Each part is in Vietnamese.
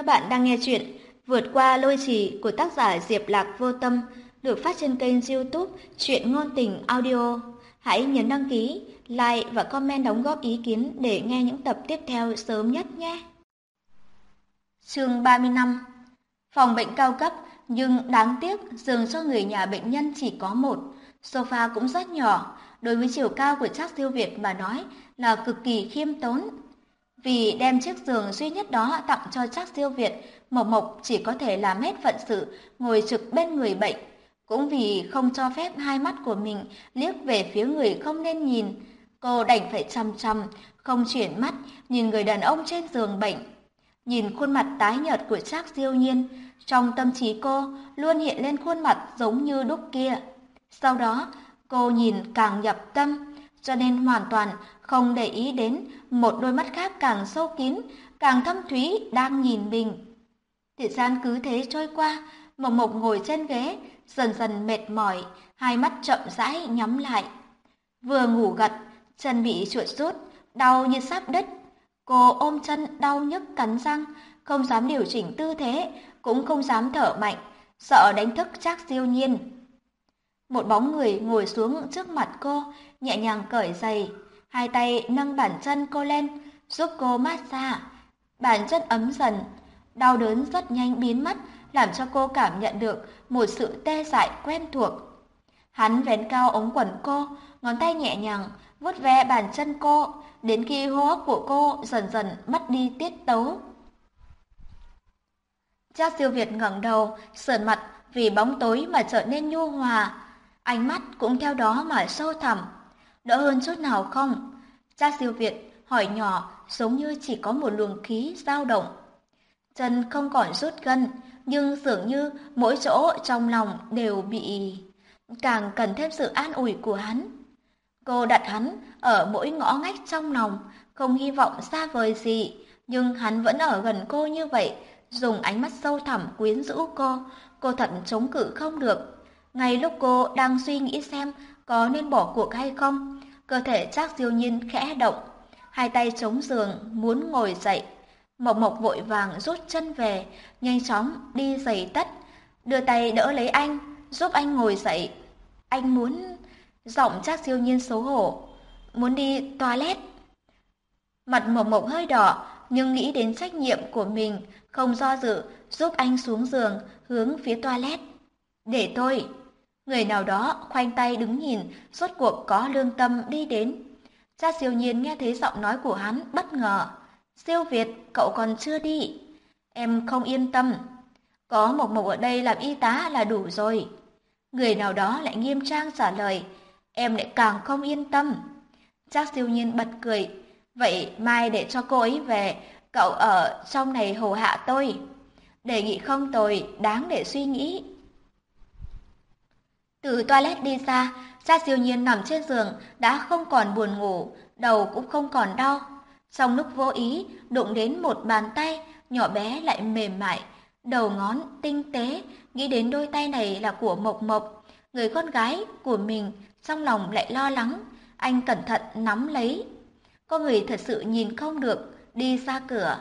Các bạn đang nghe chuyện Vượt qua lôi trì của tác giả Diệp Lạc Vô Tâm được phát trên kênh youtube Chuyện Ngôn Tình Audio. Hãy nhấn đăng ký, like và comment đóng góp ý kiến để nghe những tập tiếp theo sớm nhất nhé. Chương 35 Phòng bệnh cao cấp nhưng đáng tiếc giường cho người nhà bệnh nhân chỉ có một. Sofa cũng rất nhỏ, đối với chiều cao của Trác Siêu Việt mà nói là cực kỳ khiêm tốn. Vì đem chiếc giường duy nhất đó tặng cho Trác Siêu Việt, Mộc Mộc chỉ có thể làm hết phận sự, ngồi trực bên người bệnh. Cũng vì không cho phép hai mắt của mình liếc về phía người không nên nhìn, cô đành phải chăm chăm, không chuyển mắt, nhìn người đàn ông trên giường bệnh. Nhìn khuôn mặt tái nhợt của Trác Siêu Nhiên, trong tâm trí cô luôn hiện lên khuôn mặt giống như đúc kia. Sau đó, cô nhìn càng nhập tâm, cho nên hoàn toàn không để ý đến một đôi mắt khác càng sâu kín, càng thâm thúy đang nhìn mình. Thời gian cứ thế trôi qua, Mộc Mộc ngồi trên ghế, dần dần mệt mỏi, hai mắt chậm rãi nhắm lại. Vừa ngủ gật, chân bị chuột rút, đau như sắp đứt. Cô ôm chân đau nhức cắn răng, không dám điều chỉnh tư thế, cũng không dám thở mạnh, sợ đánh thức Trác Siêu Nhiên. Một bóng người ngồi xuống trước mặt cô, nhẹ nhàng cởi giày, hai tay nâng bàn chân cô lên, giúp cô massage. Bàn chân ấm dần, đau đớn rất nhanh biến mất, làm cho cô cảm nhận được một sự tê dại quen thuộc. Hắn vén cao ống quần cô, ngón tay nhẹ nhàng vuốt ve bàn chân cô, đến khi hô hấp của cô dần dần mất đi tiết tấu. Cha siêu Việt ngẩng đầu, sườn mặt vì bóng tối mà trở nên nhu hòa, ánh mắt cũng theo đó mà sâu thẳm. Đỡ hơn chút nào không? Cha siêu Việt hỏi nhỏ giống như chỉ có một luồng khí dao động. Chân không còn rút gân, nhưng dường như mỗi chỗ trong lòng đều bị... Càng cần thêm sự an ủi của hắn. Cô đặt hắn ở mỗi ngõ ngách trong lòng, không hy vọng xa vời gì, nhưng hắn vẫn ở gần cô như vậy, dùng ánh mắt sâu thẳm quyến rũ cô, cô thật chống cự không được. Ngay lúc cô đang suy nghĩ xem có nên bỏ cuộc hay không, cơ thể Trác Diêu Nhiên khẽ động, hai tay chống giường muốn ngồi dậy. Mộc Mộc vội vàng rút chân về, nhanh chóng đi giày tất, đưa tay đỡ lấy anh, giúp anh ngồi dậy. Anh muốn giọng Trác Diêu Nhiên xấu hổ, muốn đi toilet. Mặt Mộc Mộc hơi đỏ, nhưng nghĩ đến trách nhiệm của mình, không do dự, giúp anh xuống giường, hướng phía toilet. Để tôi. Người nào đó khoanh tay đứng nhìn, suốt cuộc có lương tâm đi đến. Cha siêu nhiên nghe thấy giọng nói của hắn bất ngờ. Siêu Việt, cậu còn chưa đi. Em không yên tâm. Có một mộc ở đây làm y tá là đủ rồi. Người nào đó lại nghiêm trang trả lời. Em lại càng không yên tâm. cha siêu nhiên bật cười. Vậy mai để cho cô ấy về, cậu ở trong này hầu hạ tôi. Đề nghị không tồi, đáng để suy nghĩ. Từ toilet đi ra, cha siêu nhiên nằm trên giường đã không còn buồn ngủ, đầu cũng không còn đau. Trong lúc vô ý đụng đến một bàn tay nhỏ bé lại mềm mại, đầu ngón tinh tế, nghĩ đến đôi tay này là của Mộc Mộc, người con gái của mình, trong lòng lại lo lắng, anh cẩn thận nắm lấy. Có người thật sự nhìn không được, đi ra cửa.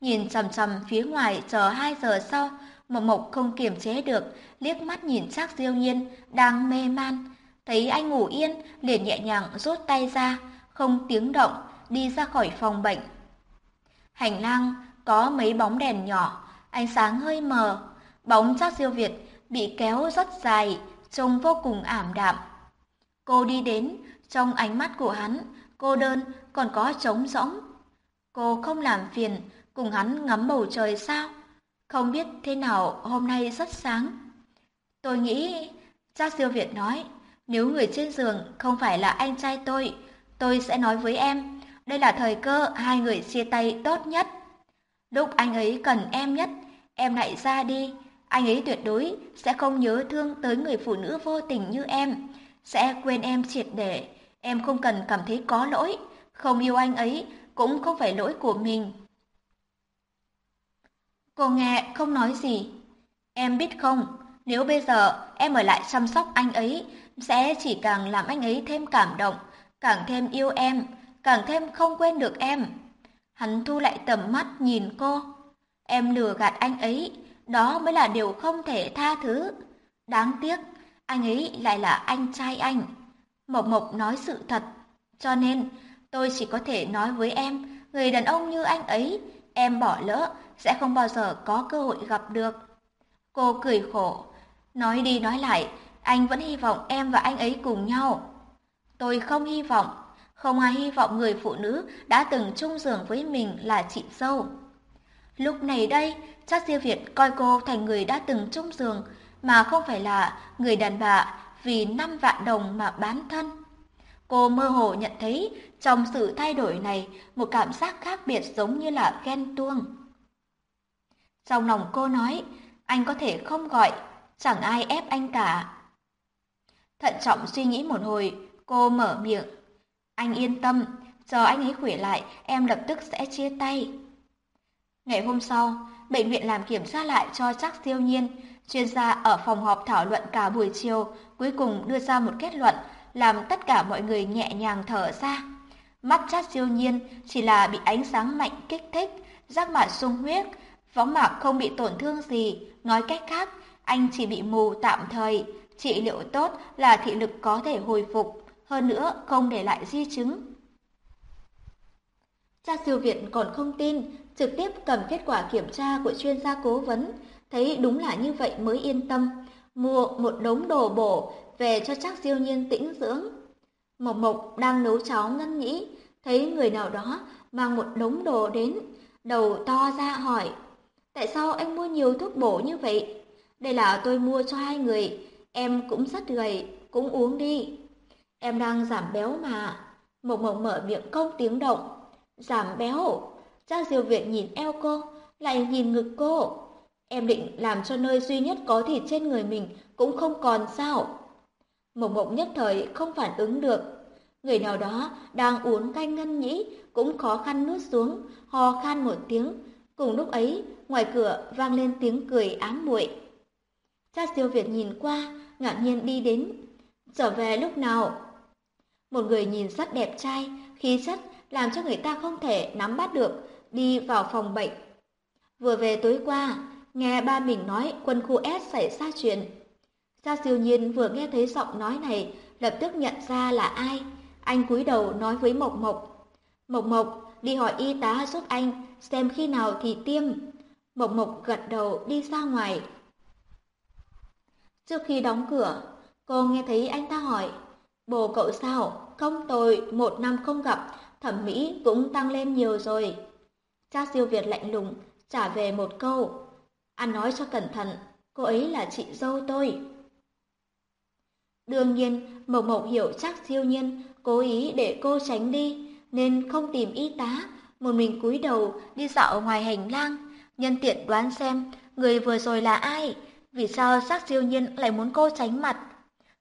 Nhìn chằm chằm phía ngoài chờ hai giờ sau, Mộc Mộc không kiềm chế được, liếc mắt nhìn Trác Diêu Nhiên đang mê man, thấy anh ngủ yên, liền nhẹ nhàng rút tay ra, không tiếng động đi ra khỏi phòng bệnh. Hành lang có mấy bóng đèn nhỏ, ánh sáng hơi mờ, bóng Trác Diêu Việt bị kéo rất dài, trông vô cùng ảm đạm. Cô đi đến, trong ánh mắt của hắn, cô đơn còn có trống rỗng. Cô không làm phiền, cùng hắn ngắm bầu trời sao? Không biết thế nào hôm nay rất sáng. Tôi nghĩ, cha siêu Việt nói, nếu người trên giường không phải là anh trai tôi, tôi sẽ nói với em, đây là thời cơ hai người chia tay tốt nhất. Lúc anh ấy cần em nhất, em lại ra đi, anh ấy tuyệt đối sẽ không nhớ thương tới người phụ nữ vô tình như em, sẽ quên em triệt để, em không cần cảm thấy có lỗi, không yêu anh ấy cũng không phải lỗi của mình. Cô nghe không nói gì. Em biết không, nếu bây giờ em ở lại chăm sóc anh ấy, sẽ chỉ càng làm anh ấy thêm cảm động, càng thêm yêu em, càng thêm không quên được em. Hắn thu lại tầm mắt nhìn cô. Em lừa gạt anh ấy, đó mới là điều không thể tha thứ. Đáng tiếc, anh ấy lại là anh trai anh. Mộc Mộc nói sự thật, cho nên tôi chỉ có thể nói với em, người đàn ông như anh ấy, em bỏ lỡ, sẽ không bao giờ có cơ hội gặp được. Cô cười khổ, nói đi nói lại, anh vẫn hy vọng em và anh ấy cùng nhau. Tôi không hy vọng, không ai hy vọng người phụ nữ đã từng chung giường với mình là chị dâu. Lúc này đây, chắc Diêu Việt coi cô thành người đã từng chung giường, mà không phải là người đàn bà vì 5 vạn đồng mà bán thân. Cô mơ hồ nhận thấy trong sự thay đổi này một cảm giác khác biệt giống như là ghen tuông. Trong lòng cô nói, anh có thể không gọi, chẳng ai ép anh cả. Thận trọng suy nghĩ một hồi, cô mở miệng. Anh yên tâm, chờ anh ấy khỏe lại, em lập tức sẽ chia tay. Ngày hôm sau, bệnh viện làm kiểm tra lại cho chắc siêu nhiên. Chuyên gia ở phòng họp thảo luận cả buổi chiều, cuối cùng đưa ra một kết luận, làm tất cả mọi người nhẹ nhàng thở ra. Mắt chắc siêu nhiên chỉ là bị ánh sáng mạnh kích thích, giác mạc sung huyết, võng mạc không bị tổn thương gì. Nói cách khác, anh chỉ bị mù tạm thời, trị liệu tốt là thị lực có thể hồi phục, hơn nữa không để lại di chứng. Cha siêu viện còn không tin, trực tiếp cầm kết quả kiểm tra của chuyên gia cố vấn, thấy đúng là như vậy mới yên tâm, mua một đống đồ bổ về cho chắc siêu nhiên tĩnh dưỡng. Mộc Mộc đang nấu cháo ngân nhĩ, thấy người nào đó mang một đống đồ đến, đầu to ra hỏi, tại sao anh mua nhiều thuốc bổ như vậy? Đây là tôi mua cho hai người, em cũng rất gầy, cũng uống đi. Em đang giảm béo mà. Mộc Mộc mở miệng không tiếng động. Giảm béo. Cha Diêu Việt nhìn eo cô, lại nhìn ngực cô. Em định làm cho nơi duy nhất có thịt trên người mình cũng không còn sao? Mộc Mộc nhất thời không phản ứng được. Người nào đó đang uống canh ngân nhĩ cũng khó khăn nuốt xuống, ho khan một tiếng. Cùng lúc ấy, ngoài cửa vang lên tiếng cười ám muội. Cha siêu Việt nhìn qua, ngạc nhiên đi đến. Trở về lúc nào? Một người nhìn rất đẹp trai, khí chất làm cho người ta không thể nắm bắt được, đi vào phòng bệnh. Vừa về tối qua, nghe ba mình nói quân khu S xảy ra chuyện. Gia siêu nhiên vừa nghe thấy giọng nói này, lập tức nhận ra là ai. Anh cúi đầu nói với Mộc Mộc. Mộc Mộc, đi hỏi y tá giúp anh, xem khi nào thì tiêm. Mộc Mộc gật đầu đi ra ngoài. Trước khi đóng cửa, cô nghe thấy anh ta hỏi, bồ cậu sao, không tôi một năm không gặp, thẩm mỹ cũng tăng lên nhiều rồi. Cha siêu Việt lạnh lùng, trả về một câu, anh nói cho cẩn thận, cô ấy là chị dâu tôi. Đương nhiên, Mộc Mộc hiểu chắc siêu nhiên cố ý để cô tránh đi, nên không tìm y tá, một mình cúi đầu đi dạo ngoài hành lang, nhân tiện đoán xem người vừa rồi là ai, vì sao sắc siêu nhiên lại muốn cô tránh mặt.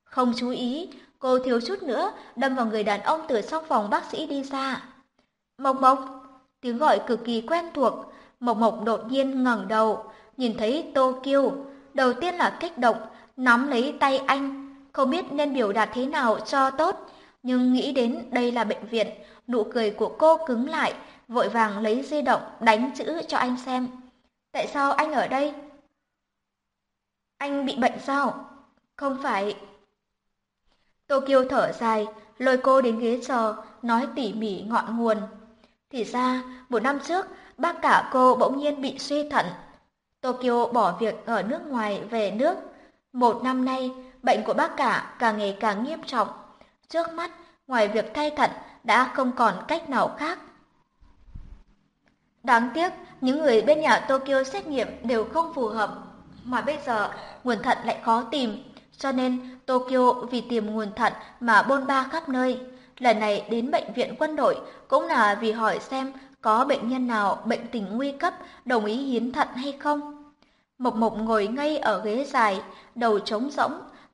Không chú ý, cô thiếu chút nữa đâm vào người đàn ông từ trong phòng bác sĩ đi ra. Mộc Mộc, tiếng gọi cực kỳ quen thuộc, Mộc Mộc đột nhiên ngẩng đầu, nhìn thấy Tô Kiêu, đầu tiên là kích động, nắm lấy tay anh, không biết nên biểu đạt thế nào cho tốt, nhưng nghĩ đến đây là bệnh viện, nụ cười của cô cứng lại, vội vàng lấy di động đánh chữ cho anh xem. Tại sao anh ở đây? Anh bị bệnh sao? Không phải. Tô Kiêu thở dài, lôi cô đến ghế chờ, nói tỉ mỉ ngọn nguồn. Thì ra, một năm trước, bác cả cô bỗng nhiên bị suy thận. Tokyo bỏ việc ở nước ngoài về nước. Một năm nay, bệnh của bác cả càng ngày càng nghiêm trọng. Trước mắt, ngoài việc thay thận đã không còn cách nào khác. Đáng tiếc, những người bên nhà Tokyo xét nghiệm đều không phù hợp, mà bây giờ nguồn thận lại khó tìm, cho nên Tokyo vì tìm nguồn thận mà bôn ba khắp nơi. Lần này đến bệnh viện quân đội cũng là vì hỏi xem có bệnh nhân nào bệnh tình nguy cấp đồng ý hiến thận hay không. Mộc Mộc ngồi ngay ở ghế dài, đầu trống rỗng,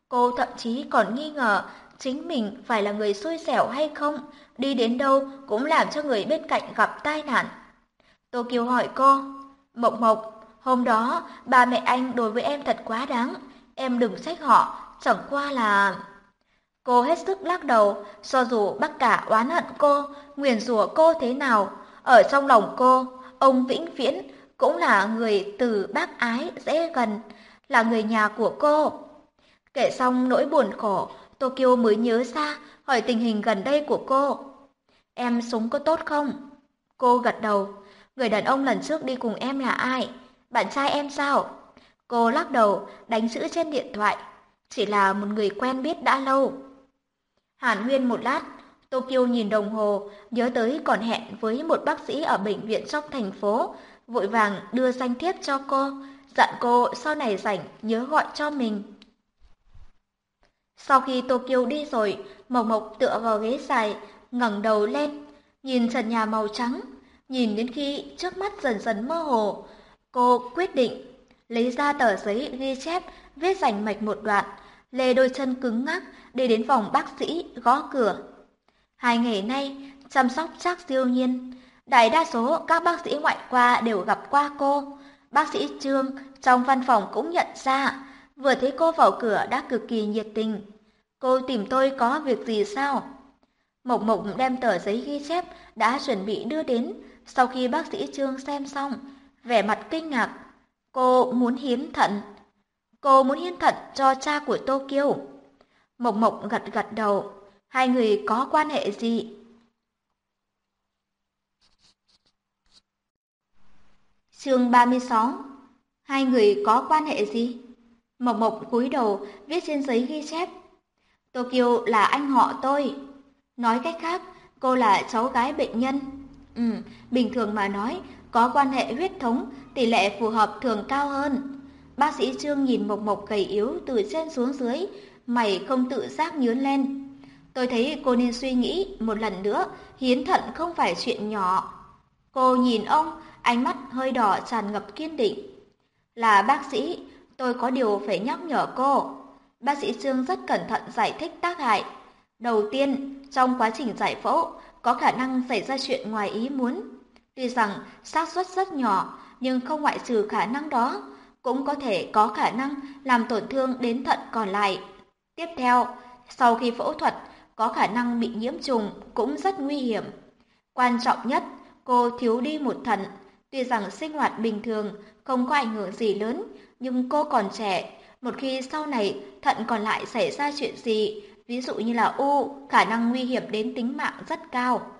cô thậm chí còn nghi ngờ chính mình phải là người xui xẻo hay không, đi đến đâu cũng làm cho người bên cạnh gặp tai nạn. Tô Kiều hỏi cô, Mộc Mộc, hôm đó ba mẹ anh đối với em thật quá đáng, em đừng trách họ, chẳng qua là... Cô hết sức lắc đầu, cho dù bác cả oán hận cô, nguyền rủa cô thế nào, ở trong lòng cô, ông vĩnh viễn cũng là người từ bác ái dễ gần, là người nhà của cô. Kể xong nỗi buồn khổ, Tokyo mới nhớ ra hỏi tình hình gần đây của cô. Em sống có tốt không? Cô gật đầu. Người đàn ông lần trước đi cùng em là ai? Bạn trai em sao? Cô lắc đầu, đánh chữ trên điện thoại. Chỉ là một người quen biết đã lâu. Hàn huyên một lát, Tokyo nhìn đồng hồ, nhớ tới còn hẹn với một bác sĩ ở bệnh viện trong thành phố, vội vàng đưa danh thiếp cho cô, dặn cô sau này rảnh nhớ gọi cho mình. Sau khi Tokyo đi rồi, Mộc Mộc tựa vào ghế dài, ngẩng đầu lên, nhìn trần nhà màu trắng, nhìn đến khi trước mắt dần dần mơ hồ. Cô quyết định lấy ra tờ giấy ghi chép, viết rành mạch một đoạn, lê đôi chân cứng ngắc đi đến phòng bác sĩ gõ cửa. Hai ngày nay, chăm sóc chắc siêu nhiên, đại đa số các bác sĩ ngoại khoa đều gặp qua cô. Bác sĩ Trương trong văn phòng cũng nhận ra, vừa thấy cô vào cửa đã cực kỳ nhiệt tình. Cô tìm tôi có việc gì sao? Mộc Mộc đem tờ giấy ghi chép đã chuẩn bị đưa đến, sau khi bác sĩ Trương xem xong, vẻ mặt kinh ngạc. Cô muốn hiến thận. Cô muốn hiến thận cho cha của Tokyo. Mộc Mộc gật gật đầu. Hai người có quan hệ gì? Chương 36 Hai người có quan hệ gì? Mộc Mộc cúi đầu viết trên giấy ghi chép. Tokyo là anh họ tôi. Nói cách khác, cô là cháu gái bệnh nhân. Ừ, bình thường mà nói, có quan hệ huyết thống, tỷ lệ phù hợp thường cao hơn. Bác sĩ Trương nhìn Mộc Mộc gầy yếu từ trên xuống dưới, mày không tự giác nhướng lên. Tôi thấy cô nên suy nghĩ một lần nữa, hiến thận không phải chuyện nhỏ. Cô nhìn ông, ánh mắt hơi đỏ tràn ngập kiên định. Là bác sĩ, tôi có điều phải nhắc nhở cô. Bác sĩ Trương rất cẩn thận giải thích tác hại. Đầu tiên, trong quá trình giải phẫu, có khả năng xảy ra chuyện ngoài ý muốn. Tuy rằng xác suất rất nhỏ, nhưng không ngoại trừ khả năng đó, cũng có thể có khả năng làm tổn thương đến thận còn lại. Tiếp theo, sau khi phẫu thuật, có khả năng bị nhiễm trùng cũng rất nguy hiểm. Quan trọng nhất, cô thiếu đi một thận. Tuy rằng sinh hoạt bình thường không có ảnh hưởng gì lớn, nhưng cô còn trẻ. Một khi sau này thận còn lại xảy ra chuyện gì, ví dụ như là u, khả năng nguy hiểm đến tính mạng rất cao.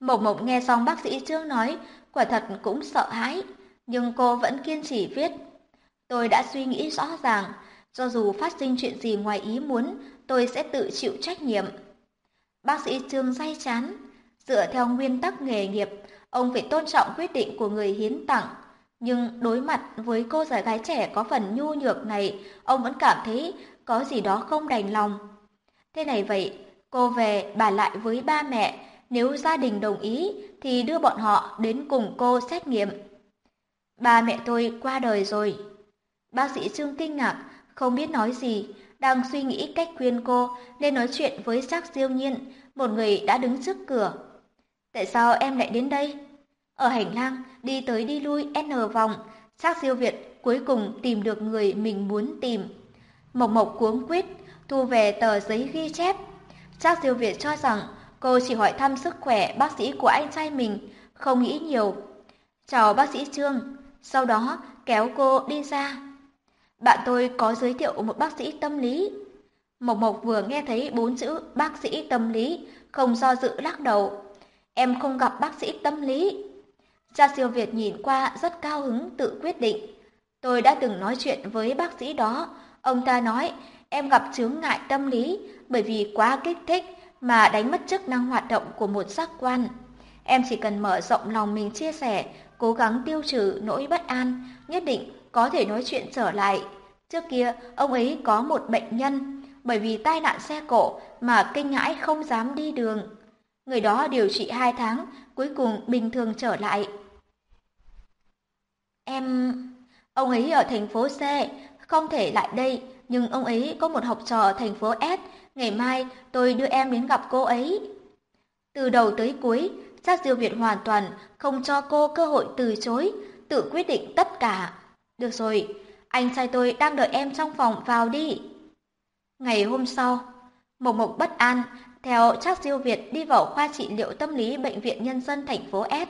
Mộc Mộc nghe xong bác sĩ Trương nói, quả thật cũng sợ hãi, nhưng cô vẫn kiên trì viết. Tôi đã suy nghĩ rõ ràng, cho dù phát sinh chuyện gì ngoài ý muốn, tôi sẽ tự chịu trách nhiệm. Bác sĩ Trương say chán, dựa theo nguyên tắc nghề nghiệp, ông phải tôn trọng quyết định của người hiến tặng. Nhưng đối mặt với cô giải gái trẻ có phần nhu nhược này, ông vẫn cảm thấy có gì đó không đành lòng. Thế này vậy, cô về bà lại với ba mẹ, nếu gia đình đồng ý thì đưa bọn họ đến cùng cô xét nghiệm. Ba mẹ tôi qua đời rồi. Bác sĩ Trương kinh ngạc, không biết nói gì, đang suy nghĩ cách khuyên cô nên nói chuyện với sắc diêu nhiên, một người đã đứng trước cửa. Tại sao em lại đến đây? Ở hành lang, đi tới đi lui N vòng, sắc diêu Việt cuối cùng tìm được người mình muốn tìm. Mộc Mộc cuống quýt thu về tờ giấy ghi chép. Chắc Diêu Việt cho rằng cô chỉ hỏi thăm sức khỏe bác sĩ của anh trai mình, không nghĩ nhiều. Chào bác sĩ Trương, sau đó kéo cô đi ra. Bạn tôi có giới thiệu một bác sĩ tâm lý. Mộc Mộc vừa nghe thấy bốn chữ bác sĩ tâm lý, không do dự lắc đầu. Em không gặp bác sĩ tâm lý. Cha siêu Việt nhìn qua rất cao hứng tự quyết định. Tôi đã từng nói chuyện với bác sĩ đó, Ông ta nói, em gặp chướng ngại tâm lý bởi vì quá kích thích mà đánh mất chức năng hoạt động của một giác quan. Em chỉ cần mở rộng lòng mình chia sẻ, cố gắng tiêu trừ nỗi bất an, nhất định có thể nói chuyện trở lại. Trước kia, ông ấy có một bệnh nhân, bởi vì tai nạn xe cộ mà kinh ngãi không dám đi đường. Người đó điều trị hai tháng, cuối cùng bình thường trở lại. Em... Ông ấy ở thành phố C, không thể lại đây, nhưng ông ấy có một học trò ở thành phố S, ngày mai tôi đưa em đến gặp cô ấy. Từ đầu tới cuối, Giác Diêu Việt hoàn toàn không cho cô cơ hội từ chối, tự quyết định tất cả. Được rồi, anh trai tôi đang đợi em trong phòng vào đi. Ngày hôm sau, Mộc Mộc bất an theo Trác Diêu Việt đi vào khoa trị liệu tâm lý bệnh viện nhân dân thành phố S.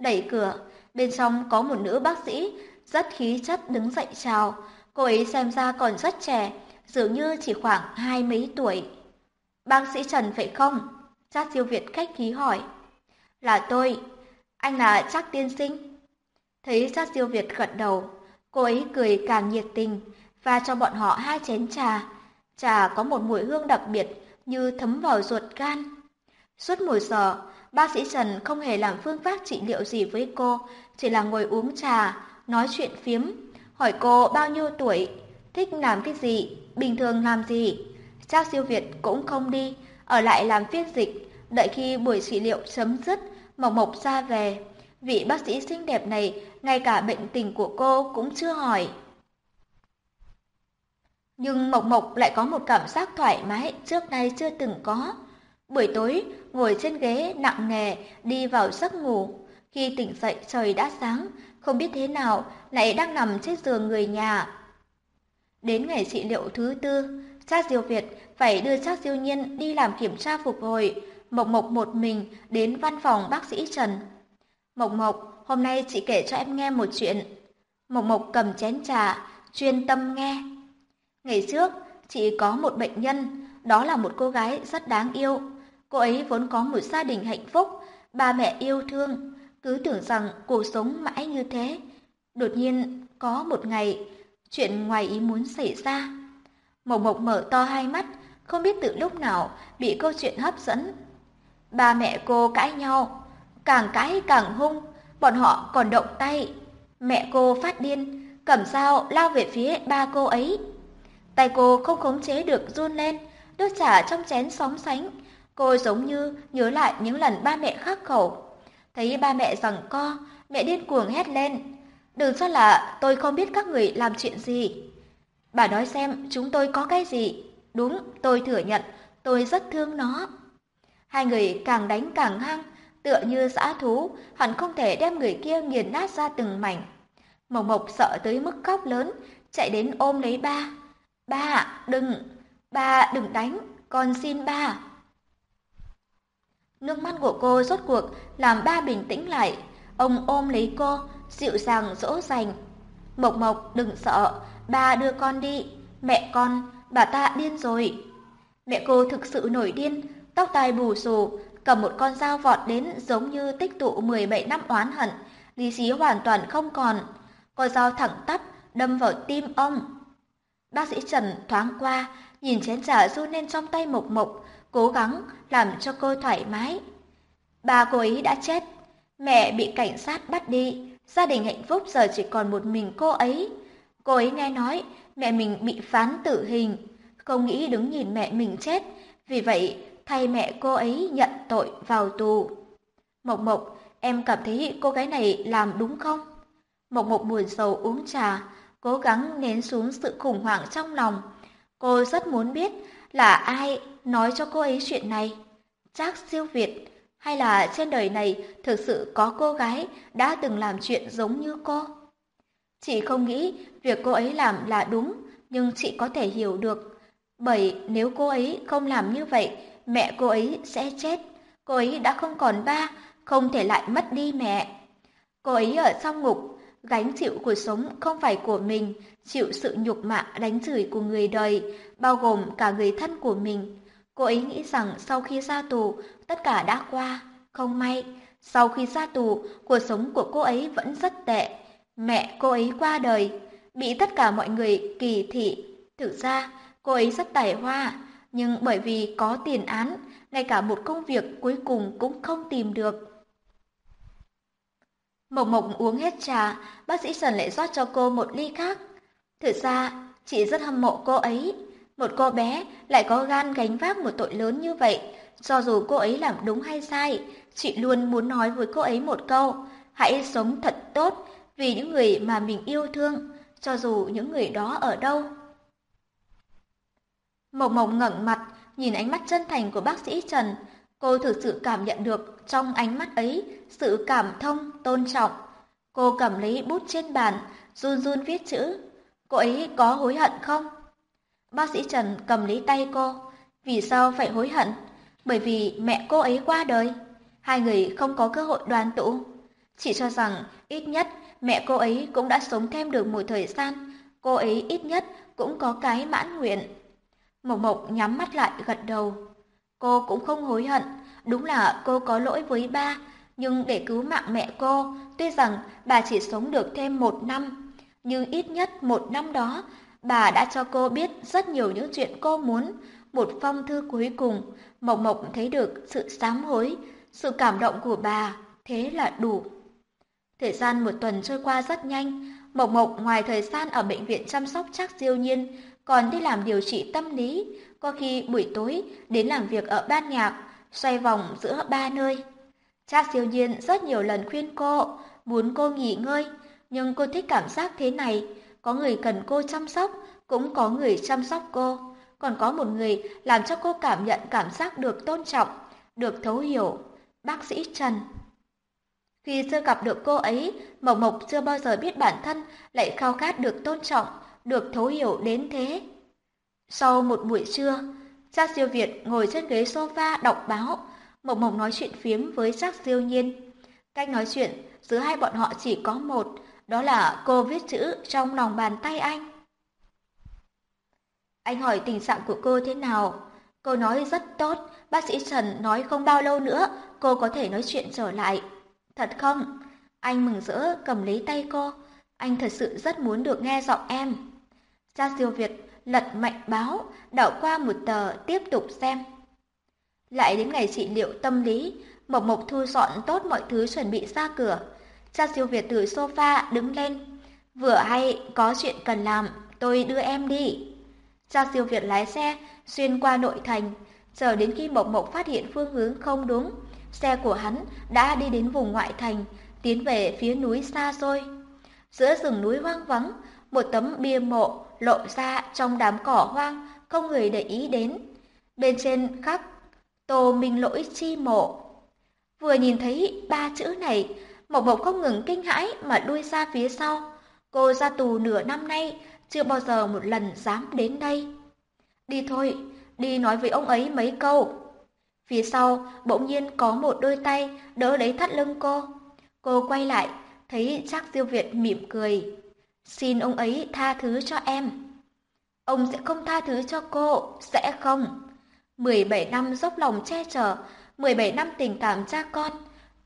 Đẩy cửa, Bên trong có một nữ bác sĩ, rất khí chất đứng dậy chào. Cô ấy xem ra còn rất trẻ, dường như chỉ khoảng hai mấy tuổi. Bác sĩ Trần phải không? Trác siêu Việt khách khí hỏi. Là tôi. Anh là Trác tiên sinh. Thấy Trác siêu Việt gật đầu, cô ấy cười càng nhiệt tình và cho bọn họ hai chén trà. Trà có một mùi hương đặc biệt như thấm vào ruột gan. Suốt một giờ, bác sĩ Trần không hề làm phương pháp trị liệu gì với cô, chỉ là ngồi uống trà, nói chuyện phiếm, hỏi cô bao nhiêu tuổi, thích làm cái gì, bình thường làm gì. Trác siêu Việt cũng không đi, ở lại làm phiên dịch, đợi khi buổi trị liệu chấm dứt, Mộc Mộc ra về. Vị bác sĩ xinh đẹp này, ngay cả bệnh tình của cô cũng chưa hỏi. Nhưng Mộc Mộc lại có một cảm giác thoải mái trước nay chưa từng có. Buổi tối, ngồi trên ghế nặng nề, đi vào giấc ngủ. Khi tỉnh dậy trời đã sáng, không biết thế nào lại đang nằm trên giường người nhà. Đến ngày trị liệu thứ tư, cha Diêu Việt phải đưa cha Diêu Nhiên đi làm kiểm tra phục hồi. Mộc Mộc một mình đến văn phòng bác sĩ Trần. Mộc Mộc, hôm nay chị kể cho em nghe một chuyện. Mộc Mộc cầm chén trà, chuyên tâm nghe. Ngày trước, chị có một bệnh nhân, đó là một cô gái rất đáng yêu. Cô ấy vốn có một gia đình hạnh phúc, ba mẹ yêu thương, cứ tưởng rằng cuộc sống mãi như thế. Đột nhiên, có một ngày, chuyện ngoài ý muốn xảy ra. Mộc Mộc mở to hai mắt, không biết từ lúc nào bị câu chuyện hấp dẫn. Ba mẹ cô cãi nhau, càng cãi càng hung, bọn họ còn động tay. Mẹ cô phát điên, cầm dao lao về phía ba cô ấy. Tay cô không khống chế được run lên, nước trà trong chén sóng sánh. Cô giống như nhớ lại những lần ba mẹ khắc khẩu. Thấy ba mẹ rằng co, mẹ điên cuồng hét lên. Đừng cho là tôi không biết các người làm chuyện gì. Bà nói xem chúng tôi có cái gì. Đúng, tôi thừa nhận, tôi rất thương nó. Hai người càng đánh càng hăng, tựa như dã thú, hẳn không thể đem người kia nghiền nát ra từng mảnh. Mộc Mộc sợ tới mức khóc lớn, chạy đến ôm lấy ba. Ba, đừng, ba đừng đánh, con xin ba. Nước mắt của cô rốt cuộc làm ba bình tĩnh lại. Ông ôm lấy cô, dịu dàng dỗ dành. Mộc Mộc đừng sợ, ba đưa con đi. Mẹ con, bà ta điên rồi. Mẹ cô thực sự nổi điên, tóc tai bù xù, cầm một con dao vọt đến giống như tích tụ 17 năm oán hận, lý trí hoàn toàn không còn. Con dao thẳng tắp đâm vào tim ông. Bác sĩ Trần thoáng qua, nhìn chén trà run lên trong tay Mộc Mộc, cố gắng làm cho cô thoải mái. Ba cô ấy đã chết, mẹ bị cảnh sát bắt đi, gia đình hạnh phúc giờ chỉ còn một mình cô ấy. Cô ấy nghe nói mẹ mình bị phán tử hình, không nghĩ đứng nhìn mẹ mình chết, vì vậy thay mẹ cô ấy nhận tội vào tù. Mộc Mộc, em cảm thấy cô gái này làm đúng không? Mộc Mộc buồn sầu uống trà, cố gắng nén xuống sự khủng hoảng trong lòng. Cô rất muốn biết là ai nói cho cô ấy chuyện này. Chắc siêu Việt hay là trên đời này thực sự có cô gái đã từng làm chuyện giống như cô? Chị không nghĩ việc cô ấy làm là đúng, nhưng chị có thể hiểu được. Bởi nếu cô ấy không làm như vậy, mẹ cô ấy sẽ chết. Cô ấy đã không còn ba, không thể lại mất đi mẹ. Cô ấy ở trong ngục, gánh chịu cuộc sống không phải của mình, chịu sự nhục mạ đánh chửi của người đời, bao gồm cả người thân của mình. Cô ấy nghĩ rằng sau khi ra tù, tất cả đã qua. Không may, sau khi ra tù, cuộc sống của cô ấy vẫn rất tệ. Mẹ cô ấy qua đời, bị tất cả mọi người kỳ thị. Thực ra, cô ấy rất tài hoa, nhưng bởi vì có tiền án, ngay cả một công việc cuối cùng cũng không tìm được. Mộc Mộc uống hết trà, bác sĩ Trần lại rót cho cô một ly khác. Thực ra, chị rất hâm mộ cô ấy. Một cô bé lại có gan gánh vác một tội lớn như vậy. Cho dù cô ấy làm đúng hay sai, chị luôn muốn nói với cô ấy một câu. Hãy sống thật tốt vì những người mà mình yêu thương, cho dù những người đó ở đâu. Mộc Mộc ngẩng mặt, nhìn ánh mắt chân thành của bác sĩ Trần. Cô thực sự cảm nhận được trong ánh mắt ấy sự cảm thông, tôn trọng. Cô cầm lấy bút trên bàn, run run viết chữ. Cô ấy có hối hận không? Bác sĩ Trần cầm lấy tay cô. Vì sao phải hối hận? Bởi vì mẹ cô ấy qua đời. Hai người không có cơ hội đoàn tụ. Chỉ cho rằng ít nhất mẹ cô ấy cũng đã sống thêm được một thời gian, cô ấy ít nhất cũng có cái mãn nguyện. Mộc Mộc nhắm mắt lại gật đầu. Cô cũng không hối hận, đúng là cô có lỗi với ba, nhưng để cứu mạng mẹ cô, tuy rằng bà chỉ sống được thêm một năm, nhưng ít nhất một năm đó, bà đã cho cô biết rất nhiều những chuyện cô muốn. Một phong thư cuối cùng, Mộc Mộc thấy được sự sám hối, sự cảm động của bà, thế là đủ. Thời gian một tuần trôi qua rất nhanh, Mộc Mộc ngoài thời gian ở bệnh viện chăm sóc chắc diêu nhiên, còn đi làm điều trị tâm lý, có khi buổi tối đến làm việc ở ban nhạc, xoay vòng giữa ba nơi. Trác siêu nhiên rất nhiều lần khuyên cô, muốn cô nghỉ ngơi, nhưng cô thích cảm giác thế này, có người cần cô chăm sóc, cũng có người chăm sóc cô, còn có một người làm cho cô cảm nhận cảm giác được tôn trọng, được thấu hiểu. Bác sĩ Trần Khi chưa gặp được cô ấy, Mộc Mộc chưa bao giờ biết bản thân lại khao khát được tôn trọng, được thấu hiểu đến thế. Sau một buổi trưa, Trác Siêu Việt ngồi trên ghế sofa đọc báo, Mộc Mộc nói chuyện phiếm với Trác Siêu Nhiên. Cách nói chuyện giữa hai bọn họ chỉ có một, đó là cô viết chữ trong lòng bàn tay anh. Anh hỏi tình trạng của cô thế nào? Cô nói rất tốt, bác sĩ Trần nói không bao lâu nữa cô có thể nói chuyện trở lại. Thật không? Anh mừng rỡ cầm lấy tay cô. Anh thật sự rất muốn được nghe giọng em. Cha siêu Việt lật mạnh báo, đảo qua một tờ tiếp tục xem. Lại đến ngày trị liệu tâm lý, Mộc Mộc thu dọn tốt mọi thứ chuẩn bị ra cửa. Cha siêu Việt từ sofa đứng lên. Vừa hay có chuyện cần làm, tôi đưa em đi. Cha siêu Việt lái xe xuyên qua nội thành, chờ đến khi Mộc Mộc phát hiện phương hướng không đúng, xe của hắn đã đi đến vùng ngoại thành, tiến về phía núi xa xôi. Giữa rừng núi hoang vắng, một tấm bia mộ lộ ra trong đám cỏ hoang, không người để ý đến. Bên trên khắc Tô Minh Lỗi chi mộ. Vừa nhìn thấy ba chữ này, Mộc Mộc không ngừng kinh hãi mà đuôi ra phía sau. Cô ra tù nửa năm nay, chưa bao giờ một lần dám đến đây. Đi thôi, đi nói với ông ấy mấy câu. Phía sau, bỗng nhiên có một đôi tay đỡ lấy thắt lưng cô. Cô quay lại, thấy chắc Diêu Việt mỉm cười. Xin ông ấy tha thứ cho em. Ông sẽ không tha thứ cho cô, sẽ không. 17 năm dốc lòng che chở, 17 năm tình cảm cha con.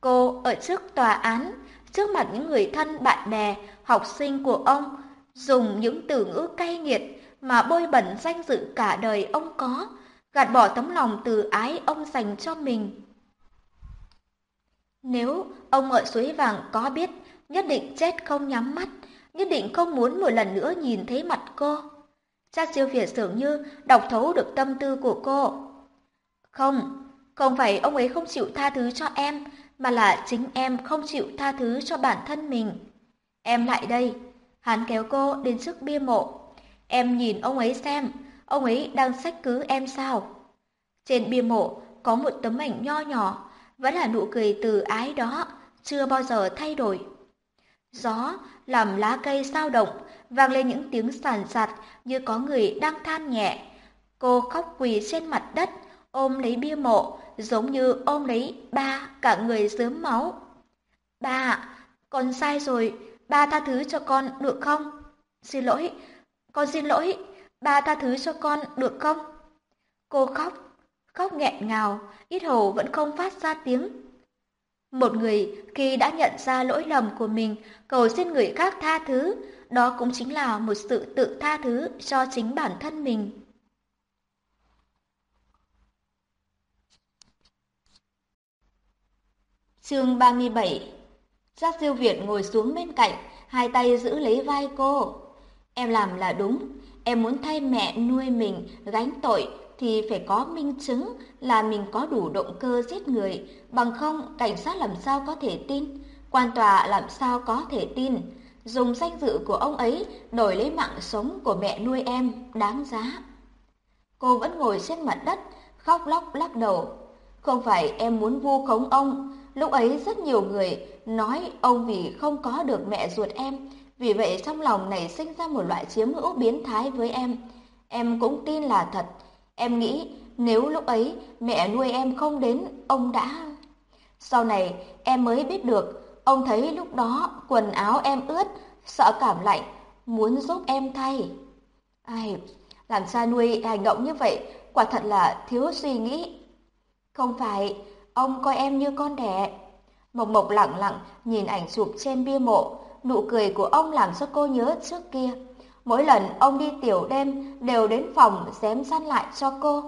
Cô ở trước tòa án, trước mặt những người thân bạn bè, học sinh của ông, dùng những từ ngữ cay nghiệt mà bôi bẩn danh dự cả đời ông có, gạt bỏ tấm lòng từ ái ông dành cho mình. Nếu ông ở suối vàng có biết, nhất định chết không nhắm mắt, nhất định không muốn một lần nữa nhìn thấy mặt cô. Cha siêu Việt dường như đọc thấu được tâm tư của cô. Không, không phải ông ấy không chịu tha thứ cho em, mà là chính em không chịu tha thứ cho bản thân mình. Em lại đây. Hắn kéo cô đến trước bia mộ. Em nhìn ông ấy xem, ông ấy đang sách cứ em sao? Trên bia mộ có một tấm ảnh nho nhỏ, vẫn là nụ cười từ ái đó, chưa bao giờ thay đổi. Gió làm lá cây sao động, vang lên những tiếng sàn sạt như có người đang than nhẹ. Cô khóc quỳ trên mặt đất, ôm lấy bia mộ, giống như ôm lấy ba cả người dớm máu. Ba, con sai rồi, ba tha thứ cho con được không? Xin lỗi, con xin lỗi, ba tha thứ cho con được không? Cô khóc, khóc nghẹn ngào, ít hầu vẫn không phát ra tiếng. Một người khi đã nhận ra lỗi lầm của mình, cầu xin người khác tha thứ, đó cũng chính là một sự tự tha thứ cho chính bản thân mình. Chương 37 Giác Diêu Việt ngồi xuống bên cạnh, hai tay giữ lấy vai cô. Em làm là đúng, em muốn thay mẹ nuôi mình gánh tội thì phải có minh chứng là mình có đủ động cơ giết người, bằng không cảnh sát làm sao có thể tin, quan tòa làm sao có thể tin. Dùng danh dự của ông ấy đổi lấy mạng sống của mẹ nuôi em, đáng giá. Cô vẫn ngồi trên mặt đất, khóc lóc lắc đầu. Không phải em muốn vu khống ông, lúc ấy rất nhiều người nói ông vì không có được mẹ ruột em, vì vậy trong lòng này sinh ra một loại chiếm hữu biến thái với em. Em cũng tin là thật, Em nghĩ nếu lúc ấy mẹ nuôi em không đến, ông đã... Sau này em mới biết được Ông thấy lúc đó quần áo em ướt, sợ cảm lạnh, muốn giúp em thay. Ai, làm cha nuôi hành động như vậy quả thật là thiếu suy nghĩ. Không phải, ông coi em như con đẻ. Mộc Mộc lặng lặng nhìn ảnh chụp trên bia mộ, nụ cười của ông làm cho cô nhớ trước kia. Mỗi lần ông đi tiểu đêm đều đến phòng xém săn lại cho cô.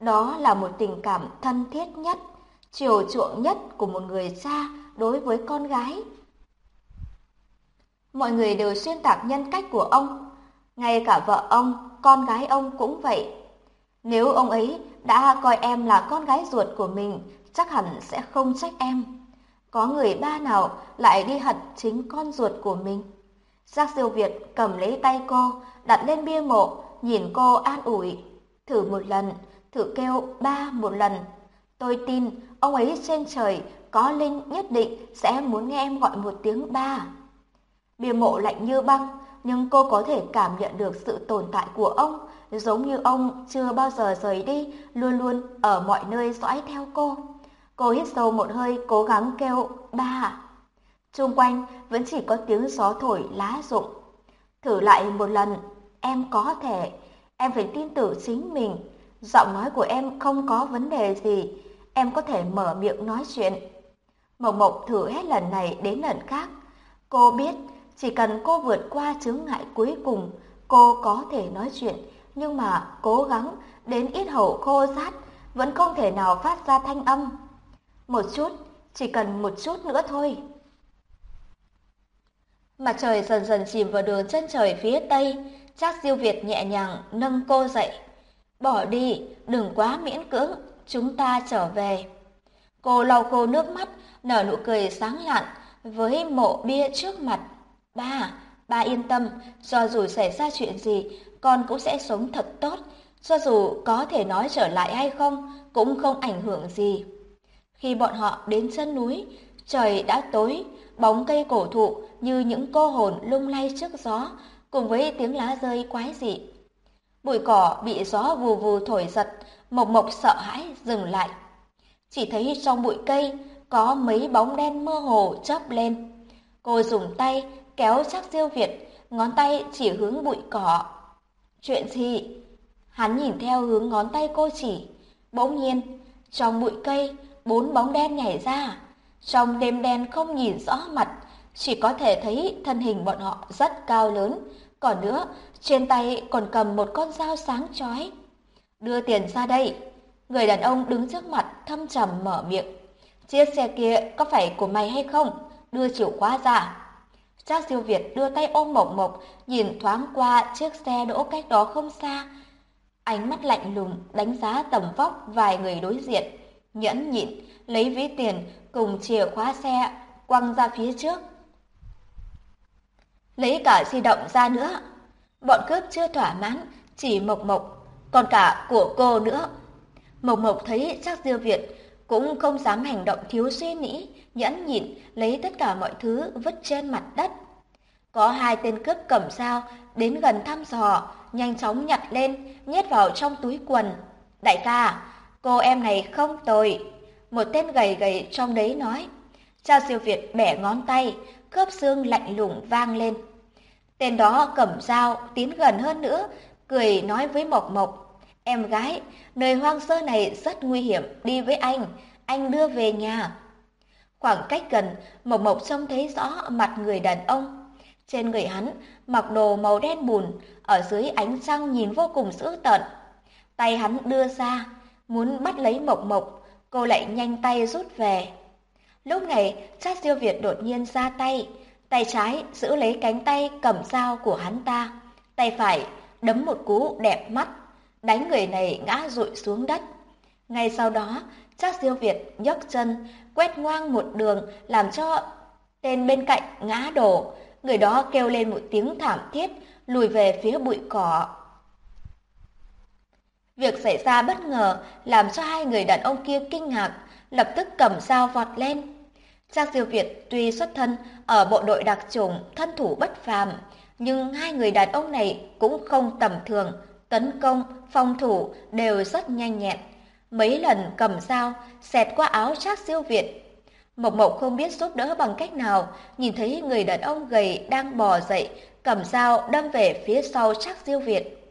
Đó là một tình cảm thân thiết nhất, chiều chuộng nhất của một người cha đối với con gái. Mọi người đều xuyên tạc nhân cách của ông, ngay cả vợ ông, con gái ông cũng vậy. Nếu ông ấy đã coi em là con gái ruột của mình, chắc hẳn sẽ không trách em. Có người ba nào lại đi hận chính con ruột của mình. Giác siêu Việt cầm lấy tay cô, đặt lên bia mộ, nhìn cô an ủi. Thử một lần, thử kêu ba một lần. Tôi tin ông ấy trên trời có linh nhất định sẽ muốn nghe em gọi một tiếng ba. Bia mộ lạnh như băng, nhưng cô có thể cảm nhận được sự tồn tại của ông, giống như ông chưa bao giờ rời đi, luôn luôn ở mọi nơi dõi theo cô. Cô hít sâu một hơi, cố gắng kêu ba. trung quanh vẫn chỉ có tiếng gió thổi lá rụng. Thử lại một lần, em có thể, em phải tin tưởng chính mình. Giọng nói của em không có vấn đề gì, em có thể mở miệng nói chuyện. Mộc Mộc thử hết lần này đến lần khác. Cô biết chỉ cần cô vượt qua chướng ngại cuối cùng, cô có thể nói chuyện, nhưng mà cố gắng đến ít hầu khô rát vẫn không thể nào phát ra thanh âm. Một chút, chỉ cần một chút nữa thôi. Mặt trời dần dần chìm vào đường chân trời phía tây, Trác Diêu Việt nhẹ nhàng nâng cô dậy. Bỏ đi, đừng quá miễn cưỡng, chúng ta trở về. Cô lau khô nước mắt, nở nụ cười sáng lạn với mộ bia trước mặt. Ba, ba yên tâm, cho dù xảy ra chuyện gì, con cũng sẽ sống thật tốt. Cho dù có thể nói trở lại hay không, cũng không ảnh hưởng gì. Khi bọn họ đến chân núi, trời đã tối, bóng cây cổ thụ như những cô hồn lung lay trước gió, cùng với tiếng lá rơi quái dị. Bụi cỏ bị gió vù vù thổi giật, Mộc Mộc sợ hãi dừng lại. Chỉ thấy trong bụi cây có mấy bóng đen mơ hồ chớp lên. Cô dùng tay kéo chắc diêu Việt, ngón tay chỉ hướng bụi cỏ. Chuyện gì? Hắn nhìn theo hướng ngón tay cô chỉ. Bỗng nhiên, trong bụi cây, bốn bóng đen nhảy ra. Trong đêm đen không nhìn rõ mặt, chỉ có thể thấy thân hình bọn họ rất cao lớn. Còn nữa, trên tay còn cầm một con dao sáng chói. Đưa tiền ra đây. Người đàn ông đứng trước mặt thâm trầm mở miệng. Chiếc xe kia có phải của mày hay không? Đưa chìa khóa ra. Trác Diêu Việt đưa tay ôm Mộc Mộc, nhìn thoáng qua chiếc xe đỗ cách đó không xa. Ánh mắt lạnh lùng đánh giá tầm vóc vài người đối diện, nhẫn nhịn lấy ví tiền cùng chìa khóa xe quăng ra phía trước. Lấy cả di động ra nữa. Bọn cướp chưa thỏa mãn, chỉ Mộc Mộc, còn cả của cô nữa. Mộc Mộc thấy chắc Diêu Việt cũng không dám hành động thiếu suy nghĩ, nhẫn nhịn lấy tất cả mọi thứ vứt trên mặt đất. Có hai tên cướp cầm dao đến gần thăm dò, nhanh chóng nhặt lên, nhét vào trong túi quần. Đại ca, cô em này không tồi. Một tên gầy gầy trong đấy nói. Cha siêu Việt bẻ ngón tay, khớp xương lạnh lùng vang lên. Tên đó cầm dao tiến gần hơn nữa, cười nói với Mộc Mộc. Em gái, nơi hoang sơ này rất nguy hiểm, đi với anh, anh đưa về nhà. Khoảng cách gần, Mộc Mộc trông thấy rõ mặt người đàn ông. Trên người hắn mặc đồ màu đen bùn, ở dưới ánh trăng nhìn vô cùng dữ tợn. Tay hắn đưa ra, muốn bắt lấy Mộc Mộc, cô lại nhanh tay rút về. Lúc này, Trác Diêu Việt đột nhiên ra tay, tay trái giữ lấy cánh tay cầm dao của hắn ta, tay phải đấm một cú đẹp mắt, đánh người này ngã rụi xuống đất. Ngay sau đó, Trác Diêu Việt nhấc chân, quét ngoang một đường làm cho tên bên cạnh ngã đổ, người đó kêu lên một tiếng thảm thiết, lùi về phía bụi cỏ. Việc xảy ra bất ngờ làm cho hai người đàn ông kia kinh ngạc, lập tức cầm dao vọt lên. Trác Diêu Việt tuy xuất thân ở bộ đội đặc chủng thân thủ bất phàm, nhưng hai người đàn ông này cũng không tầm thường, tấn công, phòng thủ đều rất nhanh nhẹn. Mấy lần cầm dao, xẹt qua áo Trác Diêu Việt. Mộc Mộc không biết giúp đỡ bằng cách nào, nhìn thấy người đàn ông gầy đang bò dậy, cầm dao đâm về phía sau Trác Diêu Việt.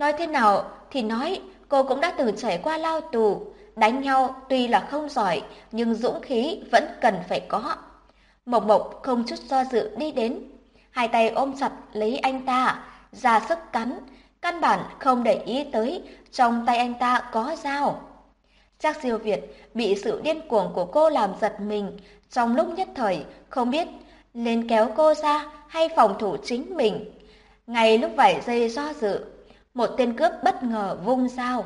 Nói thế nào thì nói, cô cũng đã từng trải qua lao tù, đánh nhau tuy là không giỏi, nhưng dũng khí vẫn cần phải có. Mộc Mộc không chút do dự đi đến, hai tay ôm chặt lấy anh ta, ra sức cắn, căn bản không để ý tới trong tay anh ta có dao. Chắc Diêu Việt bị sự điên cuồng của cô làm giật mình, trong lúc nhất thời không biết lên kéo cô ra hay phòng thủ chính mình. Ngay lúc vài giây do dự, một tên cướp bất ngờ vung dao.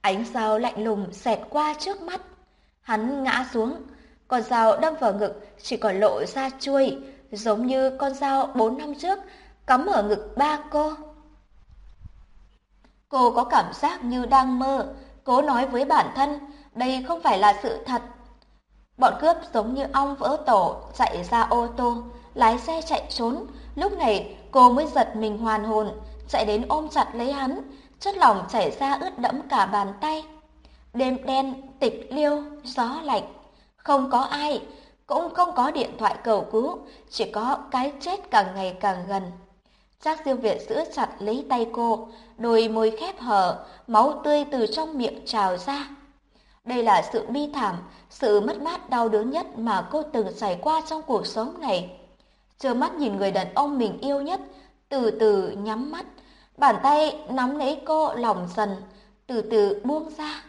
Ánh dao lạnh lùng xẹt qua trước mắt. Hắn ngã xuống, con dao đâm vào ngực chỉ còn lộ ra chuôi, giống như con dao bốn năm trước cắm ở ngực ba cô. Cô có cảm giác như đang mơ, cố nói với bản thân, đây không phải là sự thật. Bọn cướp giống như ong vỡ tổ chạy ra ô tô, lái xe chạy trốn. Lúc này cô mới giật mình hoàn hồn, chạy đến ôm chặt lấy hắn, chất lỏng chảy ra ướt đẫm cả bàn tay. Đêm đen, tịch liêu, gió lạnh, không có ai, cũng không có điện thoại cầu cứu, chỉ có cái chết càng ngày càng gần. Trác Diêu Việt giữ chặt lấy tay cô, đôi môi khép hở, máu tươi từ trong miệng trào ra. Đây là sự bi thảm, sự mất mát đau đớn nhất mà cô từng trải qua trong cuộc sống này. chờ mắt nhìn người đàn ông mình yêu nhất, từ từ nhắm mắt, bàn tay nắm lấy cô lòng dần, từ từ buông ra.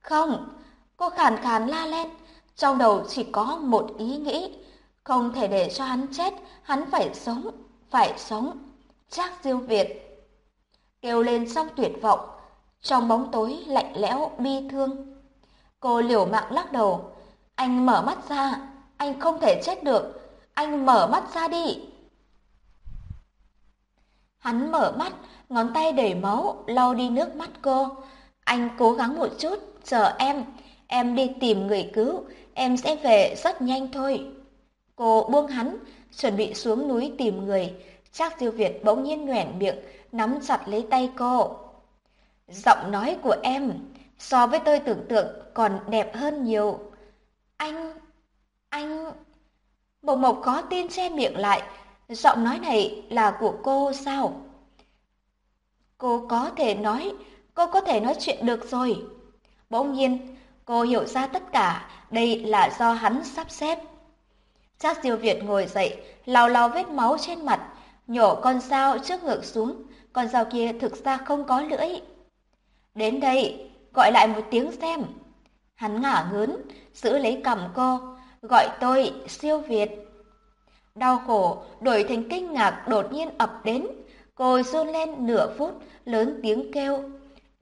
Không, cô khàn khàn la lên, trong đầu chỉ có một ý nghĩ, không thể để cho hắn chết, hắn phải sống, phải sống. Trác Diêu Việt kêu lên trong tuyệt vọng, trong bóng tối lạnh lẽo bi thương. Cô liều mạng lắc đầu, anh mở mắt ra, anh không thể chết được, anh mở mắt ra đi. Hắn mở mắt, ngón tay đầy máu lau đi nước mắt cô. Anh cố gắng một chút, chờ em, em đi tìm người cứu, em sẽ về rất nhanh thôi. Cô buông hắn, chuẩn bị xuống núi tìm người, Trác Diêu Việt bỗng nhiên nhoẻn miệng, nắm chặt lấy tay cô. Giọng nói của em so với tôi tưởng tượng còn đẹp hơn nhiều. Anh, anh... Mộc Mộc khó tin che miệng lại, giọng nói này là của cô sao? Cô có thể nói, cô có thể nói chuyện được rồi. Bỗng nhiên, cô hiểu ra tất cả, đây là do hắn sắp xếp. chắc Diêu Việt ngồi dậy, lau lau vết máu trên mặt, nhổ con dao trước ngực xuống, con dao kia thực ra không có lưỡi. Đến đây, gọi lại một tiếng xem. Hắn ngả ngớn, giữ lấy cầm cô, gọi tôi siêu Việt. Đau khổ, đổi thành kinh ngạc đột nhiên ập đến. Cô run lên nửa phút, lớn tiếng kêu.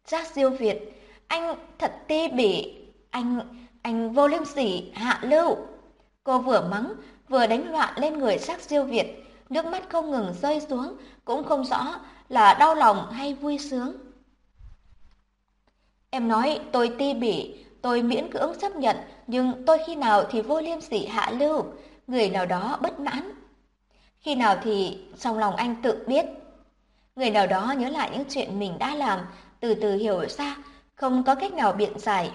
Giác siêu Việt, anh thật ti bỉ, anh, anh vô liêm sỉ, hạ lưu. Cô vừa mắng, vừa đánh loạn lên người sắc siêu Việt, nước mắt không ngừng rơi xuống, cũng không rõ là đau lòng hay vui sướng. Em nói tôi ti bỉ, tôi miễn cưỡng chấp nhận, nhưng tôi khi nào thì vô liêm sỉ hạ lưu, người nào đó bất mãn. Khi nào thì trong lòng anh tự biết. Người nào đó nhớ lại những chuyện mình đã làm, từ từ hiểu ra, không có cách nào biện giải.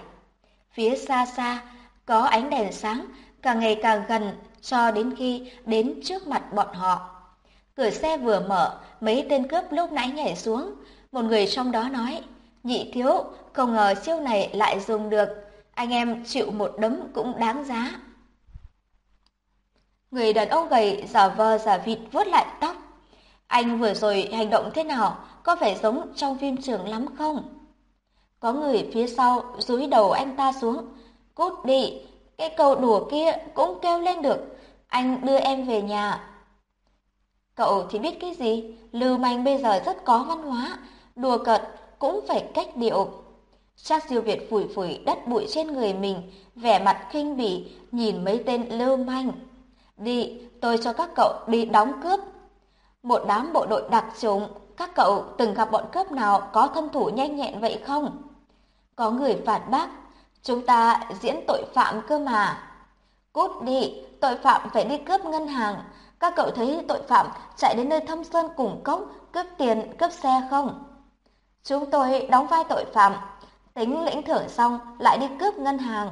Phía xa xa, có ánh đèn sáng, càng ngày càng gần cho đến khi đến trước mặt bọn họ. Cửa xe vừa mở, mấy tên cướp lúc nãy nhảy xuống. Một người trong đó nói, nhị thiếu, không ngờ chiêu này lại dùng được. Anh em chịu một đấm cũng đáng giá. Người đàn ông gầy giả vờ giả vịt vuốt lại tóc. Anh vừa rồi hành động thế nào, có phải giống trong phim trường lắm không? Có người phía sau dúi đầu anh ta xuống. Cút đi, cái câu đùa kia cũng kêu lên được. Anh đưa em về nhà, Cậu thì biết cái gì, lưu manh bây giờ rất có văn hóa, đùa cợt cũng phải cách điệu. Trác siêu Việt phủi phủi đất bụi trên người mình, vẻ mặt khinh bỉ, nhìn mấy tên lưu manh. Đi, tôi cho các cậu đi đóng cướp. Một đám bộ đội đặc trùng, các cậu từng gặp bọn cướp nào có thân thủ nhanh nhẹn vậy không? Có người phản bác, chúng ta diễn tội phạm cơ mà. Cút đi, tội phạm phải đi cướp ngân hàng, các cậu thấy tội phạm chạy đến nơi thâm sơn cùng cốc, cướp tiền, cướp xe không? Chúng tôi đóng vai tội phạm, tính lĩnh thưởng xong lại đi cướp ngân hàng.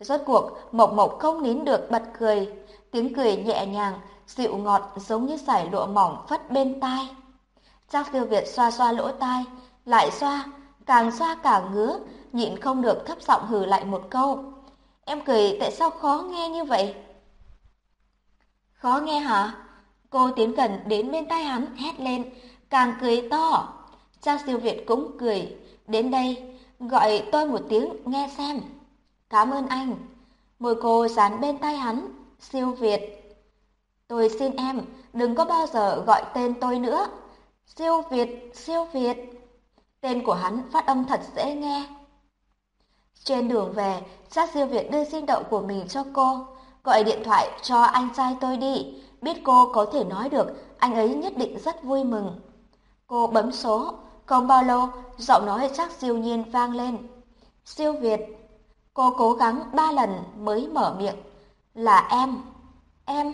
Rốt cuộc, Mộc Mộc không nín được bật cười, tiếng cười nhẹ nhàng, dịu ngọt giống như sải lụa mỏng phất bên tai. Trác Siêu Việt xoa xoa lỗ tai, lại xoa, càng xoa càng ngứa, nhịn không được thấp giọng hừ lại một câu. Em cười tại sao khó nghe như vậy? Khó nghe hả? Cô tiến gần đến bên tai hắn hét lên, càng cười to. Trang siêu Việt cũng cười, đến đây, gọi tôi một tiếng nghe xem. Cảm ơn anh. Môi cô dán bên tay hắn, siêu Việt. Tôi xin em, đừng có bao giờ gọi tên tôi nữa. Siêu Việt, siêu Việt. Tên của hắn phát âm thật dễ nghe. Trên đường về, sát Siêu Việt đưa di động của mình cho cô, gọi điện thoại cho anh trai tôi đi, biết cô có thể nói được, anh ấy nhất định rất vui mừng. Cô bấm số, không bao lâu, giọng nói chắc siêu nhiên vang lên. Siêu Việt, cô cố gắng ba lần mới mở miệng. Là em, em.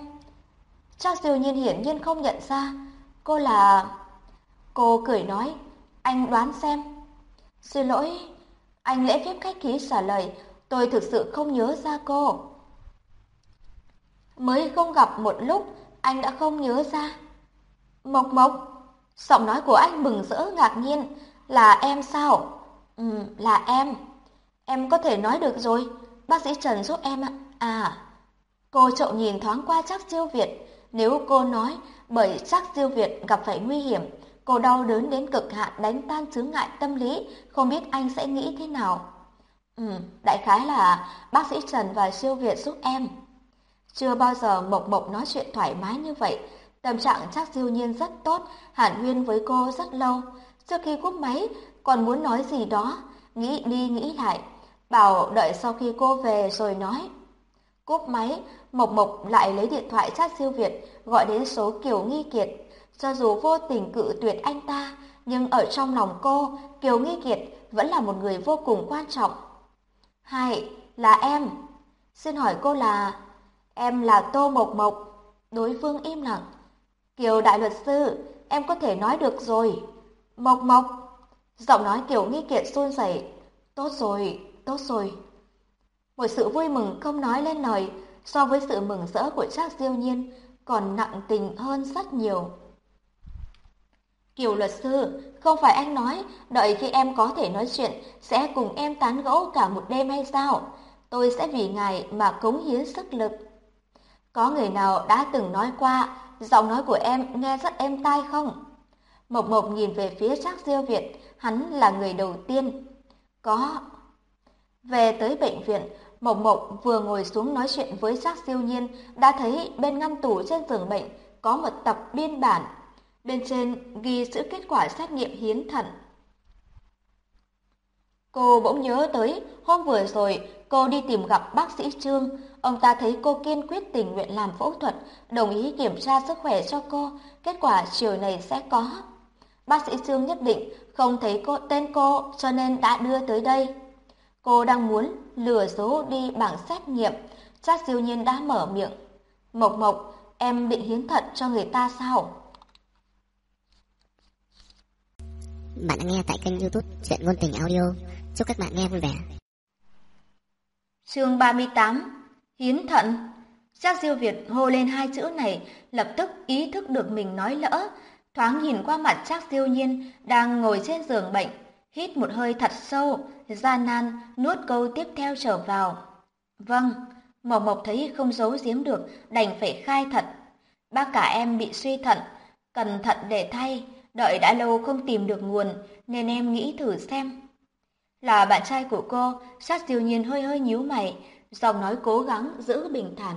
Chắc siêu nhiên hiển nhiên không nhận ra, cô là... Cô cười nói, anh đoán xem. Xin lỗi, anh lễ phép khách khí trả lời, tôi thực sự không nhớ ra cô. Mới không gặp một lúc, anh đã không nhớ ra. Mộc Mộc, giọng nói của anh mừng rỡ ngạc nhiên, là em sao? Ừ, là em. Em có thể nói được rồi, bác sĩ Trần giúp em ạ. À, cô trộn nhìn thoáng qua chắc siêu Việt, nếu cô nói bởi chắc siêu Việt gặp phải nguy hiểm, cô đau đớn đến cực hạn đánh tan chướng ngại tâm lý, không biết anh sẽ nghĩ thế nào. Ừ, đại khái là bác sĩ Trần và siêu Việt giúp em. Chưa bao giờ Mộc Mộc nói chuyện thoải mái như vậy. Tâm trạng chắc siêu nhiên rất tốt, hàn huyên với cô rất lâu. Trước khi cúp máy, còn muốn nói gì đó, nghĩ đi nghĩ lại. Bảo đợi sau khi cô về rồi nói. Cúp máy, Mộc Mộc lại lấy điện thoại chat siêu Việt, gọi đến số Kiều Nghi Kiệt. Cho dù vô tình cự tuyệt anh ta, nhưng ở trong lòng cô, Kiều Nghi Kiệt vẫn là một người vô cùng quan trọng. Hai, là em. Xin hỏi cô là... Em là Tô Mộc Mộc. Đối phương im lặng. Kiều đại luật sư, em có thể nói được rồi. Mộc Mộc. Giọng nói Kiều nghi kiệt run rẩy. Tốt rồi, tốt rồi. Một sự vui mừng không nói lên lời so với sự mừng rỡ của Trác Diêu Nhiên còn nặng tình hơn rất nhiều. Kiều luật sư, không phải anh nói đợi khi em có thể nói chuyện sẽ cùng em tán gẫu cả một đêm hay sao? Tôi sẽ vì ngài mà cống hiến sức lực. Có người nào đã từng nói qua giọng nói của em nghe rất êm tai không? Mộc Mộc nhìn về phía Trác Diêu Việt, hắn là người đầu tiên. Có. Về tới bệnh viện, Mộc Mộc vừa ngồi xuống nói chuyện với Giác Siêu Nhiên, đã thấy bên ngăn tủ trên giường bệnh có một tập biên bản. Bên trên ghi chữ kết quả xét nghiệm hiến thận. Cô bỗng nhớ tới hôm vừa rồi cô đi tìm gặp bác sĩ Trương, Ông ta thấy cô kiên quyết tình nguyện làm phẫu thuật, đồng ý kiểm tra sức khỏe cho cô, kết quả chiều này sẽ có. Bác sĩ Trương nhất định không thấy cô tên cô cho nên đã đưa tới đây. Cô đang muốn lừa dối đi bảng xét nghiệm, chắc siêu nhiên đã mở miệng. Mộc Mộc, em định hiến thận cho người ta sao? Bạn đang nghe tại kênh youtube Chuyện Ngôn Tình Audio. Chúc các bạn nghe vui vẻ. Chương 38 Hiến thận. Giác diêu Việt hô lên hai chữ này, lập tức ý thức được mình nói lỡ, thoáng nhìn qua mặt Trác Diêu Nhiên đang ngồi trên giường bệnh, hít một hơi thật sâu, ra nan nuốt câu tiếp theo trở vào. Vâng, Mộc Mộc thấy không giấu giếm được, đành phải khai thật. Bác cả em bị suy thận, cần thận để thay, đợi đã lâu không tìm được nguồn nên em nghĩ thử xem. Là bạn trai của cô, sát diều nhiên hơi hơi nhíu mày, giọng nói cố gắng giữ bình thản.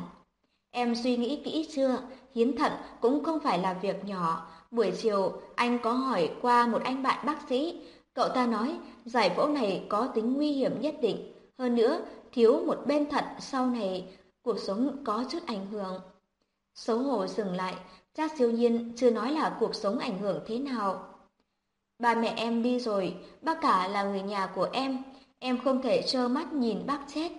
Em suy nghĩ kỹ chưa? Hiến thận cũng không phải là việc nhỏ. Buổi chiều, anh có hỏi qua một anh bạn bác sĩ. Cậu ta nói giải phẫu này có tính nguy hiểm nhất định. Hơn nữa, thiếu một bên thận sau này, cuộc sống có chút ảnh hưởng. Xấu hổ dừng lại, Trác siêu nhiên chưa nói là cuộc sống ảnh hưởng thế nào. Ba mẹ em đi rồi, bác cả là người nhà của em, em không thể trơ mắt nhìn bác chết.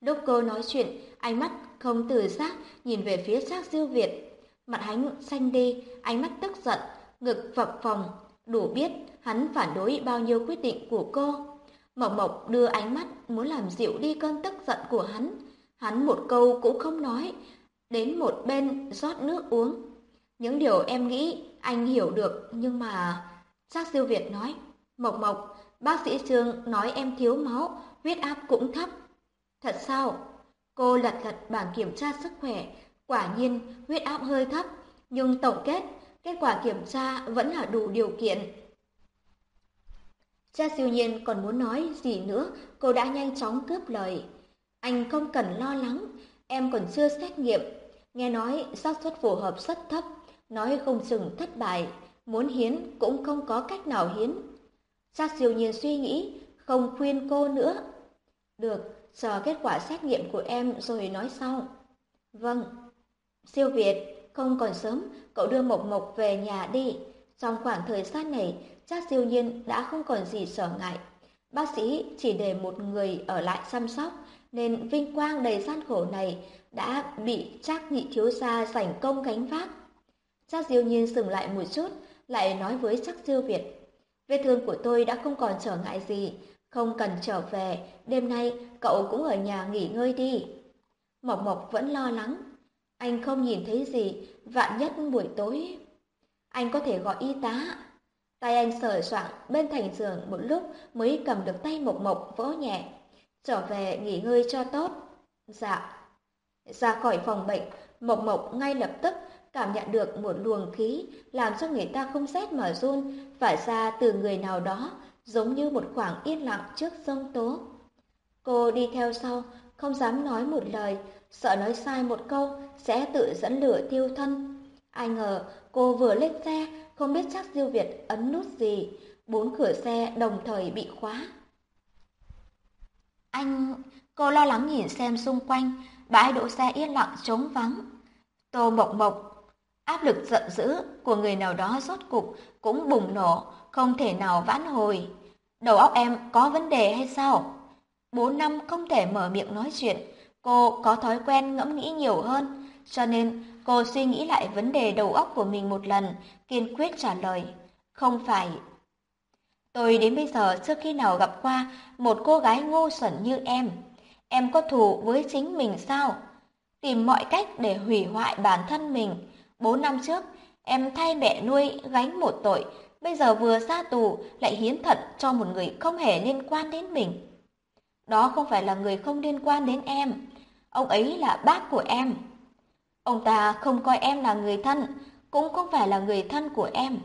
đốc cơ nói chuyện, ánh mắt không từ giác nhìn về phía xác diêu Việt. Mặt hắn xanh đi, ánh mắt tức giận, ngực phập phồng, đủ biết hắn phản đối bao nhiêu quyết định của cô. Mộc Mộc đưa ánh mắt muốn làm dịu đi cơn tức giận của hắn. Hắn một câu cũng không nói, đến một bên rót nước uống. Những điều em nghĩ anh hiểu được nhưng mà... Giác siêu Việt nói, Mộc Mộc, bác sĩ Trương nói em thiếu máu, huyết áp cũng thấp. Thật sao? Cô lật lật bảng kiểm tra sức khỏe, quả nhiên huyết áp hơi thấp, nhưng tổng kết, kết quả kiểm tra vẫn là đủ điều kiện. Cha siêu nhiên còn muốn nói gì nữa, cô đã nhanh chóng cướp lời. Anh không cần lo lắng, em còn chưa xét nghiệm. Nghe nói xác suất phù hợp rất thấp, nói không chừng thất bại, muốn hiến cũng không có cách nào hiến. Cha siêu nhiên suy nghĩ, không khuyên cô nữa. Được, chờ kết quả xét nghiệm của em rồi nói sau. Vâng. Siêu Việt, không còn sớm, cậu đưa Mộc Mộc về nhà đi. Trong khoảng thời gian này, chắc siêu nhiên đã không còn gì sợ ngại. Bác sĩ chỉ để một người ở lại chăm sóc, nên vinh quang đầy gian khổ này đã bị Trác Nhị thiếu gia giành công gánh vác. Trác Diêu Nhiên dừng lại một chút, lại nói với Trác Diêu Việt: "Vết thương của tôi đã không còn trở ngại gì, không cần trở về, đêm nay cậu cũng ở nhà nghỉ ngơi đi." Mộc Mộc vẫn lo lắng, anh không nhìn thấy gì, vạn nhất buổi tối anh có thể gọi y tá. Tay anh sờ soạng bên thành giường một lúc mới cầm được tay Mộc Mộc vỗ nhẹ. Trở về nghỉ ngơi cho tốt. Dạ. Ra khỏi phòng bệnh, Mộc Mộc ngay lập tức cảm nhận được một luồng khí làm cho người ta không rét mà run phải ra từ người nào đó giống như một khoảng yên lặng trước sông tố. Cô đi theo sau, không dám nói một lời, sợ nói sai một câu sẽ tự dẫn lửa tiêu thân. Ai ngờ cô vừa lên xe, không biết chắc Diêu Việt ấn nút gì, bốn cửa xe đồng thời bị khóa. Anh, cô lo lắng nhìn xem xung quanh, bãi đỗ xe yên lặng trống vắng. Tô Mộc Mộc, áp lực giận dữ của người nào đó rốt cục cũng bùng nổ, không thể nào vãn hồi. Đầu óc em có vấn đề hay sao? Bốn năm không thể mở miệng nói chuyện, cô có thói quen ngẫm nghĩ nhiều hơn, cho nên cô suy nghĩ lại vấn đề đầu óc của mình một lần, kiên quyết trả lời. Không phải. Tôi đến bây giờ chưa khi nào gặp qua một cô gái ngu xuẩn như em. Em có thù với chính mình sao? Tìm mọi cách để hủy hoại bản thân mình. Bốn năm trước, em thay mẹ nuôi gánh một tội, bây giờ vừa ra tù lại hiến thận cho một người không hề liên quan đến mình. Đó không phải là người không liên quan đến em, ông ấy là bác của em. Ông ta không coi em là người thân, cũng không phải là người thân của em.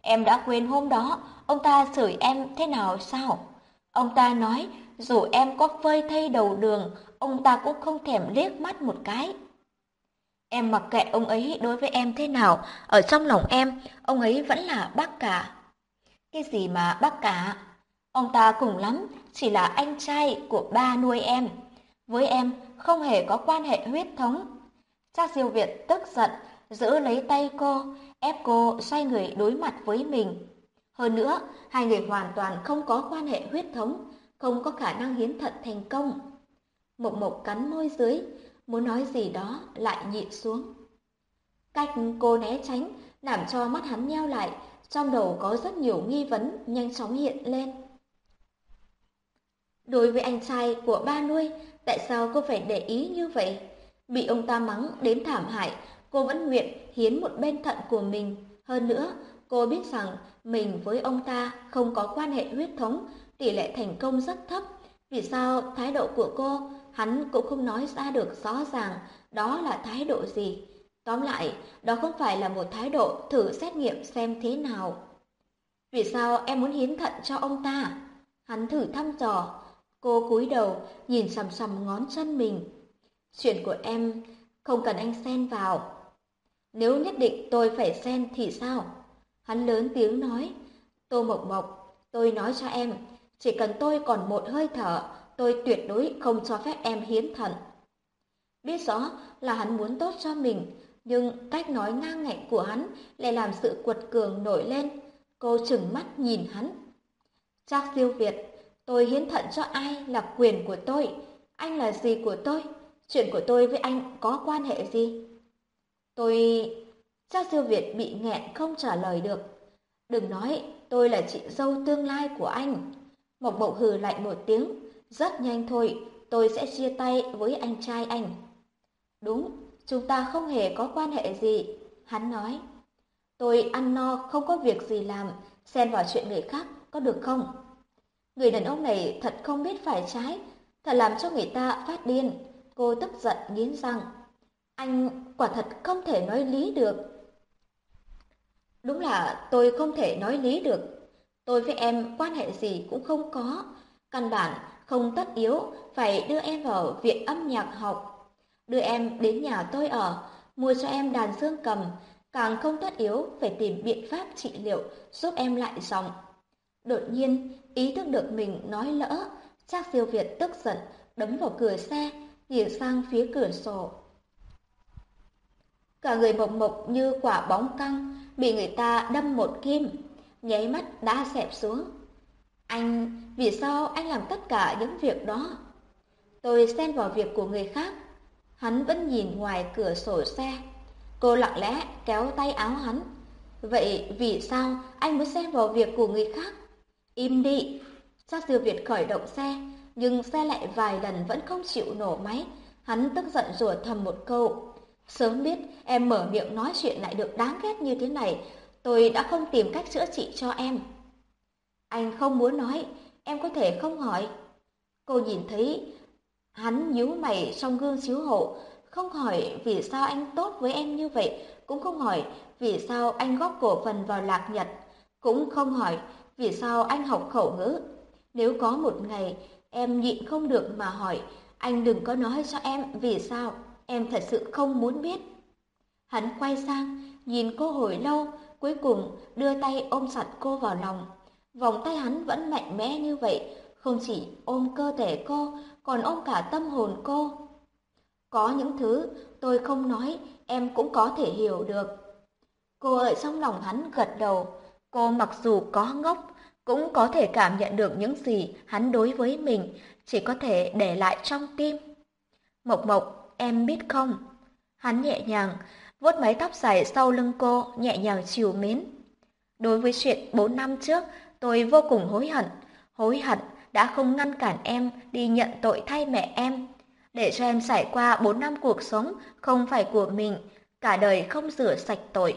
Em đã quên hôm đó ông ta xử em thế nào sao? Ông ta nói dù em có phơi thay đầu đường, ông ta cũng không thèm liếc mắt một cái. Em mặc kệ ông ấy đối với em thế nào, ở trong lòng em, ông ấy vẫn là bác cả. Cái gì mà bác cả? Ông ta cùng lắm, chỉ là anh trai của ba nuôi em. Với em, không hề có quan hệ huyết thống. Cha siêu viện tức giận, giữ lấy tay cô, ép cô xoay người đối mặt với mình. Hơn nữa, hai người hoàn toàn không có quan hệ huyết thống, không có khả năng hiến thận thành công. Mộc Mộc cắn môi dưới, muốn nói gì đó lại nhịn xuống. Cách cô né tránh làm cho mắt hắn nheo lại, trong đầu có rất nhiều nghi vấn nhanh chóng hiện lên. Đối với anh trai của ba nuôi, tại sao cô phải để ý như vậy? Bị ông ta mắng đến thảm hại, cô vẫn nguyện hiến một bên thận của mình. Hơn nữa, cô biết rằng mình với ông ta không có quan hệ huyết thống, tỷ lệ thành công rất thấp. Vì sao thái độ của cô, hắn cũng không nói ra được rõ ràng đó là thái độ gì. Tóm lại, đó không phải là một thái độ thử xét nghiệm xem thế nào. Vì sao em muốn hiến thận cho ông ta? Hắn thử thăm dò. Cô cúi đầu, nhìn sầm sầm ngón chân mình. Chuyện của em không cần anh xen vào. Nếu nhất định tôi phải xen thì sao? Hắn lớn tiếng nói. Tô Mộc Mộc, tôi nói cho em, chỉ cần tôi còn một hơi thở, tôi tuyệt đối không cho phép em hiến thận. Biết rõ là hắn muốn tốt cho mình, nhưng cách nói ngang ngạnh của hắn lại làm sự quật cường nổi lên. Cô chừng mắt nhìn hắn. Trác siêu Việt, tôi hiến thận cho ai là quyền của tôi, anh là gì của tôi? Chuyện của tôi với anh có quan hệ gì? Tôi... Cha siêu Việt bị nghẹn không trả lời được. Đừng nói tôi là chị dâu tương lai của anh. Mộc Mộc hừ lạnh một tiếng, rất nhanh thôi, tôi sẽ chia tay với anh trai anh. Đúng, chúng ta không hề có quan hệ gì, hắn nói. Tôi ăn no không có việc gì làm, xen vào chuyện người khác có được không? Người đàn ông này thật không biết phải trái, thật làm cho người ta phát điên. Cô tức giận nghiến răng. Anh quả thật không thể nói lý được. Đúng là tôi không thể nói lý được. Tôi với em quan hệ gì cũng không có. Căn bản không tất yếu phải đưa em vào viện âm nhạc học. Đưa em đến nhà tôi ở, mua cho em đàn dương cầm, càng không tất yếu phải tìm biện pháp trị liệu giúp em lại giọng. Đột nhiên, ý thức được mình nói lỡ, Trác Siêu Việt tức giận, đấm vào cửa xe, nhìn sang phía cửa sổ. Cả người mộc mộc như quả bóng căng, bị người ta đâm một kim, nháy mắt đã xẹp xuống. Anh, vì sao anh làm tất cả những việc đó? Tôi xen vào việc của người khác. Hắn vẫn nhìn ngoài cửa sổ xe. Cô lặng lẽ kéo tay áo hắn. Vậy vì sao anh mới xen vào việc của người khác? Im đi! Sát siêu Việt khởi động xe, nhưng xe lại vài lần vẫn không chịu nổ máy. Hắn tức giận rủa thầm một câu. Sớm biết em mở miệng nói chuyện lại được đáng ghét như thế này, tôi đã không tìm cách chữa trị cho em. Anh không muốn nói, em có thể không hỏi. Cô nhìn thấy hắn nhíu mày trong gương chiếu hậu, không hỏi vì sao anh tốt với em như vậy, cũng không hỏi vì sao anh góp cổ phần vào lạc nhật, cũng không hỏi vì sao anh học khẩu ngữ. Nếu có một ngày em nhịn không được mà hỏi, anh đừng có nói cho em vì sao, em thật sự không muốn biết. Hắn quay sang, nhìn cô hồi lâu, cuối cùng đưa tay ôm chặt cô vào lòng. Vòng tay hắn vẫn mạnh mẽ như vậy, không chỉ ôm cơ thể cô, còn ôm cả tâm hồn cô. Có những thứ tôi không nói, em cũng có thể hiểu được. Cô ở trong lòng hắn gật đầu, cô mặc dù có ngốc, cũng có thể cảm nhận được những gì hắn đối với mình, chỉ có thể để lại trong tim. Mộc Mộc, em biết không? Hắn nhẹ nhàng, vuốt mái tóc dài sau lưng cô, nhẹ nhàng chiều mến. Đối với chuyện bốn năm trước, tôi vô cùng hối hận. Hối hận đã không ngăn cản em đi nhận tội thay mẹ em. Để cho em trải qua bốn năm cuộc sống không phải của mình, cả đời không rửa sạch tội.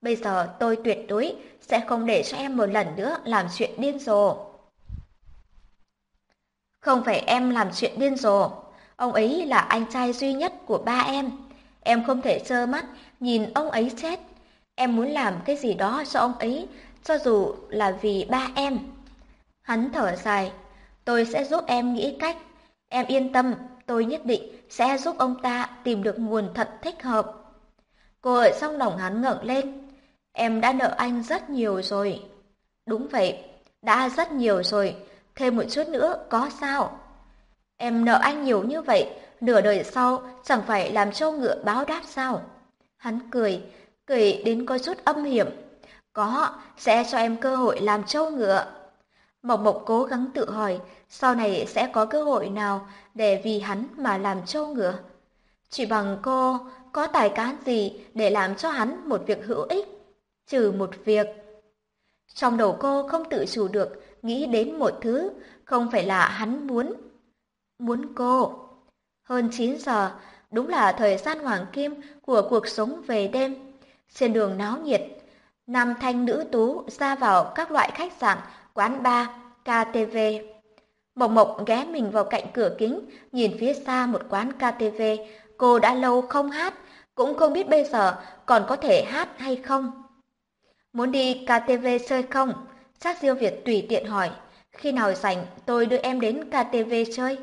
Bây giờ tôi tuyệt đối sẽ không để cho em một lần nữa làm chuyện điên rồ. Không phải em làm chuyện điên rồ, ông ấy là anh trai duy nhất của ba em. Em không thể trơ mắt nhìn ông ấy chết. Em muốn làm cái gì đó cho ông ấy, cho dù là vì ba em. Hắn thở dài, tôi sẽ giúp em nghĩ cách. Em yên tâm, tôi nhất định sẽ giúp ông ta tìm được nguồn thật thích hợp. Cô ở trong lòng hắn ngẩng lên. Em đã nợ anh rất nhiều rồi. Đúng vậy, đã rất nhiều rồi. Thêm một chút nữa có sao? Em nợ anh nhiều như vậy, nửa đời sau chẳng phải làm trâu ngựa báo đáp sao? Hắn cười, cười đến có chút âm hiểm. Có, sẽ cho em cơ hội làm trâu ngựa. Mộc Mộc cố gắng tự hỏi, sau này sẽ có cơ hội nào để vì hắn mà làm trâu ngựa? Chỉ bằng cô có tài cán gì để làm cho hắn một việc hữu ích, trừ một việc. Trong đầu cô không tự chủ được nghĩ đến một thứ, không phải là hắn muốn. Muốn cô. Hơn 9 giờ, đúng là thời gian hoàng kim của cuộc sống về đêm. Trên đường náo nhiệt, nam thanh nữ tú ra vào các loại khách sạn, quán bar, KTV. Mộc Mộc ghé mình vào cạnh cửa kính, nhìn phía xa một quán KTV. Cô đã lâu không hát, cũng không biết bây giờ còn có thể hát hay không. Muốn đi KTV chơi không? Sát Diêu Việt tùy tiện hỏi. Khi nào rảnh tôi đưa em đến KTV chơi.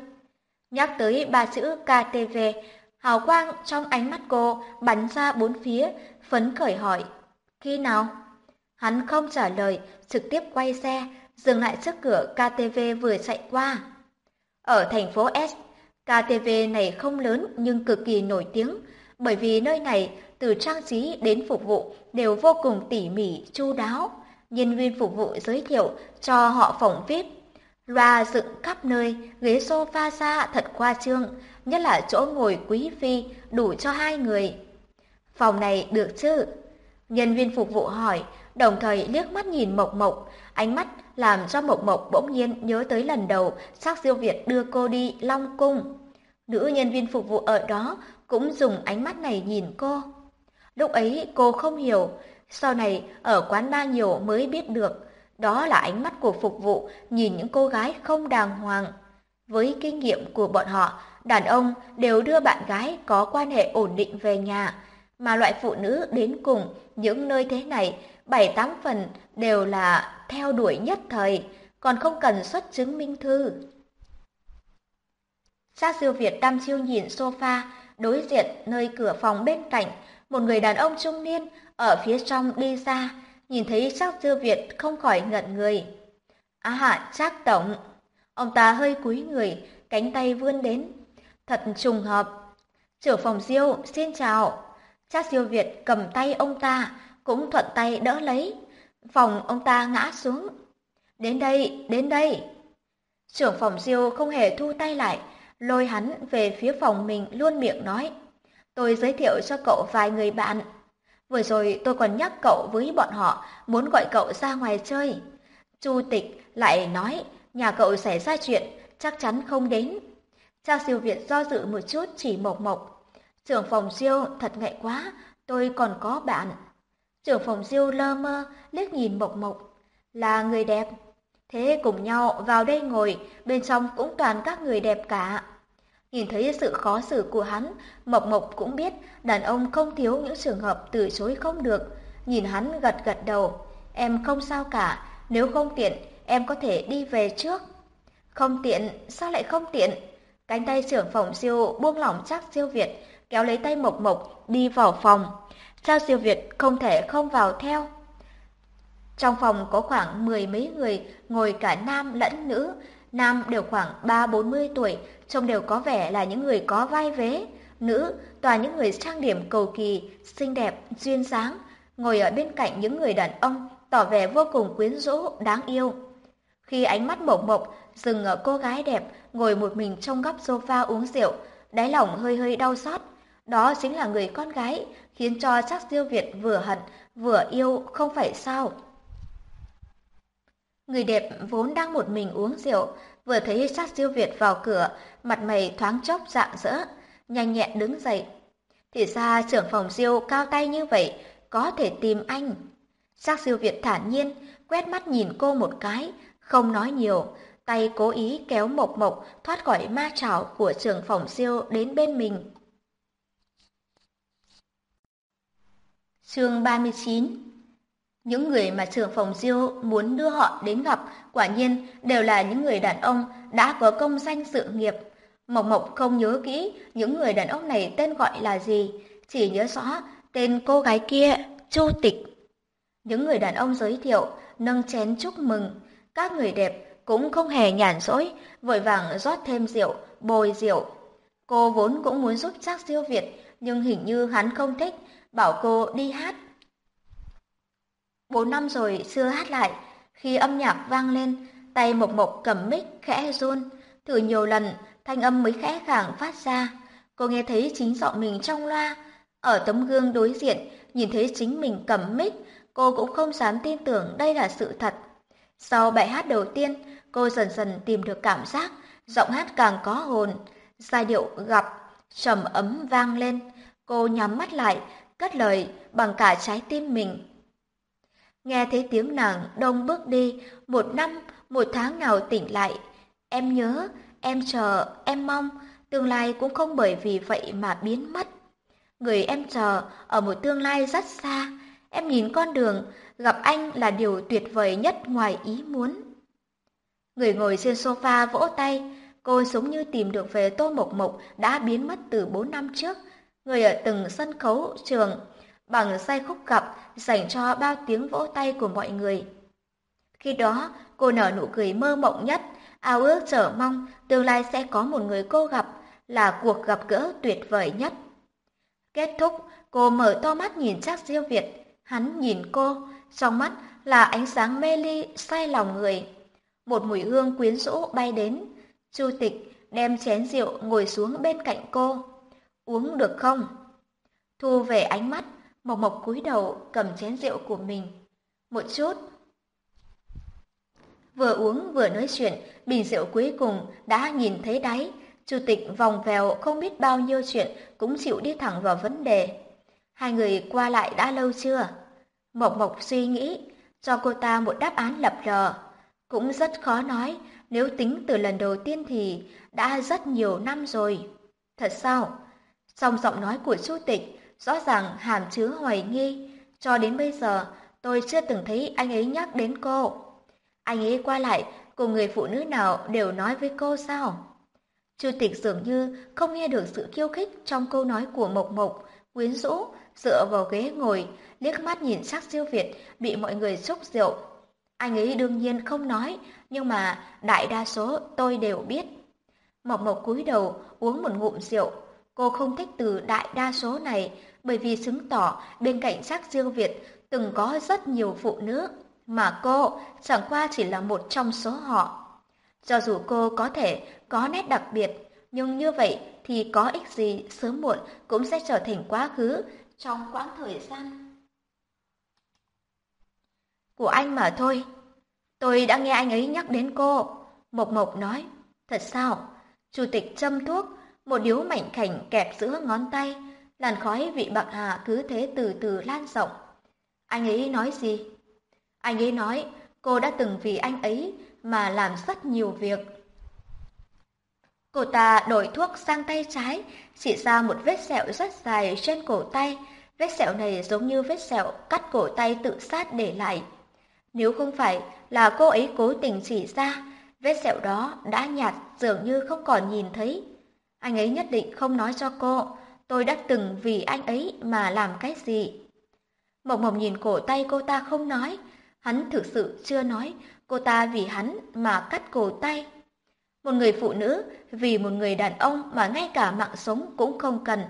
Nhắc tới ba chữ KTV, hào quang trong ánh mắt cô bắn ra bốn phía, phấn khởi hỏi. Khi nào? Hắn không trả lời, trực tiếp quay xe, dừng lại trước cửa KTV vừa chạy qua. Ở thành phố S, KTV này không lớn nhưng cực kỳ nổi tiếng, bởi vì nơi này từ trang trí đến phục vụ đều vô cùng tỉ mỉ, chu đáo. Nhân viên phục vụ giới thiệu cho họ phòng VIP. Loa dựng khắp nơi, ghế sofa xa thật khoa trương, nhất là chỗ ngồi quý phi đủ cho hai người. Phòng này được chứ? Nhân viên phục vụ hỏi, đồng thời liếc mắt nhìn Mộc Mộc, ánh mắt làm cho Mộc Mộc bỗng nhiên nhớ tới lần đầu sắc siêu Việt đưa cô đi Long Cung. Nữ nhân viên phục vụ ở đó cũng dùng ánh mắt này nhìn cô. Lúc ấy cô không hiểu, sau này ở quán ba nhiều mới biết được, đó là ánh mắt của phục vụ nhìn những cô gái không đàng hoàng. Với kinh nghiệm của bọn họ, đàn ông đều đưa bạn gái có quan hệ ổn định về nhà, mà loại phụ nữ đến cùng những nơi thế này bảy tám phần đều là theo đuổi nhất thời, còn không cần xuất chứng minh thư. gia siêu Việt đăm chiêu nhìn sofa, đối diện nơi cửa phòng bên cạnh, một người đàn ông trung niên ở phía trong đi ra, nhìn thấy Trác siêu Việt không khỏi ngẩn người. Á hạ, chắc tổng. Ông ta hơi cúi người, cánh tay vươn đến. Thật trùng hợp. Trưởng phòng diêu xin chào. Trác siêu Việt cầm tay ông ta, cũng thuận tay đỡ lấy. Phòng ông ta ngã xuống. Đến đây, đến đây. Trưởng phòng diêu không hề thu tay lại, lôi hắn về phía phòng mình luôn miệng nói. Tôi giới thiệu cho cậu vài người bạn. Vừa rồi tôi còn nhắc cậu với bọn họ muốn gọi cậu ra ngoài chơi. Chu tịch lại nói nhà cậu xảy ra chuyện, chắc chắn không đến. Cha siêu Việt do dự một chút chỉ mộc mộc. Trưởng phòng siêu thật ngại quá, tôi còn có bạn. Trưởng phòng siêu lơ mơ, liếc nhìn mộc mộc. Là người đẹp. Thế cùng nhau vào đây ngồi, bên trong cũng toàn các người đẹp cả. Nhìn thấy sự khó xử của hắn, Mộc Mộc cũng biết đàn ông không thiếu những trường hợp từ chối không được. Nhìn hắn gật gật đầu, em không sao cả, nếu không tiện, em có thể đi về trước. Không tiện, sao lại không tiện? Cánh tay trưởng phòng siêu buông lỏng chắc siêu Việt, kéo lấy tay Mộc Mộc đi vào phòng. Sao siêu Việt không thể không vào theo? Trong phòng có khoảng mười mấy người, ngồi cả nam lẫn nữ. Nam đều khoảng ba bốn mươi tuổi, trông đều có vẻ là những người có vai vế. Nữ, toàn những người trang điểm cầu kỳ, xinh đẹp, duyên dáng, ngồi ở bên cạnh những người đàn ông, tỏ vẻ vô cùng quyến rũ, đáng yêu. Khi ánh mắt mộc mộc dừng ở cô gái đẹp ngồi một mình trong góc sofa uống rượu, đáy lòng hơi hơi đau xót. Đó chính là người con gái, khiến cho chắc Diêu Việt vừa hận, vừa yêu, không phải sao. Người đẹp vốn đang một mình uống rượu, vừa thấy sát siêu Việt vào cửa, mặt mày thoáng chốc rạng rỡ, nhanh nhẹn đứng dậy. Thì ra trưởng phòng siêu cao tay như vậy, có thể tìm anh. Sát siêu Việt thản nhiên, quét mắt nhìn cô một cái, không nói nhiều, tay cố ý kéo mộc mộc thoát khỏi ma trảo của trưởng phòng siêu đến bên mình. Chương 39 những người mà trưởng phòng diêu muốn đưa họ đến gặp quả nhiên đều là những người đàn ông đã có công danh sự nghiệp. Mộc Mộc không nhớ kỹ những người đàn ông này tên gọi là gì, chỉ nhớ rõ tên cô gái kia, Chu Tịch. Những người đàn ông giới thiệu, nâng chén chúc mừng. Các người đẹp cũng không hề nhàn rỗi, vội vàng rót thêm rượu, bồi rượu. Cô vốn cũng muốn giúp Trác Siêu Việt, nhưng hình như hắn không thích, bảo cô đi hát Bốn năm rồi xưa hát lại, khi âm nhạc vang lên, tay Mộc Mộc cầm mic khẽ run, thử nhiều lần, thanh âm mới khẽ khàng phát ra. Cô nghe thấy chính giọng mình trong loa, ở tấm gương đối diện, nhìn thấy chính mình cầm mic, cô cũng không dám tin tưởng đây là sự thật. Sau bài hát đầu tiên, cô dần dần tìm được cảm giác, giọng hát càng có hồn, giai điệu gặp, trầm ấm vang lên. Cô nhắm mắt lại, cất lời bằng cả trái tim mình. Nghe thấy tiếng nàng đông bước đi, một năm, một tháng nào tỉnh lại. Em nhớ, em chờ, em mong, tương lai cũng không bởi vì vậy mà biến mất. Người em chờ ở một tương lai rất xa, em nhìn con đường, gặp anh là điều tuyệt vời nhất ngoài ý muốn. Người ngồi trên sofa vỗ tay, cô giống như tìm được về Tô Mộc Mộc đã biến mất từ bốn năm trước. Người ở từng sân khấu trường bằng say khúc gặp dành cho bao tiếng vỗ tay của mọi người. Khi đó, cô nở nụ cười mơ mộng nhất, ao ước chờ mong tương lai sẽ có một người cô gặp là cuộc gặp gỡ tuyệt vời nhất. Kết thúc, cô mở to mắt nhìn chắc Diêu Việt, hắn nhìn cô, trong mắt là ánh sáng mê ly say lòng người. Một mùi hương quyến rũ bay đến, Chu Tịch đem chén rượu ngồi xuống bên cạnh cô. Uống được không? Thu về ánh mắt, Mộc Mộc cúi đầu cầm chén rượu của mình. Một chút. Vừa uống vừa nói chuyện, bình rượu cuối cùng đã nhìn thấy đáy. Chủ tịch vòng vèo không biết bao nhiêu chuyện cũng chịu đi thẳng vào vấn đề. Hai người qua lại đã lâu chưa? Mộc Mộc suy nghĩ, cho cô ta một đáp án lập lờ. Cũng rất khó nói, nếu tính từ lần đầu tiên thì đã rất nhiều năm rồi. Thật sao? Trong giọng nói của chủ tịch, rõ ràng hàm chứa hoài nghi. Cho đến bây giờ, tôi chưa từng thấy anh ấy nhắc đến cô. Anh ấy qua lại cùng người phụ nữ nào đều nói với cô sao? Chủ tịch dường như không nghe được sự khiêu khích trong câu nói của Mộc Mộc, quyến rũ, dựa vào ghế ngồi, liếc mắt nhìn sắc siêu Việt bị mọi người xúc rượu. Anh ấy đương nhiên không nói, nhưng mà đại đa số tôi đều biết. Mộc Mộc cúi đầu uống một ngụm rượu. Cô không thích từ đại đa số này bởi vì chứng tỏ bên cạnh sắc riêng Việt từng có rất nhiều phụ nữ, mà cô chẳng qua chỉ là một trong số họ. Cho dù cô có thể có nét đặc biệt, nhưng như vậy thì có ích gì sớm muộn cũng sẽ trở thành quá khứ trong quãng thời gian của anh mà thôi. Tôi đã nghe anh ấy nhắc đến cô. Mộc Mộc nói, thật sao? Chủ tịch châm thuốc, một điếu mảnh khảnh kẹp giữa ngón tay, làn khói vị bạc hà cứ thế từ từ lan rộng. Anh ấy nói gì? Anh ấy nói cô đã từng vì anh ấy mà làm rất nhiều việc. Cô ta đổi thuốc sang tay trái, chỉ ra một vết sẹo rất dài trên cổ tay. Vết sẹo này giống như vết sẹo cắt cổ tay tự sát để lại. Nếu không phải là cô ấy cố tình chỉ ra, vết sẹo đó đã nhạt dường như không còn nhìn thấy. Anh ấy nhất định không nói cho cô, tôi đã từng vì anh ấy mà làm cái gì. Mộc Mộc nhìn cổ tay cô ta không nói, hắn thực sự chưa nói cô ta vì hắn mà cắt cổ tay. Một người phụ nữ vì một người đàn ông mà ngay cả mạng sống cũng không cần.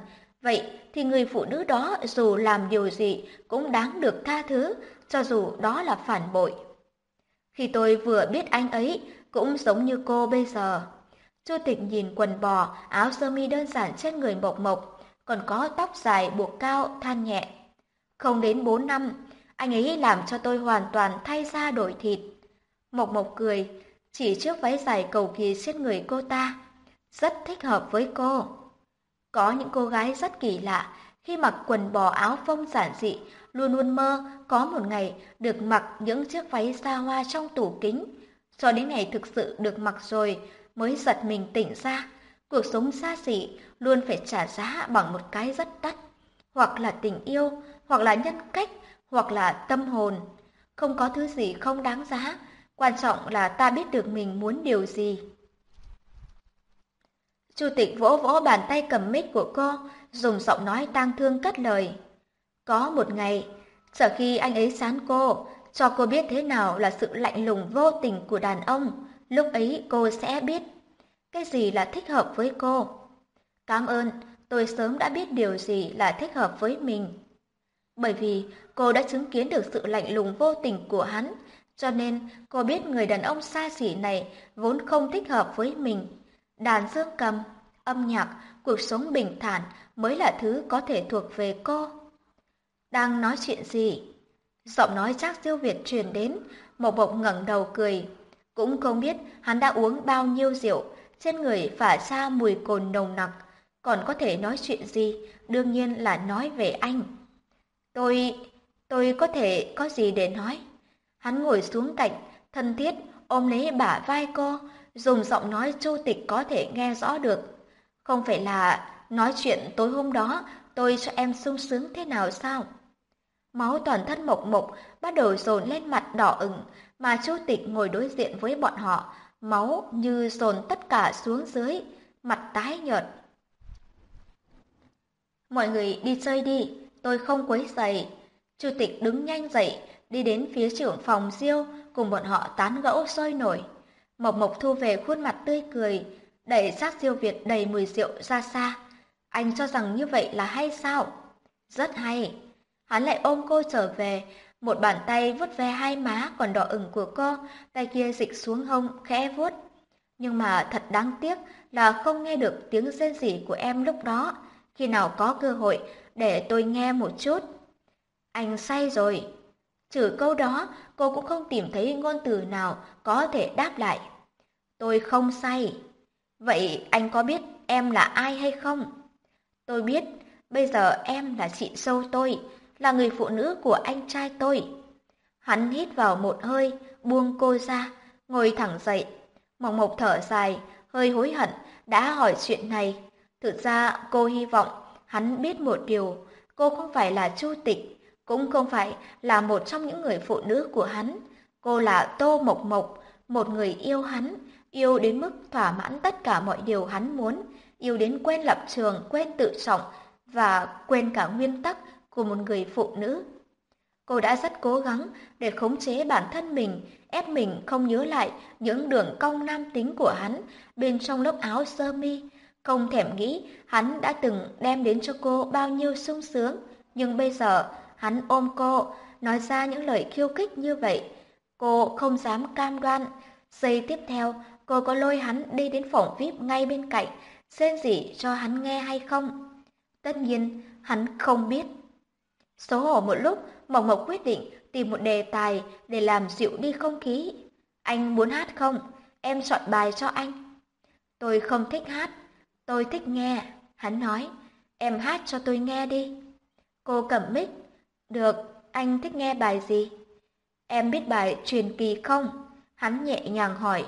Vậy thì người phụ nữ đó dù làm điều gì cũng đáng được tha thứ, cho dù đó là phản bội. Khi tôi vừa biết anh ấy, cũng giống như cô bây giờ. Chu tịch nhìn quần bò, áo sơ mi đơn giản trên người mộc mộc, còn có tóc dài buộc cao, than nhẹ. Không đến bốn năm, anh ấy làm cho tôi hoàn toàn thay da đổi thịt. Mộc Mộc cười, chỉ chiếc váy dài cầu kỳ trên người cô ta, rất thích hợp với cô. Có những cô gái rất kỳ lạ, khi mặc quần bò áo phông giản dị, luôn luôn mơ có một ngày được mặc những chiếc váy xa hoa trong tủ kính. Cho đến ngày thực sự được mặc rồi, mới giật mình tỉnh ra. Cuộc sống xa xỉ luôn phải trả giá bằng một cái rất đắt. Hoặc là tình yêu, hoặc là nhân cách, hoặc là tâm hồn. Không có thứ gì không đáng giá, quan trọng là ta biết được mình muốn điều gì. Chủ tịch vỗ vỗ bàn tay cầm mic của cô, dùng giọng nói tang thương cất lời. Có một ngày, sợ khi anh ấy sán cô, cho cô biết thế nào là sự lạnh lùng vô tình của đàn ông, lúc ấy cô sẽ biết cái gì là thích hợp với cô. Cảm ơn, tôi sớm đã biết điều gì là thích hợp với mình. Bởi vì cô đã chứng kiến được sự lạnh lùng vô tình của hắn, cho nên cô biết người đàn ông xa xỉ này vốn không thích hợp với mình. Đàn dương cầm, âm nhạc, cuộc sống bình thản mới là thứ có thể thuộc về cô. Đang nói chuyện gì? Giọng nói chắc siêu Việt truyền đến, Mộc bộc ngẩng đầu cười. Cũng không biết hắn đã uống bao nhiêu rượu, trên người phả ra mùi cồn nồng nặc. Còn có thể nói chuyện gì? Đương nhiên là nói về anh. Tôi... tôi có thể có gì để nói? Hắn ngồi xuống cạnh, thân thiết, ôm lấy bả vai cô, dùng giọng nói chu tịch có thể nghe rõ được. Không phải là nói chuyện tối hôm đó tôi cho em sung sướng thế nào sao? Máu toàn thân mộc mộc bắt đầu dồn lên mặt đỏ ửng, mà chu tịch ngồi đối diện với bọn họ, máu như dồn tất cả xuống dưới, mặt tái nhợt. Mọi người đi chơi đi, tôi không quấy rầy. Chủ tịch đứng nhanh dậy, đi đến phía trưởng phòng Diêu cùng bọn họ tán gẫu sôi nổi. Mộc Mộc thu về khuôn mặt tươi cười, đẩy xác Diêu Việt đầy mùi rượu ra xa. Anh cho rằng như vậy là hay sao? Rất hay. Hắn lại ôm cô trở về, một bàn tay vuốt ve hai má còn đỏ ửng của cô, tay kia dịch xuống hông khẽ vuốt. Nhưng mà thật đáng tiếc là không nghe được tiếng rên rỉ của em lúc đó. Khi nào có cơ hội để tôi nghe một chút. Anh say rồi. Trừ câu đó, cô cũng không tìm thấy ngôn từ nào có thể đáp lại. Tôi không say. Vậy anh có biết em là ai hay không? Tôi biết, bây giờ em là chị dâu tôi, là người phụ nữ của anh trai tôi. Hắn hít vào một hơi, buông cô ra, ngồi thẳng dậy. Mộc Mộc thở dài, hơi hối hận đã hỏi chuyện này. Thực ra cô hy vọng hắn biết một điều, cô không phải là Chu Tịch, cũng không phải là một trong những người phụ nữ của hắn. Cô là Tô Mộc Mộc, một người yêu hắn, yêu đến mức thỏa mãn tất cả mọi điều hắn muốn, yêu đến quên lập trường, quên tự trọng và quên cả nguyên tắc của một người phụ nữ. Cô đã rất cố gắng để khống chế bản thân mình, ép mình không nhớ lại những đường cong nam tính của hắn bên trong lớp áo sơ mi, không thèm nghĩ hắn đã từng đem đến cho cô bao nhiêu sung sướng, nhưng bây giờ hắn ôm cô, nói ra những lời khiêu khích như vậy. Cô không dám cam đoan. Giây tiếp theo, cô có lôi hắn đi đến phòng VIP ngay bên cạnh, xen gì cho hắn nghe hay không? Tất nhiên, hắn không biết. Xấu hổ một lúc, Mộc Mộc quyết định tìm một đề tài để làm dịu đi không khí. Anh muốn hát không? Em chọn bài cho anh. Tôi không thích hát, tôi thích nghe. Hắn nói, em hát cho tôi nghe đi. Cô cầm mic. Được, anh thích nghe bài gì? Em biết bài truyền kỳ không? Hắn nhẹ nhàng hỏi.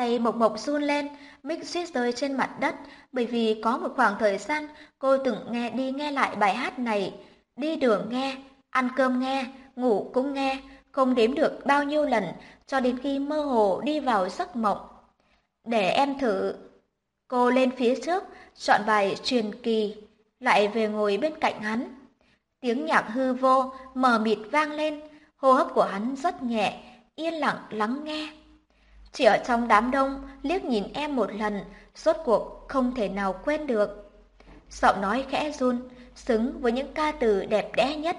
Tay Mộc Mộc run lên, mic suýt rơi trên mặt đất, bởi vì có một khoảng thời gian cô từng nghe đi nghe lại bài hát này, đi đường nghe, ăn cơm nghe, ngủ cũng nghe, không đếm được bao nhiêu lần cho đến khi mơ hồ đi vào giấc mộng. Để em thử. Cô lên phía trước, chọn bài truyền kỳ, lại về ngồi bên cạnh hắn. Tiếng nhạc hư vô, mờ mịt vang lên, hô hấp của hắn rất nhẹ, yên lặng lắng nghe. Chỉ ở trong đám đông, liếc nhìn em một lần, rốt cuộc không thể nào quên được. Giọng nói khẽ run, xứng với những ca từ đẹp đẽ nhất.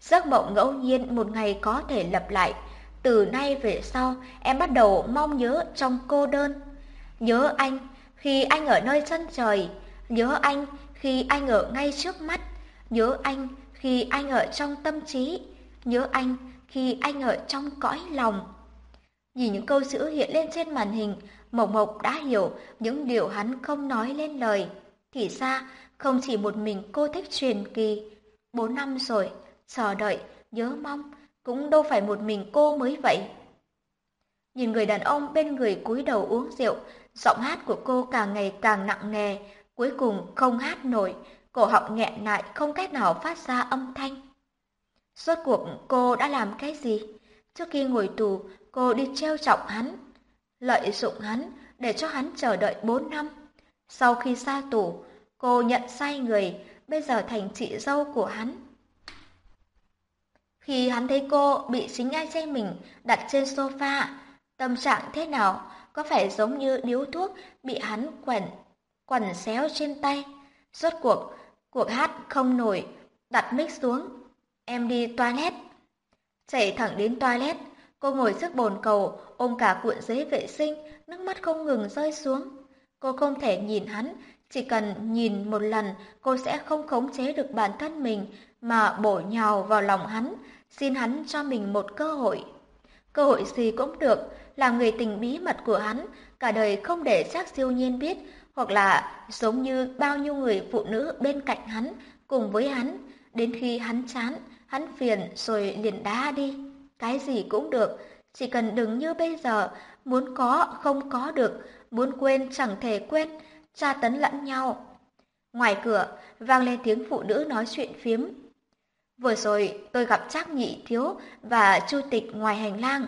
Giấc mộng ngẫu nhiên một ngày có thể lặp lại. Từ nay về sau, em bắt đầu mong nhớ trong cô đơn. Nhớ anh khi anh ở nơi chân trời, nhớ anh khi anh ở ngay trước mắt, nhớ anh khi anh ở trong tâm trí, nhớ anh khi anh ở trong cõi lòng. Nhìn những câu chữ hiện lên trên màn hình, Mộc Mộc đã hiểu những điều hắn không nói lên lời. Thì ra, không chỉ một mình cô thích truyền kỳ. Bốn năm rồi, chờ đợi, nhớ mong, cũng đâu phải một mình cô mới vậy. Nhìn người đàn ông bên người cúi đầu uống rượu, giọng hát của cô càng ngày càng nặng nề, cuối cùng không hát nổi, cổ họng nghẹn lại không cách nào phát ra âm thanh. Suốt cuộc cô đã làm cái gì? Trước khi ngồi tù, cô đi treo trọng hắn, lợi dụng hắn để cho hắn chờ đợi bốn năm. Sau khi ra tù, cô nhận sai người, bây giờ thành chị dâu của hắn. Khi hắn thấy cô bị chính ai trai mình đặt trên sofa, tâm trạng thế nào? Có phải giống như điếu thuốc bị hắn quẩn, quẩn xéo trên tay? Rốt cuộc, cuộc hát không nổi, đặt mic xuống. Em đi toilet. Chạy thẳng đến toilet, cô ngồi trước bồn cầu, ôm cả cuộn giấy vệ sinh, nước mắt không ngừng rơi xuống. Cô không thể nhìn hắn, chỉ cần nhìn một lần cô sẽ không khống chế được bản thân mình mà bổ nhào vào lòng hắn, xin hắn cho mình một cơ hội. Cơ hội gì cũng được, làm người tình bí mật của hắn, cả đời không để chắc siêu nhiên biết, hoặc là giống như bao nhiêu người phụ nữ bên cạnh hắn, cùng với hắn, đến khi hắn chán, hắn phiền rồi liền đá đi. Cái gì cũng được, chỉ cần đừng như bây giờ, muốn có không có được, muốn quên chẳng thể quên, tra tấn lẫn nhau. Ngoài cửa, vang lên tiếng phụ nữ nói chuyện phiếm. Vừa rồi tôi gặp Trác Nhị Thiếu và Chu Tịch ngoài hành lang.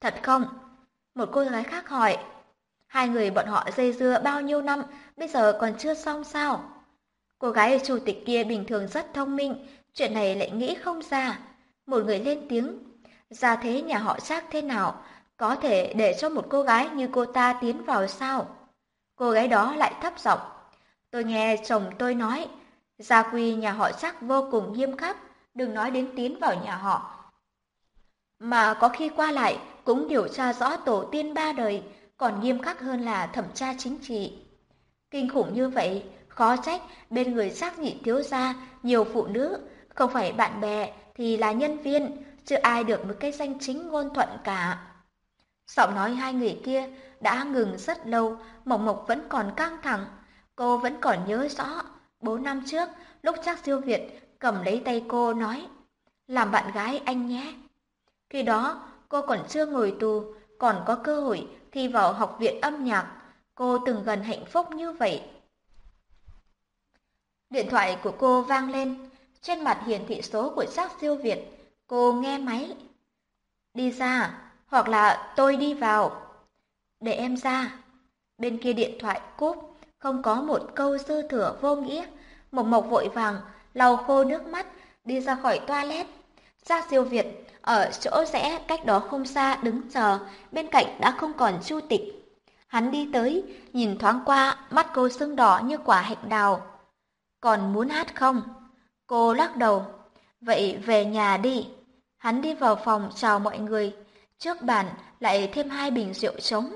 Thật không? Một cô gái khác hỏi. Hai người bọn họ dây dưa bao nhiêu năm, bây giờ còn chưa xong sao? Cô gái chủ tịch kia bình thường rất thông minh, chuyện này lại nghĩ không ra. Một người lên tiếng, gia thế nhà họ Trác thế nào, có thể để cho một cô gái như cô ta tiến vào sao? Cô gái đó lại thấp giọng. Tôi nghe chồng tôi nói, gia quy nhà họ Trác vô cùng nghiêm khắc, đừng nói đến tiến vào nhà họ. Mà có khi qua lại cũng điều tra rõ tổ tiên ba đời, còn nghiêm khắc hơn là thẩm tra chính trị. Kinh khủng như vậy, khó trách bên người xác nhị thiếu gia nhiều phụ nữ, không phải bạn bè thì là nhân viên, chưa ai được một cái danh chính ngôn thuận cả. Giọng nói hai người kia đã ngừng rất lâu, Mộc Mộc vẫn còn căng thẳng. Cô vẫn còn nhớ rõ, bốn năm trước, lúc chắc siêu Việt cầm lấy tay cô nói, làm bạn gái anh nhé. Khi đó, cô còn chưa ngồi tù, còn có cơ hội thi vào học viện âm nhạc. Cô từng gần hạnh phúc như vậy. Điện thoại của cô vang lên, trên mặt hiển thị số của Trác siêu Việt. Cô nghe máy. Đi ra, hoặc là tôi đi vào. Để em ra. Bên kia điện thoại cúp, không có một câu dư thừa vô nghĩa. Mộc Mộc vội vàng, lau khô nước mắt, đi ra khỏi toilet. ra siêu Việt ở chỗ rẽ cách đó không xa đứng chờ, bên cạnh đã không còn chu tịch. Hắn đi tới, nhìn thoáng qua, mắt cô sưng đỏ như quả hạnh đào. Còn muốn hát không? Cô lắc đầu. Vậy về nhà đi. Hắn đi vào phòng chào mọi người. Trước bàn lại thêm hai bình rượu trống.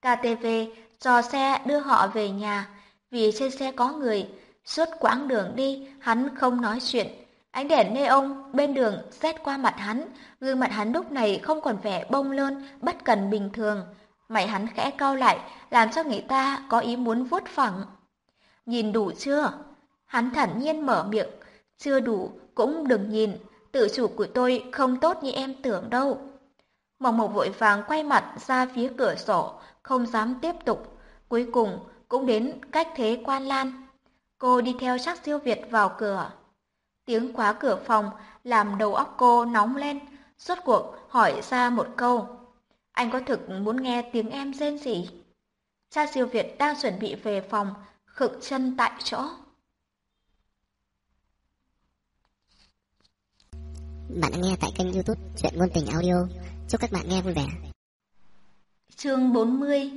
KTV cho xe đưa họ về nhà. Vì trên xe có người, suốt quãng đường đi, hắn không nói chuyện. Ánh đèn neon bên đường xét qua mặt hắn, gương mặt hắn lúc này không còn vẻ bông lơn, bất cần bình thường. Mày hắn khẽ cau lại, làm cho người ta có ý muốn vuốt phẳng. Nhìn đủ chưa? Hắn thản nhiên mở miệng, chưa đủ cũng đừng nhìn, tự chủ của tôi không tốt như em tưởng đâu. Mộc Mộc vội vàng quay mặt ra phía cửa sổ, không dám tiếp tục. Cuối cùng cũng đến cách thế quan lan. Cô đi theo chắc siêu Việt vào cửa. Tiếng khóa cửa phòng làm đầu óc cô nóng lên, suốt cuộc hỏi ra một câu. Anh có thực muốn nghe tiếng em rên gì? Cha siêu Việt đang chuẩn bị về phòng, khựng chân tại chỗ. Bạn đang nghe tại kênh youtube Chuyện Ngôn Tình Audio. Chúc các bạn nghe vui vẻ. Chương 40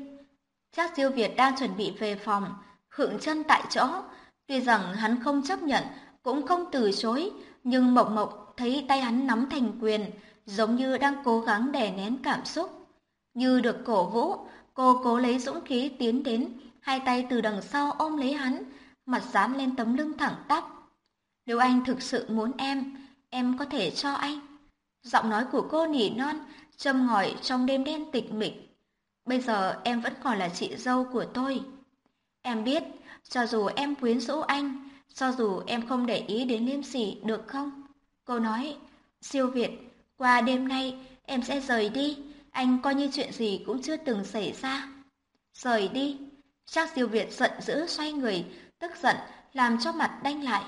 Chắc diêu Việt đang chuẩn bị về phòng, khựng chân tại chỗ. Tuy rằng hắn không chấp nhận, cũng không từ chối, nhưng Mộc Mộc thấy tay hắn nắm thành quyền, giống như đang cố gắng đè nén cảm xúc. Như được cổ vũ, cô cố lấy dũng khí tiến đến, hai tay từ đằng sau ôm lấy hắn, mặt dán lên tấm lưng thẳng tắp. Nếu anh thực sự muốn em, em có thể cho anh. Giọng nói của cô nỉ non, châm ngòi trong đêm đen tịch mịch. Bây giờ em vẫn còn là chị dâu của tôi. Em biết, cho dù em quyến rũ anh, cho dù em không để ý đến liêm sỉ được không? Cô nói, siêu Việt, qua đêm nay em sẽ rời đi, anh coi như chuyện gì cũng chưa từng xảy ra. Rời đi, chắc siêu Việt giận dữ xoay người, tức giận làm cho mặt đanh lại.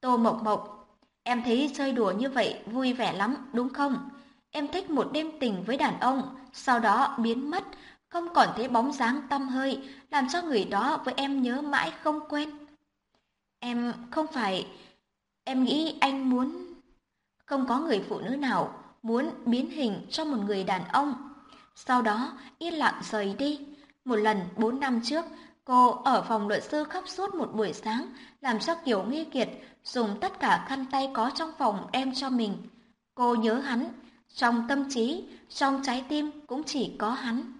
Tô Mộc Mộc Em thấy chơi đùa như vậy vui vẻ lắm, đúng không? Em thích một đêm tình với đàn ông, sau đó biến mất, không còn thấy bóng dáng tâm hơi, làm cho người đó với em nhớ mãi không quên. Em không phải... Em nghĩ anh muốn... Không có người phụ nữ nào muốn biến hình cho một người đàn ông. Sau đó yên lặng rời đi. Một lần bốn năm trước, cô ở phòng luật sư khóc suốt một buổi sáng, làm cho Kiều Nghi Kiệt dùng tất cả khăn tay có trong phòng đem cho mình. Cô nhớ hắn, trong tâm trí, trong trái tim cũng chỉ có hắn.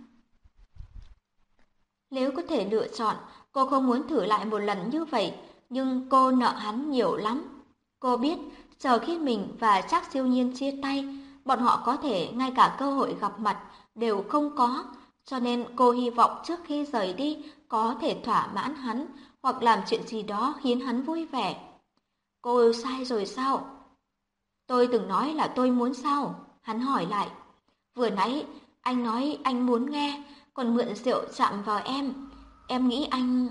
Nếu có thể lựa chọn, cô không muốn thử lại một lần như vậy, nhưng cô nợ hắn nhiều lắm. Cô biết, chờ khi mình và chắc siêu nhiên chia tay, bọn họ có thể ngay cả cơ hội gặp mặt đều không có, cho nên cô hy vọng trước khi rời đi có thể thỏa mãn hắn hoặc làm chuyện gì đó khiến hắn vui vẻ. Cô sai rồi sao? Tôi từng nói là tôi muốn sao? Hắn hỏi lại. Vừa nãy, anh nói anh muốn nghe, còn mượn rượu chạm vào em. Em nghĩ anh...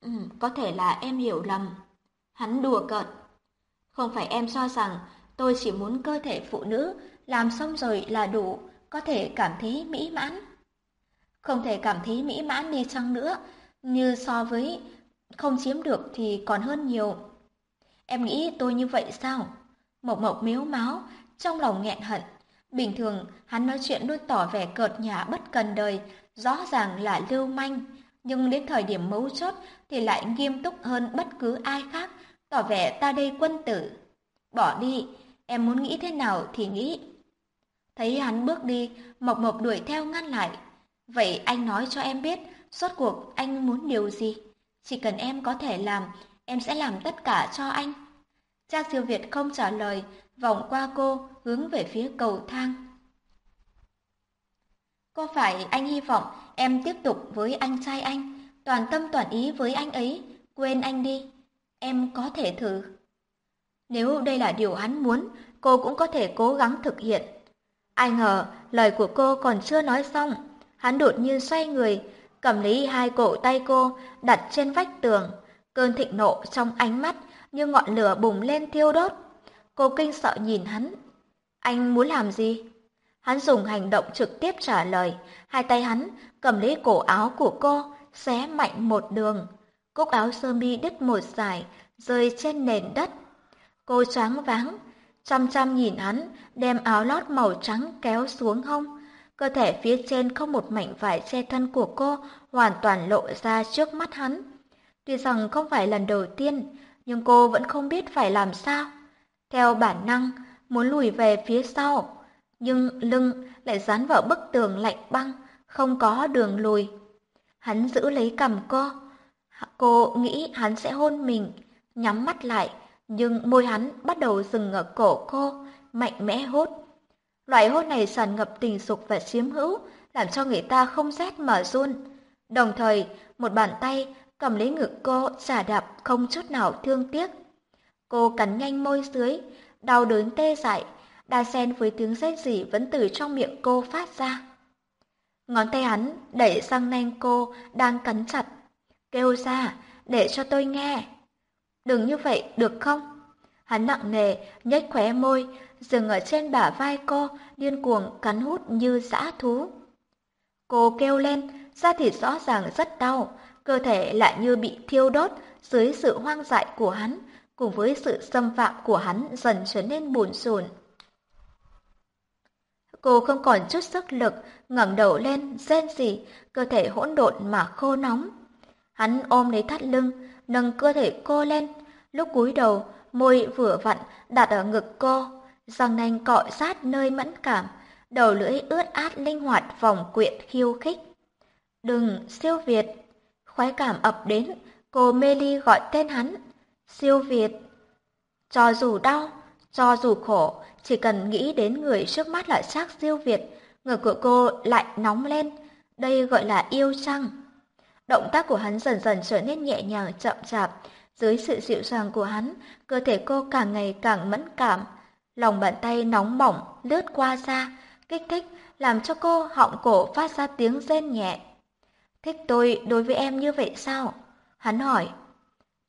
Ừ, có thể là em hiểu lầm. Hắn đùa cợt. Không phải em cho rằng tôi chỉ muốn cơ thể phụ nữ, làm xong rồi là đủ, có thể cảm thấy mỹ mãn. Không thể cảm thấy mỹ mãn đi chăng nữa, như so với không chiếm được thì còn hơn nhiều. Em nghĩ tôi như vậy sao? Mộc Mộc miếu máu, trong lòng nghẹn hận. Bình thường, hắn nói chuyện luôn tỏ vẻ cợt nhả bất cần đời, rõ ràng là lưu manh. Nhưng đến thời điểm mấu chốt thì lại nghiêm túc hơn bất cứ ai khác, tỏ vẻ ta đây quân tử. Bỏ đi, em muốn nghĩ thế nào thì nghĩ. Thấy hắn bước đi, Mộc Mộc đuổi theo ngăn lại. Vậy anh nói cho em biết, suốt cuộc anh muốn điều gì? Chỉ cần em có thể làm, em sẽ làm tất cả cho anh. cha siêu Việt không trả lời, vòng qua cô, hướng về phía cầu thang. Có phải anh hy vọng em tiếp tục với anh trai anh, toàn tâm toàn ý với anh ấy, quên anh đi. Em có thể thử. Nếu đây là điều hắn muốn, cô cũng có thể cố gắng thực hiện. Ai ngờ, lời của cô còn chưa nói xong, hắn đột nhiên xoay người, cầm lấy hai cổ tay cô, đặt trên vách tường. Cơn thịnh nộ trong ánh mắt như ngọn lửa bùng lên thiêu đốt. Cô kinh sợ nhìn hắn. Anh muốn làm gì? Hắn dùng hành động trực tiếp trả lời, hai tay hắn cầm lấy cổ áo của cô, xé mạnh một đường. Cúc áo sơ mi đứt một dải, rơi trên nền đất. Cô choáng váng, chăm chăm nhìn hắn, đem áo lót màu trắng kéo xuống hông. Cơ thể phía trên không một mảnh vải che thân của cô hoàn toàn lộ ra trước mắt hắn. Tuy rằng không phải lần đầu tiên, nhưng cô vẫn không biết phải làm sao. Theo bản năng, muốn lùi về phía sau, nhưng lưng lại dán vào bức tường lạnh băng, không có đường lùi. Hắn giữ lấy cầm cô. Cô nghĩ hắn sẽ hôn mình, nhắm mắt lại, nhưng môi hắn bắt đầu dừng ở cổ cô, mạnh mẽ hút. Loại hôn này tràn ngập tình dục và chiếm hữu, làm cho người ta không rét mà run. Đồng thời, một bàn tay cầm lấy ngực cô xả đạp không chút nào thương tiếc. Cô cắn nhanh môi dưới, đau đớn tê dại, đa xen với tiếng rên rỉ vẫn từ trong miệng cô phát ra. Ngón tay hắn đẩy sang nanh cô đang cắn chặt, kêu ra để cho tôi nghe. Đừng như vậy được không? Hắn nặng nề nhếch khóe môi, dừng ở trên bả vai cô, điên cuồng cắn hút như dã thú. Cô kêu lên, da thịt rõ ràng rất đau, cơ thể lại như bị thiêu đốt dưới sự hoang dại của hắn, cùng với sự xâm phạm của hắn dần trở nên bùn rùn. Cô không còn chút sức lực, ngẩng đầu lên, rên rỉ, cơ thể hỗn độn mà khô nóng. Hắn ôm lấy thắt lưng, nâng cơ thể cô lên, lúc cúi đầu, môi vừa vặn đặt ở ngực cô, răng nanh cọ sát nơi mẫn cảm, đầu lưỡi ướt át linh hoạt vòng quyện khiêu khích. Đừng, siêu Việt! Khoái cảm ập đến, cô mê ly gọi tên hắn. Siêu Việt! Cho dù đau, cho dù khổ, chỉ cần nghĩ đến người trước mắt là xác siêu Việt, người của cô lại nóng lên. Đây gọi là yêu chăng? Động tác của hắn dần dần trở nên nhẹ nhàng chậm chạp. Dưới sự dịu dàng của hắn, cơ thể cô càng ngày càng mẫn cảm. Lòng bàn tay nóng bỏng lướt qua da, kích thích làm cho cô họng cổ phát ra tiếng rên nhẹ. Thích tôi đối với em như vậy sao? Hắn hỏi.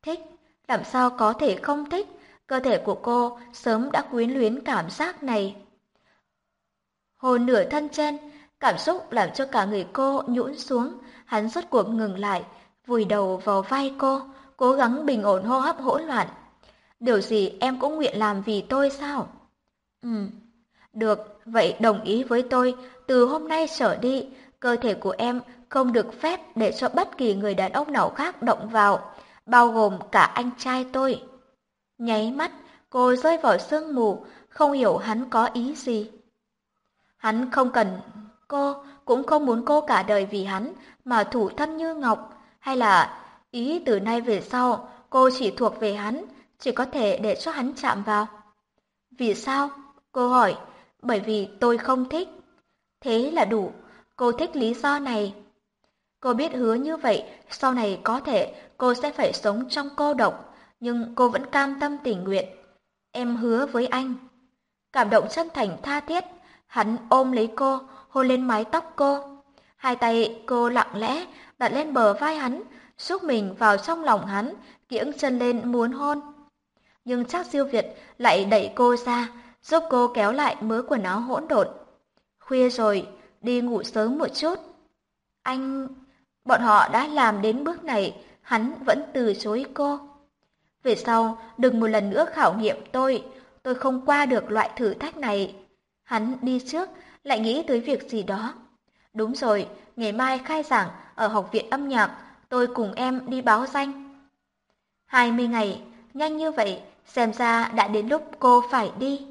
Thích, làm sao có thể không thích? Cơ thể của cô sớm đã quyến luyến cảm giác này. Hồn nửa thân trên, cảm xúc làm cho cả người cô nhũn xuống, hắn rốt cuộc ngừng lại, vùi đầu vào vai cô, cố gắng bình ổn hô hấp hỗn loạn. Điều gì em cũng nguyện làm vì tôi sao? Ừ, được, vậy đồng ý với tôi, từ hôm nay trở đi, cơ thể của em không được phép để cho bất kỳ người đàn ông nào khác động vào, bao gồm cả anh trai tôi. Nháy mắt, cô rơi vào sương mù, không hiểu hắn có ý gì. Hắn không cần cô, cũng không muốn cô cả đời vì hắn mà thủ thân như ngọc, hay là ý từ nay về sau cô chỉ thuộc về hắn, chỉ có thể để cho hắn chạm vào. Vì sao? Cô hỏi, bởi vì tôi không thích. Thế là đủ, cô thích lý do này. Cô biết hứa như vậy, sau này có thể cô sẽ phải sống trong cô độc, nhưng cô vẫn cam tâm tình nguyện. Em hứa với anh. Cảm động chân thành tha thiết, hắn ôm lấy cô, hôn lên mái tóc cô. Hai tay cô lặng lẽ đặt lên bờ vai hắn, xúc mình vào trong lòng hắn, kiễng chân lên muốn hôn. Nhưng chắc siêu Việt lại đẩy cô ra, giúp cô kéo lại mớ quần áo hỗn độn. Khuya rồi, đi ngủ sớm một chút. Anh... Bọn họ đã làm đến bước này, hắn vẫn từ chối cô. Về sau, đừng một lần nữa khảo nghiệm tôi, tôi không qua được loại thử thách này. Hắn đi trước, lại nghĩ tới việc gì đó. Đúng rồi, ngày mai khai giảng ở học viện âm nhạc, tôi cùng em đi báo danh. Hai mươi ngày, nhanh như vậy, xem ra đã đến lúc cô phải đi.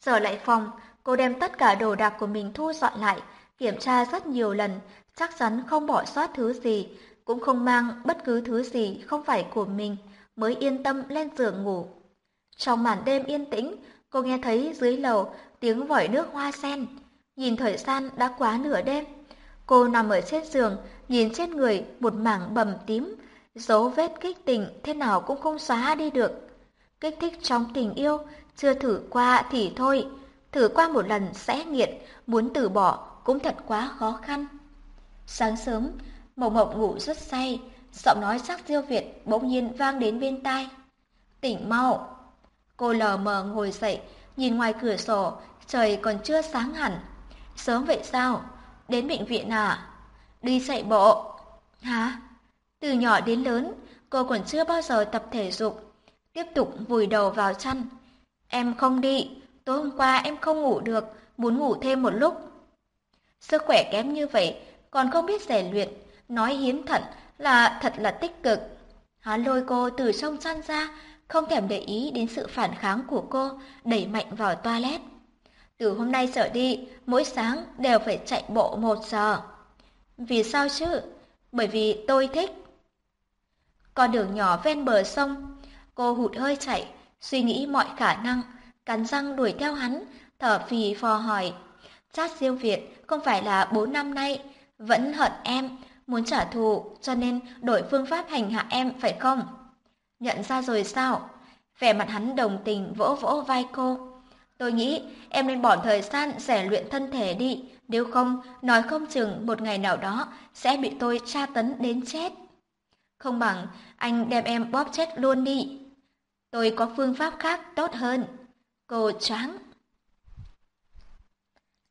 Trở lại phòng, cô đem tất cả đồ đạc của mình thu dọn lại, kiểm tra rất nhiều lần, chắc chắn không bỏ sót thứ gì, cũng không mang bất cứ thứ gì không phải của mình, mới yên tâm lên giường ngủ. Trong màn đêm yên tĩnh, cô nghe thấy dưới lầu tiếng vòi nước hoa sen. Nhìn thời gian đã quá nửa đêm. Cô nằm ở trên giường, nhìn trên người một mảng bầm tím, dấu vết kích tình thế nào cũng không xóa đi được. Kích thích trong tình yêu, chưa thử qua thì thôi, thử qua một lần sẽ nghiện, muốn từ bỏ cũng thật quá khó khăn. Sáng sớm, Mộng Mộng ngủ rất say, giọng nói sắc diêu Việt bỗng nhiên vang đến bên tai. Tỉnh mau! Cô lờ mờ ngồi dậy, nhìn ngoài cửa sổ, trời còn chưa sáng hẳn. Sớm vậy sao? Đến bệnh viện à? Đi chạy bộ. Hả? Từ nhỏ đến lớn, cô còn chưa bao giờ tập thể dục. Tiếp tục vùi đầu vào chăn. Em không đi, tối hôm qua em không ngủ được, muốn ngủ thêm một lúc. Sức khỏe kém như vậy, còn không biết rèn luyện, nói hiến thận là thật là tích cực. Hắn lôi cô từ sông săn ra, không thèm để ý đến sự phản kháng của cô, đẩy mạnh vào toilet. Từ hôm nay trở đi, mỗi sáng đều phải chạy bộ một giờ. Vì sao chứ? Bởi vì tôi thích. Con đường nhỏ ven bờ sông, cô hụt hơi chạy, suy nghĩ mọi khả năng, cắn răng đuổi theo hắn, thở phì phò hỏi. Chát siêu Việt không phải là bốn năm nay, vẫn hận em, muốn trả thù cho nên đổi phương pháp hành hạ em phải không? Nhận ra rồi sao? Vẻ mặt hắn đồng tình vỗ vỗ vai cô. Tôi nghĩ em nên bỏ thời gian rèn luyện thân thể đi, nếu không, nói không chừng một ngày nào đó sẽ bị tôi tra tấn đến chết. Không bằng anh đem em bóp chết luôn đi. Tôi có phương pháp khác tốt hơn. Cô choáng.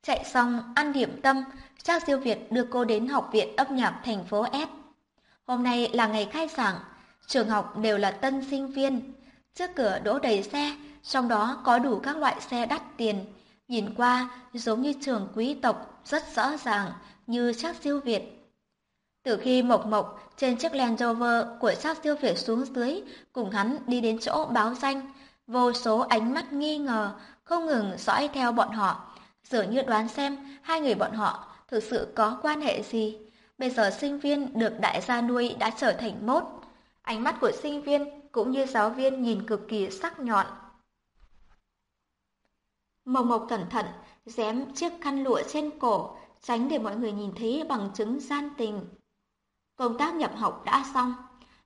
Chạy xong, ăn điểm tâm, Trác Diêu Việt đưa cô đến học viện âm nhạc thành phố S. Hôm nay là ngày khai giảng, trường học đều là tân sinh viên. Trước cửa đỗ đầy xe, trong đó có đủ các loại xe đắt tiền. Nhìn qua giống như trường quý tộc rất rõ ràng như Trác Diêu Việt. Từ khi Mộc Mộc trên chiếc Land Rover của sát tiêu Việt xuống dưới, cùng hắn đi đến chỗ báo danh, vô số ánh mắt nghi ngờ không ngừng dõi theo bọn họ, dường như đoán xem hai người bọn họ thực sự có quan hệ gì. Bây giờ sinh viên được đại gia nuôi đã trở thành mốt. Ánh mắt của sinh viên cũng như giáo viên nhìn cực kỳ sắc nhọn. Mộc Mộc cẩn thận, dém chiếc khăn lụa trên cổ, tránh để mọi người nhìn thấy bằng chứng gian tình. Công tác nhập học đã xong.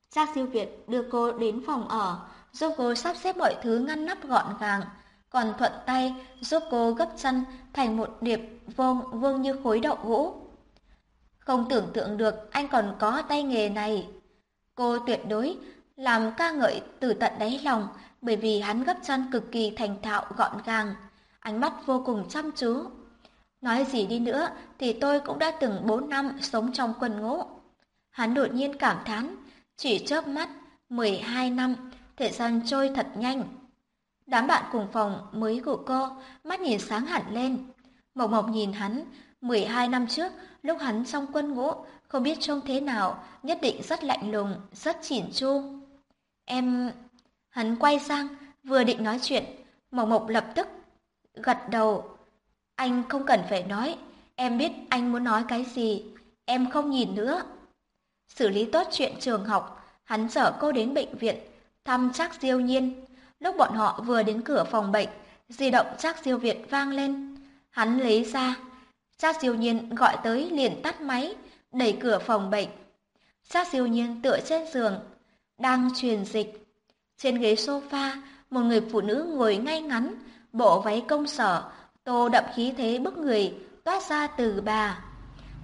Cha siêu Việt đưa cô đến phòng ở, giúp cô sắp xếp mọi thứ ngăn nắp gọn gàng, còn thuận tay giúp cô gấp chăn thành một điệp vuông vuông như khối đậu hũ. Không tưởng tượng được anh còn có tay nghề này. Cô tuyệt đối làm ca ngợi từ tận đáy lòng bởi vì hắn gấp chăn cực kỳ thành thạo gọn gàng, ánh mắt vô cùng chăm chú. Nói gì đi nữa thì tôi cũng đã từng 4 năm sống trong quân ngũ. Hắn đột nhiên cảm thán, chỉ chớp mắt, 12 năm, thời gian trôi thật nhanh. Đám bạn cùng phòng mới của cô, mắt nhìn sáng hẳn lên. Mộc Mộc nhìn hắn, 12 năm trước, lúc hắn trong quân ngũ, không biết trông thế nào, nhất định rất lạnh lùng, rất chỉn chu. Em... Hắn quay sang, vừa định nói chuyện, Mộc Mộc lập tức gật đầu. Anh không cần phải nói, em biết anh muốn nói cái gì, em không nhìn nữa. Xử lý tốt chuyện trường học, hắn chở cô đến bệnh viện, thăm chắc diêu nhiên. Lúc bọn họ vừa đến cửa phòng bệnh, di động chắc diêu Việt vang lên. Hắn lấy ra, chắc diêu nhiên gọi tới liền tắt máy, đẩy cửa phòng bệnh. Chắc diêu nhiên tựa trên giường, đang truyền dịch. Trên ghế sofa, một người phụ nữ ngồi ngay ngắn, bộ váy công sở, tô đậm khí thế bức người, toát ra từ bà.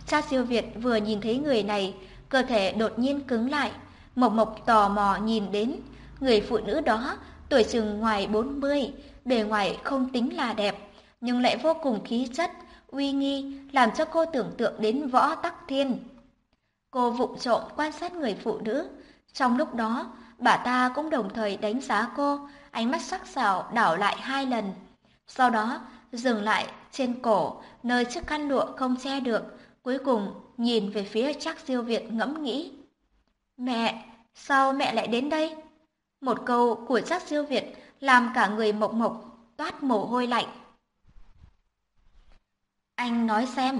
Cha siêu Việt vừa nhìn thấy người này, cơ thể đột nhiên cứng lại. Mộc Mộc tò mò nhìn đến, người phụ nữ đó tuổi chừng ngoài 40, bề ngoài không tính là đẹp, nhưng lại vô cùng khí chất, uy nghi, làm cho cô tưởng tượng đến võ tắc thiên. Cô vụng trộm quan sát người phụ nữ, trong lúc đó, bà ta cũng đồng thời đánh giá cô, ánh mắt sắc sảo đảo lại hai lần. Sau đó, dừng lại trên cổ, nơi chiếc khăn lụa không che được, cuối cùng nhìn về phía Trác siêu Việt ngẫm nghĩ. Mẹ, sao mẹ lại đến đây? Một câu của Trác siêu Việt làm cả người mộc mộc toát mồ hôi lạnh. Anh nói xem.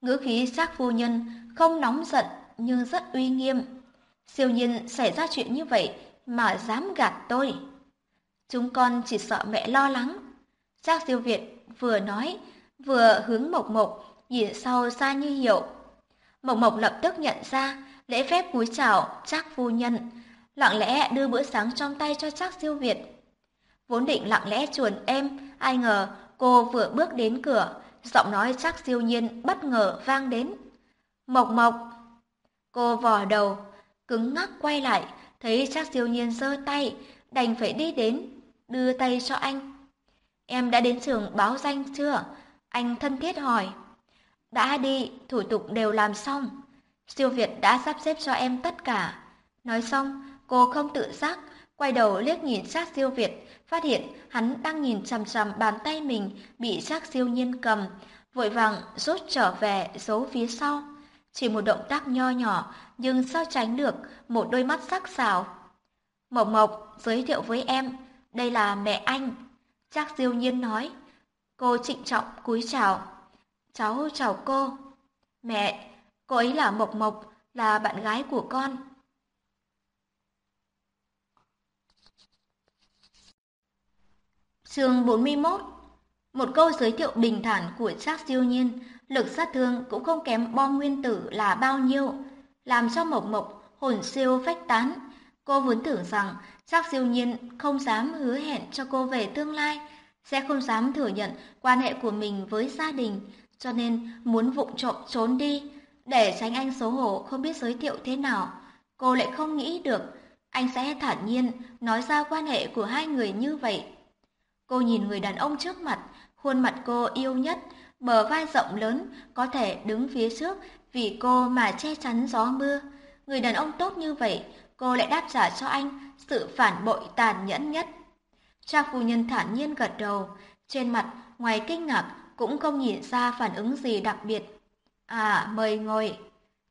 Ngữ khí Trác phu nhân không nóng giận nhưng rất uy nghiêm. Siêu nhiên xảy ra chuyện như vậy mà dám gạt tôi. Chúng con chỉ sợ mẹ lo lắng. Trác Siêu Việt vừa nói, vừa hướng Mộc Mộc nhìn sau xa như hiệu. Mộc Mộc lập tức nhận ra, lễ phép cúi chào Trác phu nhân, lặng lẽ đưa bữa sáng trong tay cho Trác Diêu Việt. Vốn định lặng lẽ chuồn em, ai ngờ cô vừa bước đến cửa, giọng nói Trác Diêu Nhiên bất ngờ vang đến. Mộc Mộc. Cô vò đầu, cứng ngắc quay lại, thấy Trác Diêu Nhiên giơ tay, đành phải đi đến, đưa tay cho anh. Em đã đến trường báo danh chưa? Anh thân thiết hỏi. Đã đi, thủ tục đều làm xong. Siêu Việt đã sắp xếp cho em tất cả. Nói xong, cô không tự giác, quay đầu liếc nhìn sát siêu Việt, phát hiện hắn đang nhìn chằm chằm bàn tay mình bị sát siêu nhiên cầm, vội vàng rút trở về giấu phía sau. Chỉ một động tác nho nhỏ, nhưng sao tránh được một đôi mắt sắc sảo. Mộc Mộc giới thiệu với em, đây là mẹ anh. Trác Diêu Nhiên nói. Cô trịnh trọng cúi chào. Cháu chào cô. Mẹ, cô ấy là Mộc Mộc, là bạn gái của con. Chương 41 Một câu giới thiệu bình thản của Trác siêu Nhiên, lực sát thương cũng không kém bom nguyên tử là bao nhiêu, làm cho Mộc Mộc hồn siêu phách tán. Cô vốn tưởng rằng Chắc siêu nhiên không dám hứa hẹn cho cô về tương lai, sẽ không dám thừa nhận quan hệ của mình với gia đình, cho nên muốn vụng trộm trốn đi, để tránh anh xấu hổ không biết giới thiệu thế nào. Cô lại không nghĩ được, anh sẽ thản nhiên nói ra quan hệ của hai người như vậy. Cô nhìn người đàn ông trước mặt, khuôn mặt cô yêu nhất, bờ vai rộng lớn, có thể đứng phía trước vì cô mà che chắn gió mưa. Người đàn ông tốt như vậy, cô lại đáp trả cho anh sự phản bội tàn nhẫn nhất. Trang phu nhân thản nhiên gật đầu, trên mặt ngoài kinh ngạc cũng không nhìn ra phản ứng gì đặc biệt. À, mời ngồi.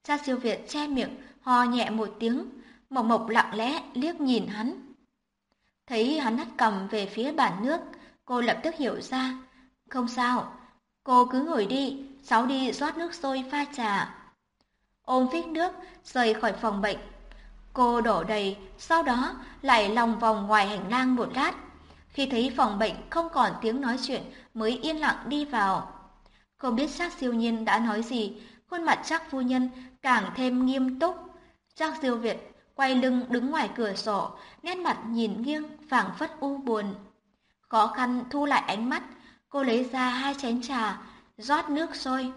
Cha siêu Việt che miệng, ho nhẹ một tiếng, Mộc Mộc lặng lẽ liếc nhìn hắn. Thấy hắn hắt cầm về phía bàn nước, cô lập tức hiểu ra. Không sao, cô cứ ngồi đi, cháu đi rót nước sôi pha trà. Ôm phích nước, rời khỏi phòng bệnh, Cô đổ đầy, sau đó lại lòng vòng ngoài hành lang một lát. Khi thấy phòng bệnh không còn tiếng nói chuyện mới yên lặng đi vào. Không biết Trác siêu nhiên đã nói gì, khuôn mặt Trác phu nhân càng thêm nghiêm túc. Trác siêu Việt quay lưng đứng ngoài cửa sổ, nét mặt nhìn nghiêng, phảng phất u buồn. Khó khăn thu lại ánh mắt, cô lấy ra hai chén trà, rót nước sôi.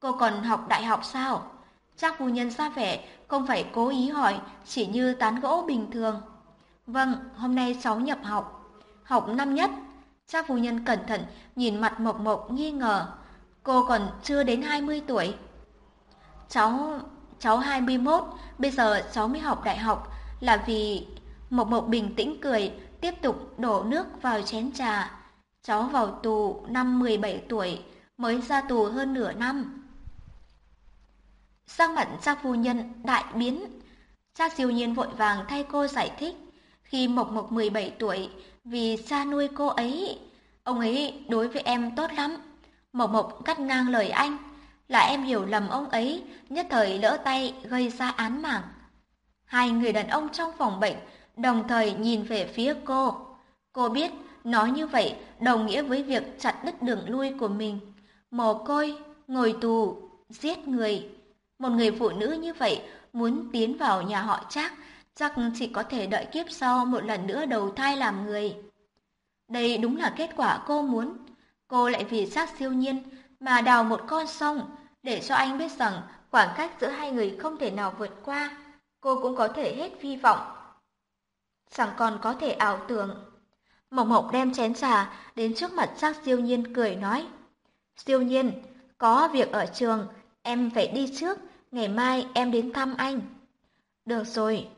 Cô còn học đại học sao? Trác phu nhân ra vẻ không phải cố ý hỏi, chỉ như tán gỗ bình thường. Vâng, hôm nay cháu nhập học. Học năm nhất. Cha phu nhân cẩn thận nhìn mặt Mộc Mộc nghi ngờ. Cô còn chưa đến 20 tuổi. Cháu... cháu 21, bây giờ cháu mới học đại học là vì... Mộc Mộc bình tĩnh cười, tiếp tục đổ nước vào chén trà. Cháu vào tù năm 17 tuổi, mới ra tù hơn nửa năm. Sang mặt cha phu nhân đại biến. Cha siêu nhiên vội vàng thay cô giải thích. Khi Mộc Mộc 17 tuổi, vì xa nuôi cô ấy, ông ấy đối với em tốt lắm. Mộc Mộc cắt ngang lời anh, là em hiểu lầm ông ấy, nhất thời lỡ tay gây ra án mạng. Hai người đàn ông trong phòng bệnh đồng thời nhìn về phía cô. Cô biết nói như vậy đồng nghĩa với việc chặt đứt đường lui của mình. Mồ côi, ngồi tù, giết người. Một người phụ nữ như vậy muốn tiến vào nhà họ Trác, chắc chỉ có thể đợi kiếp sau một lần nữa đầu thai làm người. Đây đúng là kết quả cô muốn. Cô lại vì xác siêu nhiên mà đào một con sông để cho anh biết rằng khoảng cách giữa hai người không thể nào vượt qua. Cô cũng có thể hết hy vọng. Chẳng còn có thể ảo tưởng. mộng mộng đem chén trà đến trước mặt xác siêu nhiên cười nói. Siêu nhiên, có việc ở trường, em phải đi trước, ngày mai em đến thăm anh. Được rồi,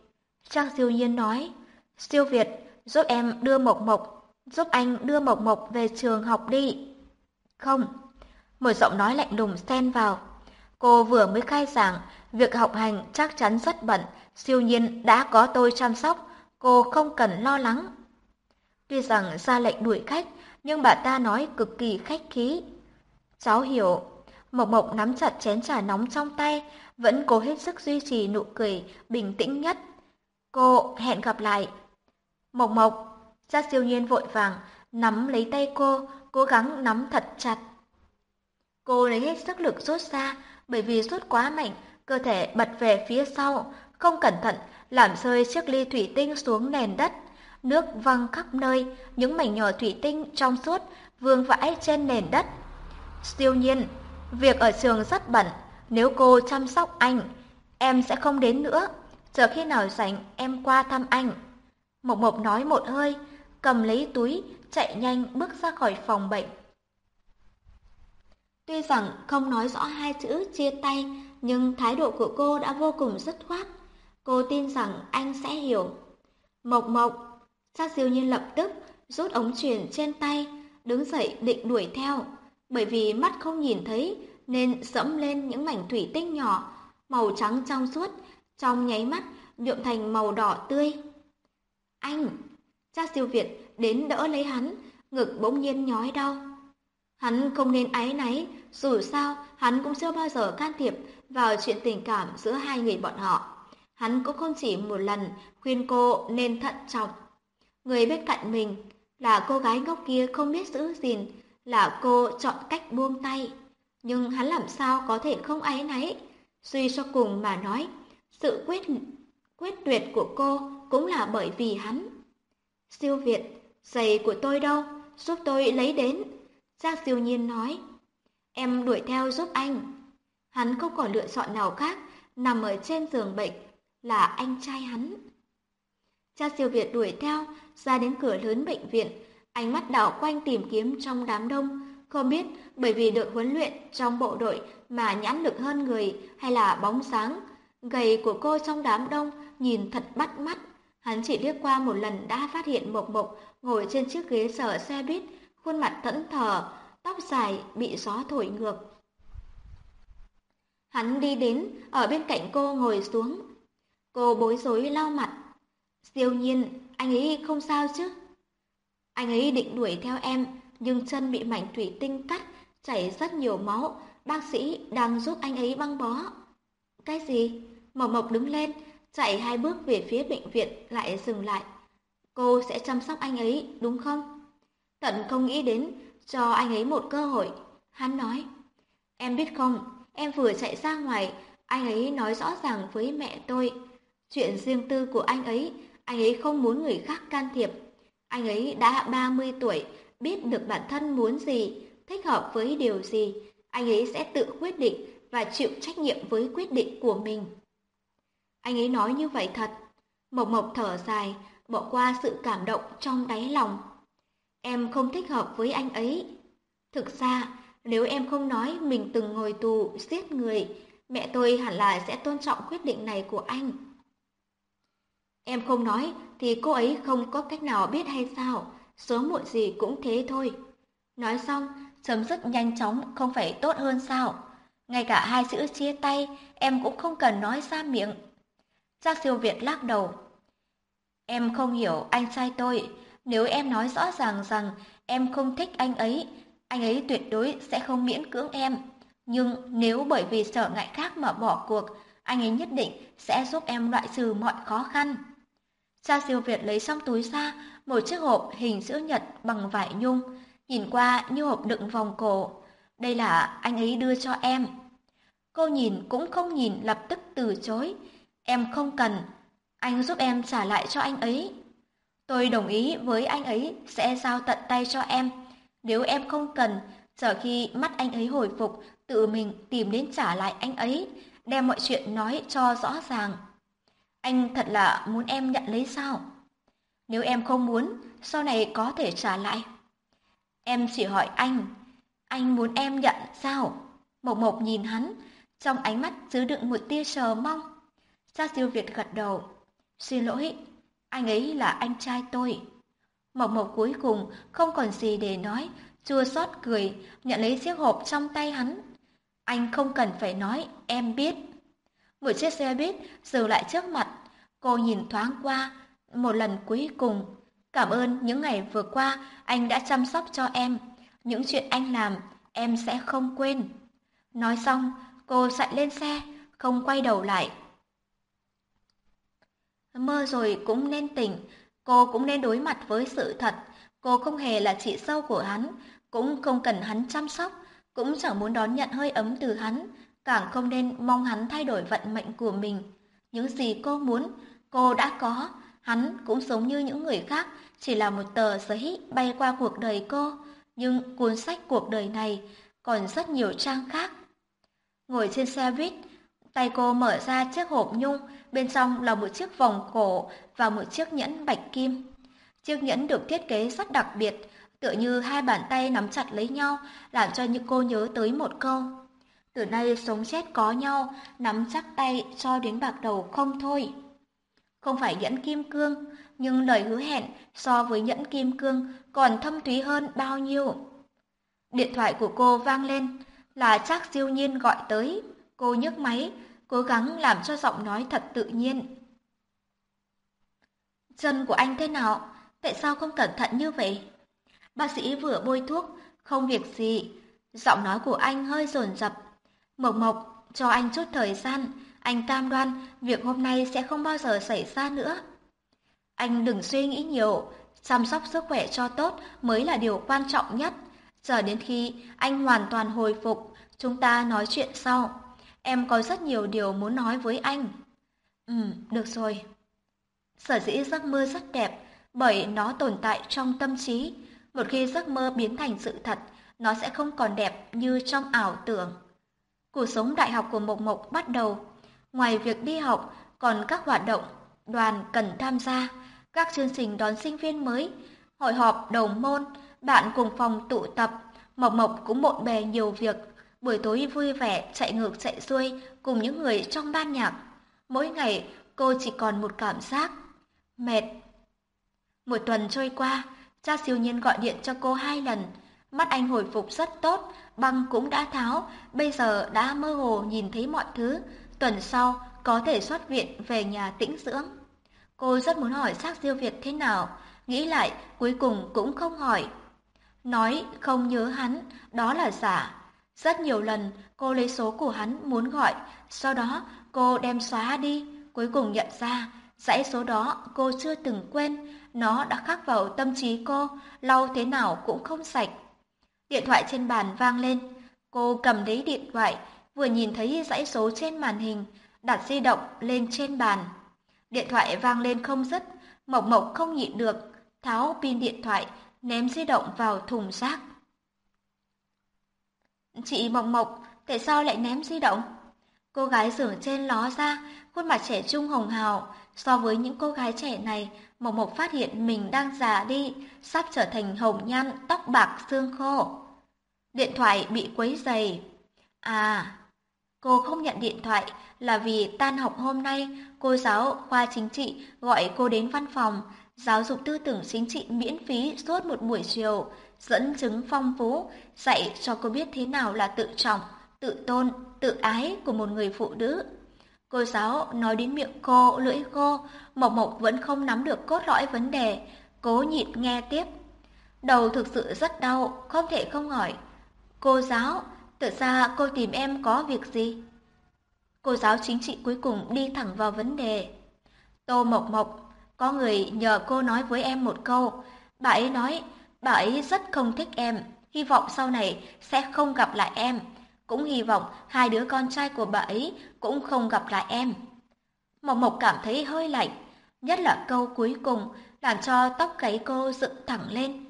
Trang Diêu Nhiên nói, siêu Việt giúp em đưa Mộc Mộc, giúp anh đưa Mộc Mộc về trường học đi. Không, một giọng nói lạnh lùng xen vào. Cô vừa mới khai giảng, việc học hành chắc chắn rất bận, siêu nhiên đã có tôi chăm sóc, cô không cần lo lắng. Tuy rằng ra lệnh đuổi khách, nhưng bà ta nói cực kỳ khách khí. Cháu hiểu, Mộc Mộc nắm chặt chén trà nóng trong tay, vẫn cố hết sức duy trì nụ cười bình tĩnh nhất. Cô hẹn gặp lại. Mộc Mộc, Cha siêu nhiên vội vàng, nắm lấy tay cô, cố gắng nắm thật chặt. Cô lấy hết sức lực rút ra, bởi vì rút quá mạnh, cơ thể bật về phía sau, không cẩn thận làm rơi chiếc ly thủy tinh xuống nền đất. Nước văng khắp nơi, những mảnh nhỏ thủy tinh trong suốt vương vãi trên nền đất. Siêu nhiên, việc ở trường rất bận, nếu cô chăm sóc anh, em sẽ không đến nữa. Chờ khi nào rảnh em qua thăm anh. Mộc Mộc nói một hơi, cầm lấy túi, chạy nhanh bước ra khỏi phòng bệnh. Tuy rằng không nói rõ hai chữ chia tay, nhưng thái độ của cô đã vô cùng dứt khoát. Cô tin rằng anh sẽ hiểu. Mộc Mộc, Sát siêu nhiên lập tức rút ống truyền trên tay, đứng dậy định đuổi theo. Bởi vì mắt không nhìn thấy nên dẫm lên những mảnh thủy tinh nhỏ, màu trắng trong suốt, trong nháy mắt nhuộm thành màu đỏ tươi. Anh! Cha siêu Việt đến đỡ lấy hắn, ngực bỗng nhiên nhói đau. Hắn không nên áy náy, dù sao hắn cũng chưa bao giờ can thiệp vào chuyện tình cảm giữa hai người bọn họ. Hắn cũng không chỉ một lần khuyên cô nên thận trọng. Người bên cạnh mình là cô gái ngốc kia không biết giữ gìn, là cô chọn cách buông tay. Nhưng hắn làm sao có thể không áy náy? Suy cho cùng mà nói, sự quyết quyết tuyệt của cô cũng là bởi vì hắn. Siêu Việt, giày của tôi đâu? Giúp tôi lấy đến. Giác siêu nhiên nói. Em đuổi theo giúp anh. Hắn không còn lựa chọn nào khác, nằm ở trên giường bệnh, là anh trai hắn. Cha siêu Việt đuổi theo, ra đến cửa lớn bệnh viện, ánh mắt đảo quanh tìm kiếm trong đám đông, không biết bởi vì được huấn luyện trong bộ đội mà nhãn lực hơn người hay là bóng sáng. Gầy của cô trong đám đông nhìn thật bắt mắt. Hắn chỉ liếc qua một lần đã phát hiện Mộc Mộc ngồi trên chiếc ghế sở xe buýt, khuôn mặt thẫn thờ, tóc dài bị gió thổi ngược. Hắn đi đến, ở bên cạnh cô ngồi xuống. Cô bối rối lau mặt. Siêu nhiên, anh ấy không sao chứ? Anh ấy định đuổi theo em, nhưng chân bị mảnh thủy tinh cắt, chảy rất nhiều máu. Bác sĩ đang giúp anh ấy băng bó. Cái gì? Mộc Mộc đứng lên, chạy hai bước về phía bệnh viện lại dừng lại. Cô sẽ chăm sóc anh ấy, đúng không? Tận không nghĩ đến cho anh ấy một cơ hội. Hắn nói, em biết không, em vừa chạy ra ngoài, anh ấy nói rõ ràng với mẹ tôi. Chuyện riêng tư của anh ấy, anh ấy không muốn người khác can thiệp. Anh ấy đã 30 tuổi, biết được bản thân muốn gì, thích hợp với điều gì. Anh ấy sẽ tự quyết định và chịu trách nhiệm với quyết định của mình. Anh ấy nói như vậy thật. Mộc Mộc thở dài, bỏ qua sự cảm động trong đáy lòng. Em không thích hợp với anh ấy. Thực ra, nếu em không nói mình từng ngồi tù giết người, mẹ tôi hẳn là sẽ tôn trọng quyết định này của anh. Em không nói thì cô ấy không có cách nào biết hay sao, sớm muộn gì cũng thế thôi. Nói xong, chấm dứt nhanh chóng không phải tốt hơn sao? Ngay cả hai chữ chia tay em cũng không cần nói ra miệng. Giác siêu Việt lắc đầu. Em không hiểu anh trai tôi. Nếu em nói rõ ràng rằng em không thích anh ấy, anh ấy tuyệt đối sẽ không miễn cưỡng em. Nhưng nếu bởi vì sợ ngại khác mà bỏ cuộc, anh ấy nhất định sẽ giúp em loại trừ mọi khó khăn. Cha siêu Việt lấy xong túi ra một chiếc hộp hình chữ nhật bằng vải nhung, nhìn qua như hộp đựng vòng cổ. Đây là anh ấy đưa cho em. Cô nhìn cũng không nhìn lập tức từ chối, Em không cần, anh giúp em trả lại cho anh ấy. Tôi đồng ý với anh ấy sẽ giao tận tay cho em. Nếu em không cần, chờ khi mắt anh ấy hồi phục, tự mình tìm đến trả lại anh ấy, đem mọi chuyện nói cho rõ ràng. Anh thật là muốn em nhận lấy sao? Nếu em không muốn, sau này có thể trả lại. Em chỉ hỏi anh, anh muốn em nhận sao? Mộc Mộc nhìn hắn, trong ánh mắt chứa đựng một tia sờ mong. Gia siêu Việt gật đầu. Xin lỗi, anh ấy là anh trai tôi. Mộc Mộc cuối cùng không còn gì để nói, chua xót cười, nhận lấy chiếc hộp trong tay hắn. Anh không cần phải nói, em biết. Một chiếc xe buýt dừng lại trước mặt, cô nhìn thoáng qua, một lần cuối cùng. Cảm ơn những ngày vừa qua anh đã chăm sóc cho em. Những chuyện anh làm, em sẽ không quên. Nói xong, cô chạy lên xe, không quay đầu lại, Mơ rồi cũng nên tỉnh, Cô cũng nên đối mặt với sự thật. Cô không hề là chị dâu của hắn, cũng không cần hắn chăm sóc, cũng chẳng muốn đón nhận hơi ấm từ hắn, càng không nên mong hắn thay đổi vận mệnh của mình. Những gì cô muốn, cô đã có, hắn cũng giống như những người khác, chỉ là một tờ giấy bay qua cuộc đời cô, nhưng cuốn sách cuộc đời này còn rất nhiều trang khác. Ngồi trên xe buýt, tay cô mở ra chiếc hộp nhung, bên trong là một chiếc vòng cổ và một chiếc nhẫn bạch kim. Chiếc nhẫn được thiết kế rất đặc biệt, tựa như hai bàn tay nắm chặt lấy nhau, làm cho những cô nhớ tới một câu. Từ nay sống chết có nhau, nắm chắc tay cho đến bạc đầu không thôi. Không phải nhẫn kim cương, nhưng lời hứa hẹn so với nhẫn kim cương còn thâm thúy hơn bao nhiêu. Điện thoại của cô vang lên, là Trác Diêu Nhiên gọi tới. Cô nhấc máy, cố gắng làm cho giọng nói thật tự nhiên. Chân của anh thế nào? Tại sao không cẩn thận như vậy? Bác sĩ vừa bôi thuốc, không việc gì. Giọng nói của anh hơi dồn dập. Mộc Mộc, cho anh chút thời gian. Anh cam đoan việc hôm nay sẽ không bao giờ xảy ra nữa. Anh đừng suy nghĩ nhiều, chăm sóc sức khỏe cho tốt mới là điều quan trọng nhất. Chờ đến khi anh hoàn toàn hồi phục, chúng ta nói chuyện sau. Em có rất nhiều điều muốn nói với anh. Ừ, được rồi. Sở dĩ giấc mơ rất đẹp bởi nó tồn tại trong tâm trí. Một khi giấc mơ biến thành sự thật, nó sẽ không còn đẹp như trong ảo tưởng. Cuộc sống đại học của Mộc Mộc bắt đầu. Ngoài việc đi học, còn các hoạt động đoàn cần tham gia, các chương trình đón sinh viên mới, hội họp đầu môn, bạn cùng phòng tụ tập, Mộc Mộc cũng bộn bề nhiều việc, buổi tối vui vẻ chạy ngược chạy xuôi cùng những người trong ban nhạc. Mỗi ngày cô chỉ còn một cảm giác mệt. Một tuần trôi qua, cha siêu nhiên gọi điện cho cô hai lần. Mắt anh hồi phục rất tốt, băng cũng đã tháo, bây giờ đã mơ hồ nhìn thấy mọi thứ. Tuần sau có thể xuất viện về nhà tĩnh dưỡng. Cô rất muốn hỏi xác diêu Việt thế nào, nghĩ lại cuối cùng cũng không hỏi. Nói không nhớ hắn, đó là giả. Rất nhiều lần cô lấy số của hắn muốn gọi, sau đó cô đem xóa đi, cuối cùng nhận ra dãy số đó cô chưa từng quên, nó đã khắc vào tâm trí cô, lau thế nào cũng không sạch. Điện thoại trên bàn vang lên, cô cầm lấy điện thoại, vừa nhìn thấy dãy số trên màn hình, đặt di động lên trên bàn. Điện thoại vang lên không dứt, Mộc Mộc không nhịn được, tháo pin điện thoại, ném di động vào thùng rác. Chị Mộc Mộc, tại sao lại ném di động? Cô gái giường trên ló ra, khuôn mặt trẻ trung hồng hào. So với những cô gái trẻ này, Mộc Mộc phát hiện mình đang già đi, sắp trở thành hồng nhan, tóc bạc, xương khô. Điện thoại bị quấy dày. À, cô không nhận điện thoại là vì tan học hôm nay, cô giáo khoa chính trị gọi cô đến văn phòng, giáo dục tư tưởng chính trị miễn phí suốt một buổi chiều, dẫn chứng phong phú, dạy cho cô biết thế nào là tự trọng, tự tôn, tự ái của một người phụ nữ. Cô giáo nói đến miệng cô, lưỡi khô, Mộc Mộc vẫn không nắm được cốt lõi vấn đề, cố nhịn nghe tiếp. Đầu thực sự rất đau, không thể không hỏi. Cô giáo, tự ra cô tìm em có việc gì? Cô giáo chính trị cuối cùng đi thẳng vào vấn đề. Tô Mộc Mộc, có người nhờ cô nói với em một câu. Bà ấy nói, bà ấy rất không thích em, hy vọng sau này sẽ không gặp lại em. Cũng hy vọng hai đứa con trai của bà ấy cũng không gặp lại em. Mộc Mộc cảm thấy hơi lạnh, nhất là câu cuối cùng làm cho tóc gáy cô dựng thẳng lên.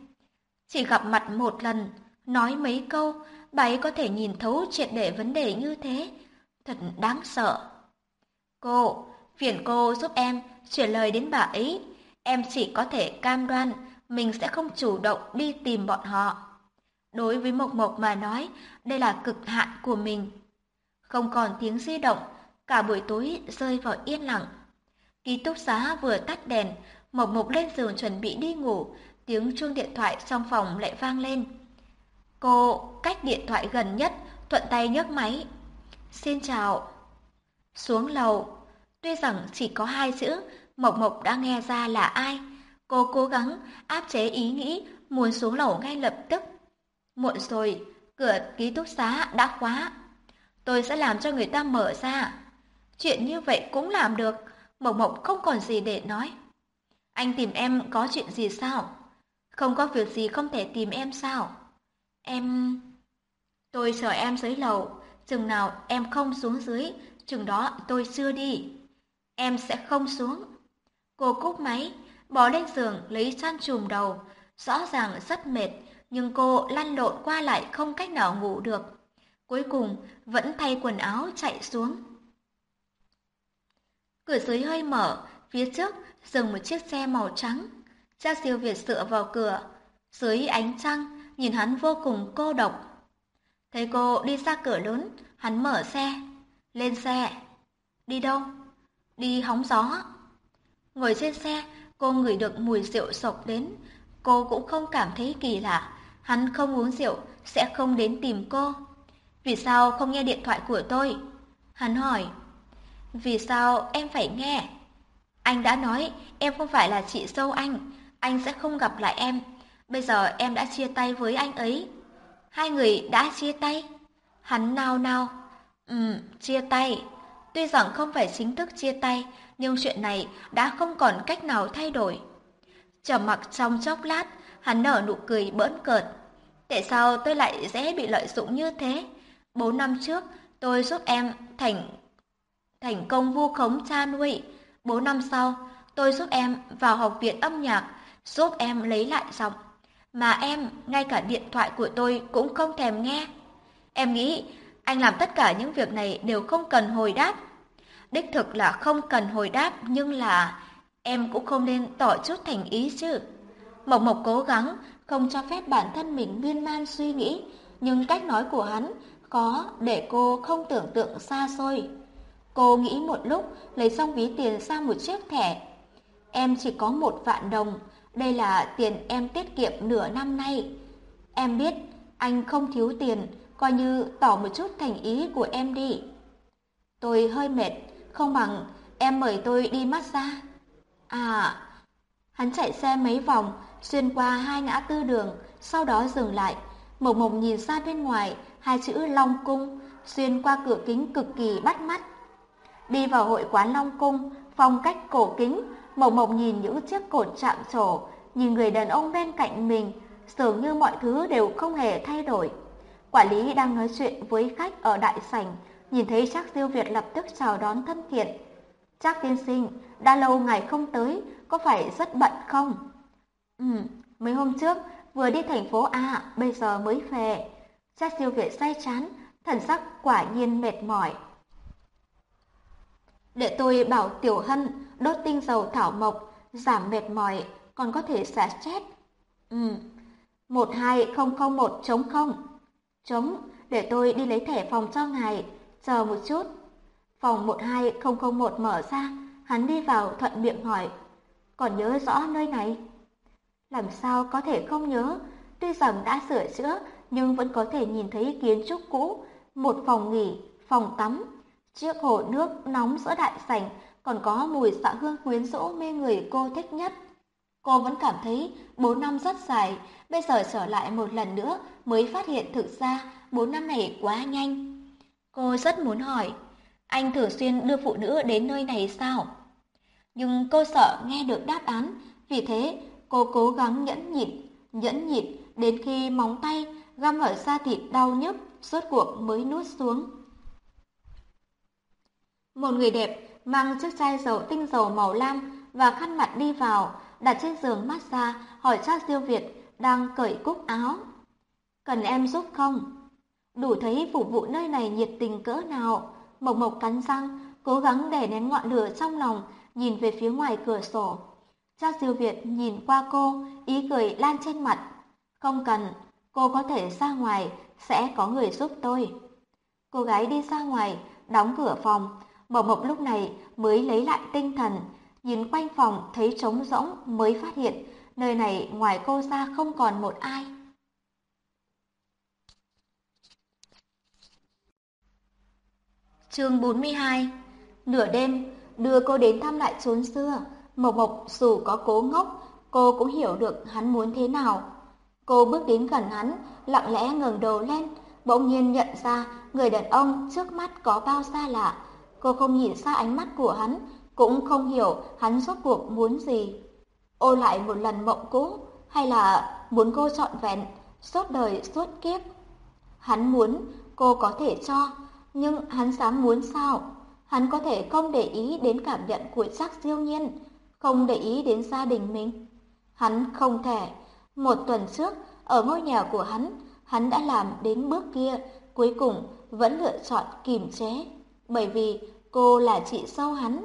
Chỉ gặp mặt một lần, nói mấy câu, bà ấy có thể nhìn thấu triệt để vấn đề như thế. Thật đáng sợ. Cô, phiền cô giúp em chuyển lời đến bà ấy. Em chỉ có thể cam đoan mình sẽ không chủ động đi tìm bọn họ. Đối với Mộc Mộc mà nói, đây là cực hạn của mình. Không còn tiếng di động, cả buổi tối rơi vào yên lặng. Ký túc xá vừa tắt đèn, Mộc Mộc lên giường chuẩn bị đi ngủ, tiếng chuông điện thoại trong phòng lại vang lên. Cô cách điện thoại gần nhất, thuận tay nhấc máy. Xin chào. Xuống lầu, tuy rằng chỉ có hai chữ, Mộc Mộc đã nghe ra là ai. Cô cố gắng áp chế ý nghĩ muốn xuống lầu ngay lập tức. Muộn rồi, cửa ký túc xá đã khóa. Tôi sẽ làm cho người ta mở ra. Chuyện như vậy cũng làm được, Mộc Mộc không còn gì để nói. Anh tìm em có chuyện gì sao? Không có việc gì không thể tìm em sao? Em... Tôi sợ em dưới lầu, chừng nào em không xuống dưới, chừng đó tôi chưa đi. Em sẽ không xuống. Cô cúp máy, bỏ lên giường lấy chăn trùm đầu. Rõ ràng rất mệt, nhưng cô lăn lộn qua lại không cách nào ngủ được. Cuối cùng vẫn thay quần áo chạy xuống. Cửa dưới hơi mở, phía trước dừng một chiếc xe màu trắng. Cha siêu Việt dựa vào cửa, dưới ánh trăng nhìn hắn vô cùng cô độc. Thấy cô đi ra cửa lớn, hắn mở xe, lên xe. Đi đâu? Đi hóng gió. Ngồi trên xe, cô ngửi được mùi rượu sộc đến. Cô cũng không cảm thấy kỳ lạ. Hắn không uống rượu, sẽ không đến tìm cô. Vì sao không nghe điện thoại của tôi? Hắn hỏi. Vì sao em phải nghe? Anh đã nói em không phải là chị dâu anh, anh sẽ không gặp lại em. Bây giờ em đã chia tay với anh ấy. Hai người đã chia tay. Hắn nao nao. Ừ, chia tay. Tuy rằng không phải chính thức chia tay, nhưng chuyện này đã không còn cách nào thay đổi. Trầm mặc trong chốc lát, hắn nở nụ cười bỡn cợt. Tại sao tôi lại dễ bị lợi dụng như thế? Bốn năm trước, tôi giúp em thành thành công vu khống cha nuôi. Bốn năm sau, tôi giúp em vào học viện âm nhạc, giúp em lấy lại giọng. Mà em, ngay cả điện thoại của tôi cũng không thèm nghe. Em nghĩ, anh làm tất cả những việc này đều không cần hồi đáp. Đích thực là không cần hồi đáp, nhưng là em cũng không nên tỏ chút thành ý chứ. Mộc Mộc cố gắng không cho phép bản thân mình miên man suy nghĩ, nhưng cách nói của hắn có để cô không tưởng tượng xa xôi. Cô nghĩ một lúc, lấy xong ví tiền ra một chiếc thẻ. Em chỉ có một vạn đồng, đây là tiền em tiết kiệm nửa năm nay. Em biết anh không thiếu tiền, coi như tỏ một chút thành ý của em đi. Tôi hơi mệt, không bằng em mời tôi đi massage. À, hắn chạy xe mấy vòng, xuyên qua hai ngã tư đường, sau đó dừng lại. Mộc Mộc nhìn ra bên ngoài, hai chữ Long Cung, xuyên qua cửa kính cực kỳ bắt mắt. Đi vào hội quán Long Cung, phong cách cổ kính, Mộc Mộc nhìn những chiếc cột chạm trổ, nhìn người đàn ông bên cạnh mình, dường như mọi thứ đều không hề thay đổi. Quản lý đang nói chuyện với khách ở đại sảnh, nhìn thấy chắc Diêu Việt lập tức chào đón thân thiện. Chắc tiên sinh, đã lâu ngày không tới, có phải rất bận không? Ừ, mấy hôm trước vừa đi thành phố A, bây giờ mới về. Chắc Diêu Việt say chán, thần sắc quả nhiên mệt mỏi. Để tôi bảo Tiểu Hân đốt tinh dầu thảo mộc, giảm mệt mỏi, còn có thể xả stress. Ừ, 12001 chống không? Chống, để tôi đi lấy thẻ phòng cho ngài, chờ một chút. Phòng 12001 mở ra, hắn đi vào thuận miệng hỏi, còn nhớ rõ nơi này? Làm sao có thể không nhớ, tuy rằng đã sửa chữa nhưng vẫn có thể nhìn thấy kiến trúc cũ, một phòng nghỉ, phòng tắm, chiếc hồ nước nóng giữa đại sảnh còn có mùi xạ hương quyến rũ mê người cô thích nhất. Cô vẫn cảm thấy 4 năm rất dài, bây giờ trở lại một lần nữa mới phát hiện thực ra 4 năm này quá nhanh. Cô rất muốn hỏi, anh thường xuyên đưa phụ nữ đến nơi này sao? Nhưng cô sợ nghe được đáp án, vì thế cô cố gắng nhẫn nhịn, nhẫn nhịn đến khi móng tay găm ở da thịt đau nhức, rốt cuộc mới nuốt xuống. Một người đẹp mang chiếc chai dầu tinh dầu màu lam và khăn mặt đi vào, đặt trên giường massage, hỏi cha Diêu Việt đang cởi cúc áo. Cần em giúp không? Đủ thấy phục vụ nơi này nhiệt tình cỡ nào. Mộc Mộc cắn răng, cố gắng đè nén ngọn lửa trong lòng, nhìn về phía ngoài cửa sổ. Cha Diêu Việt nhìn qua cô, ý cười lan trên mặt. Không cần, cô có thể ra ngoài, sẽ có người giúp tôi. Cô gái đi ra ngoài, đóng cửa phòng. Mộc Mộc lúc này mới lấy lại tinh thần, nhìn quanh phòng thấy trống rỗng mới phát hiện nơi này ngoài cô ra không còn một ai. Chương 42 Nửa đêm, đưa cô đến thăm lại chốn xưa. Mộc Mộc dù có cố ngốc, cô cũng hiểu được hắn muốn thế nào. Cô bước đến gần hắn, lặng lẽ ngẩng đầu lên, bỗng nhiên nhận ra người đàn ông trước mắt có bao xa lạ. Cô không nhìn xa ánh mắt của hắn, cũng không hiểu hắn rốt cuộc muốn gì. Ô lại một lần mộng cũ hay là muốn cô trọn vẹn, suốt đời suốt kiếp? Hắn muốn cô có thể cho, nhưng hắn dám muốn sao? Hắn có thể không để ý đến cảm nhận của sắc siêu nhiên, không để ý đến gia đình mình. Hắn không thể. Một tuần trước, ở ngôi nhà của hắn, hắn đã làm đến bước kia, cuối cùng vẫn lựa chọn kìm chế. Bởi vì cô là chị sau hắn.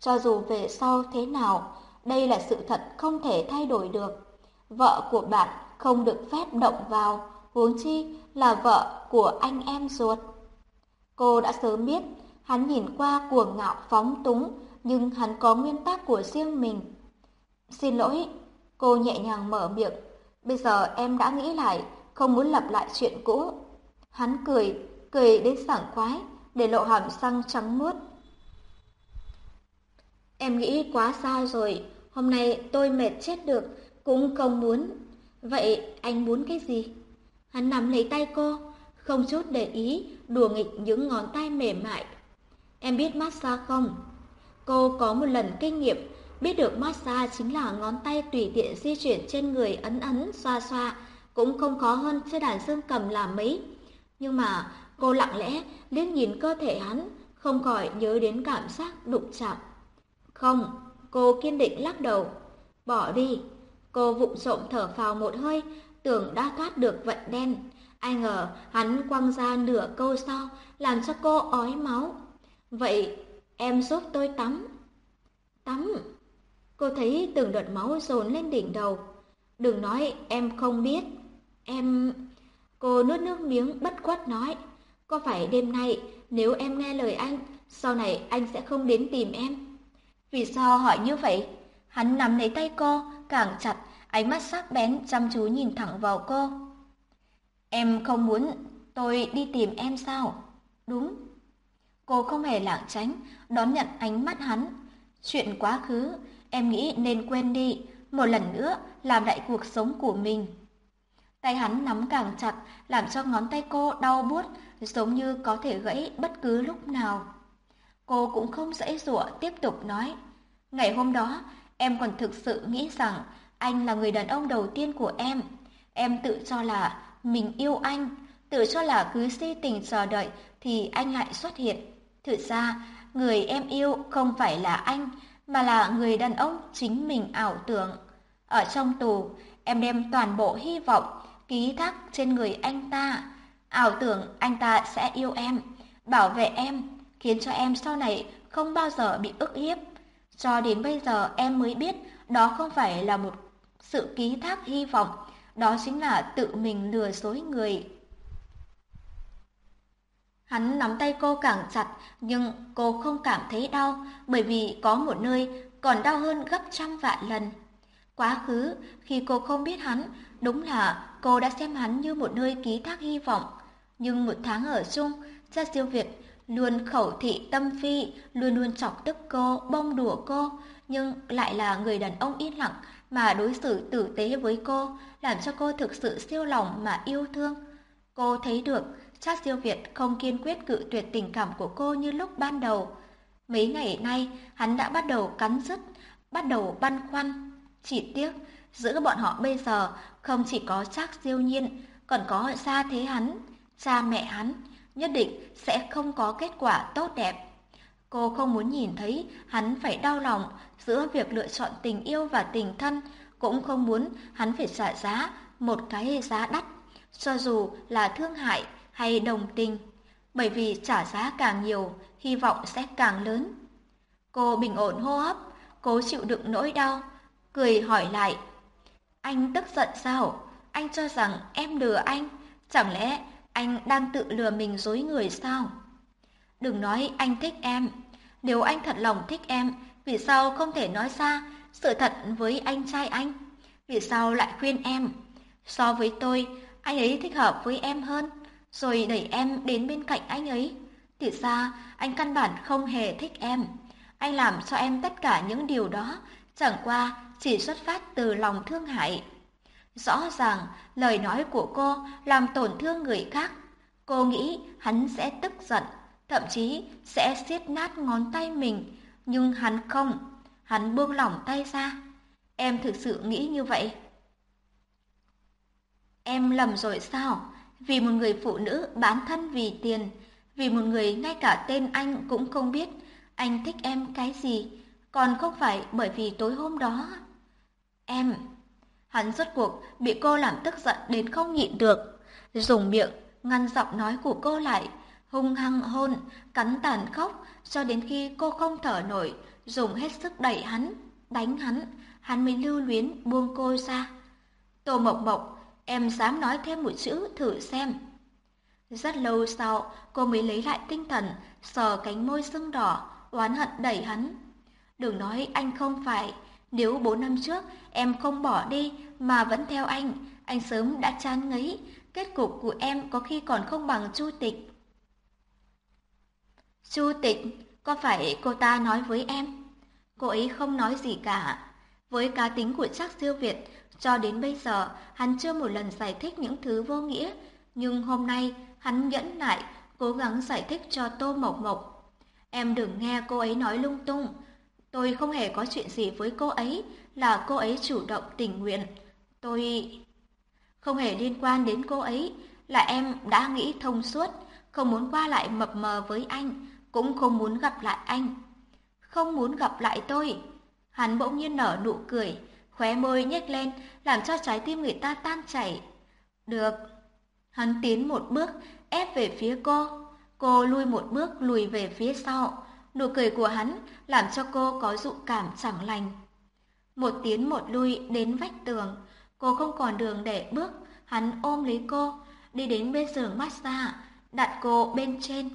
Cho dù về sau thế nào, đây là sự thật không thể thay đổi được. Vợ của bạn không được phép động vào, huống chi là vợ của anh em ruột. Cô đã sớm biết, hắn nhìn qua cuồng ngạo phóng túng, nhưng hắn có nguyên tắc của riêng mình. Xin lỗi, cô nhẹ nhàng mở miệng, bây giờ em đã nghĩ lại, không muốn lặp lại chuyện cũ. Hắn cười, cười đến sảng khoái, để lộ hàm răng trắng muốt. Em nghĩ quá xa rồi, hôm nay tôi mệt chết được, cũng không muốn. Vậy anh muốn cái gì? Hắn nắm lấy tay cô, không chút để ý, đùa nghịch những ngón tay mềm mại. Em biết massage không? Cô có một lần kinh nghiệm, biết được massage chính là ngón tay tùy tiện di chuyển trên người ấn ấn, xoa xoa, cũng không khó hơn chơi đàn dương cầm là mấy. Nhưng mà cô lặng lẽ liếc nhìn cơ thể hắn, không khỏi nhớ đến cảm giác đụng chạm. Không, cô kiên định lắc đầu. Bỏ đi. Cô vụng trộm thở phào một hơi, tưởng đã thoát được vận đen. Ai ngờ hắn quăng ra nửa câu sau, làm cho cô ói máu. Vậy em giúp tôi tắm. Tắm. Cô thấy từng đợt máu dồn lên đỉnh đầu. Đừng nói em không biết. Em... Cô nuốt nước miếng bất khuất nói. Có phải đêm nay nếu em nghe lời anh, sau này anh sẽ không đến tìm em? Vì sao hỏi như vậy? Hắn nắm lấy tay cô, càng chặt, ánh mắt sắc bén chăm chú nhìn thẳng vào cô. Em không muốn tôi đi tìm em sao? Đúng. Cô không hề lảng tránh, đón nhận ánh mắt hắn. Chuyện quá khứ, em nghĩ nên quên đi, một lần nữa làm lại cuộc sống của mình. Tay hắn nắm càng chặt, làm cho ngón tay cô đau buốt, giống như có thể gãy bất cứ lúc nào. Cô cũng không dãy dụa tiếp tục nói. Ngày hôm đó, em còn thực sự nghĩ rằng anh là người đàn ông đầu tiên của em. Em tự cho là mình yêu anh, tự cho là cứ si tình chờ đợi thì anh lại xuất hiện. Thực ra, người em yêu không phải là anh, mà là người đàn ông chính mình ảo tưởng. Ở trong tù, em đem toàn bộ hy vọng ký thác trên người anh ta. Ảo tưởng anh ta sẽ yêu em, bảo vệ em, khiến cho em sau này không bao giờ bị ức hiếp. Cho đến bây giờ em mới biết đó không phải là một sự ký thác hy vọng, đó chính là tự mình lừa dối người. Hắn nắm tay cô càng chặt, nhưng cô không cảm thấy đau, bởi vì có một nơi còn đau hơn gấp trăm vạn lần. Quá khứ, khi cô không biết hắn, đúng là cô đã xem hắn như một nơi ký thác hy vọng. Nhưng một tháng ở chung, cha siêu Việt luôn khẩu thị tâm phi, luôn luôn chọc tức cô, bông đùa cô, nhưng lại là người đàn ông yên lặng mà đối xử tử tế với cô, làm cho cô thực sự siêu lòng mà yêu thương. Cô thấy được, cha siêu Việt không kiên quyết cự tuyệt tình cảm của cô như lúc ban đầu. Mấy ngày nay, hắn đã bắt đầu cắn rứt, bắt đầu băn khoăn. Chỉ tiếc, giữa bọn họ bây giờ không chỉ có chắc Diêu Nhiên, còn có gia thế hắn, cha mẹ hắn, nhất định sẽ không có kết quả tốt đẹp. Cô không muốn nhìn thấy hắn phải đau lòng giữa việc lựa chọn tình yêu và tình thân, cũng không muốn hắn phải trả giá một cái giá đắt, cho dù là thương hại hay đồng tình, bởi vì trả giá càng nhiều, hy vọng sẽ càng lớn. Cô bình ổn hô hấp, cố chịu đựng nỗi đau, cười hỏi lại. Anh tức giận sao? Anh cho rằng em lừa anh, chẳng lẽ anh đang tự lừa mình dối người sao? Đừng nói anh thích em, nếu anh thật lòng thích em, vì sao không thể nói ra sự thật với anh trai anh? Vì sao lại khuyên em? So với tôi, anh ấy thích hợp với em hơn, rồi đẩy em đến bên cạnh anh ấy. Thì ra, anh căn bản không hề thích em. Anh làm cho em tất cả những điều đó, chẳng qua chỉ xuất phát từ lòng thương hại. Rõ ràng, lời nói của cô làm tổn thương người khác. Cô nghĩ hắn sẽ tức giận, thậm chí sẽ siết nát ngón tay mình, nhưng hắn không. Hắn buông lỏng tay ra. Em thực sự nghĩ như vậy. Em lầm rồi sao? Vì một người phụ nữ bán thân vì tiền, vì một người ngay cả tên anh cũng không biết, anh thích em cái gì, còn không phải bởi vì tối hôm đó. Em, hắn rốt cuộc bị cô làm tức giận đến không nhịn được, dùng miệng ngăn giọng nói của cô lại, hung hăng hôn, cắn tàn khóc, cho đến khi cô không thở nổi, dùng hết sức đẩy hắn, đánh hắn, hắn mới lưu luyến buông cô ra. Tô Mộc Mộc, em dám nói thêm một chữ thử xem. Rất lâu sau, cô mới lấy lại tinh thần, sờ cánh môi sưng đỏ, oán hận đẩy hắn. Đừng nói anh không phải, nếu bốn năm trước em không bỏ đi mà vẫn theo anh, anh sớm đã chán ngấy, kết cục của em có khi còn không bằng Chu Tịch. Chu Tịch, có phải cô ta nói với em? Cô ấy không nói gì cả. Với cá tính của chắc siêu Việt, cho đến bây giờ hắn chưa một lần giải thích những thứ vô nghĩa, nhưng hôm nay hắn nhẫn nại, cố gắng giải thích cho Tô Mộc Mộc. Em đừng nghe cô ấy nói lung tung. Tôi không hề có chuyện gì với cô ấy, là cô ấy chủ động tình nguyện. Tôi... Không hề liên quan đến cô ấy, là em đã nghĩ thông suốt, không muốn qua lại mập mờ với anh, cũng không muốn gặp lại anh. Không muốn gặp lại tôi. Hắn bỗng nhiên nở nụ cười, khóe môi nhếch lên, làm cho trái tim người ta tan chảy. Được. Hắn tiến một bước, ép về phía cô. Cô lui một bước lùi về phía sau. Nụ cười của hắn làm cho cô có dụ cảm chẳng lành. Một tiến một lui đến vách tường, cô không còn đường để bước, hắn ôm lấy cô, đi đến bên giường massage, đặt cô bên trên.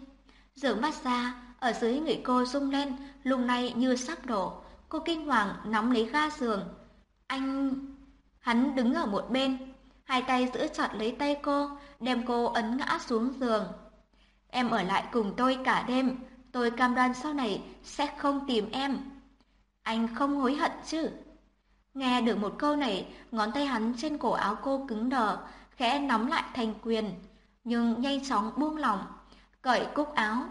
Giường massage ở dưới người cô rung lên, lung lay như sắp đổ. Cô kinh hoàng nắm lấy ga giường. Anh... Hắn đứng ở một bên, hai tay giữ chặt lấy tay cô, đem cô ấn ngã xuống giường. Em ở lại cùng tôi cả đêm, tôi cam đoan sau này sẽ không tìm em. Anh không hối hận chứ? Nghe được một câu này, ngón tay hắn trên cổ áo cô cứng đờ, khẽ nắm lại thành quyền, nhưng nhanh chóng buông lỏng, cởi cúc áo.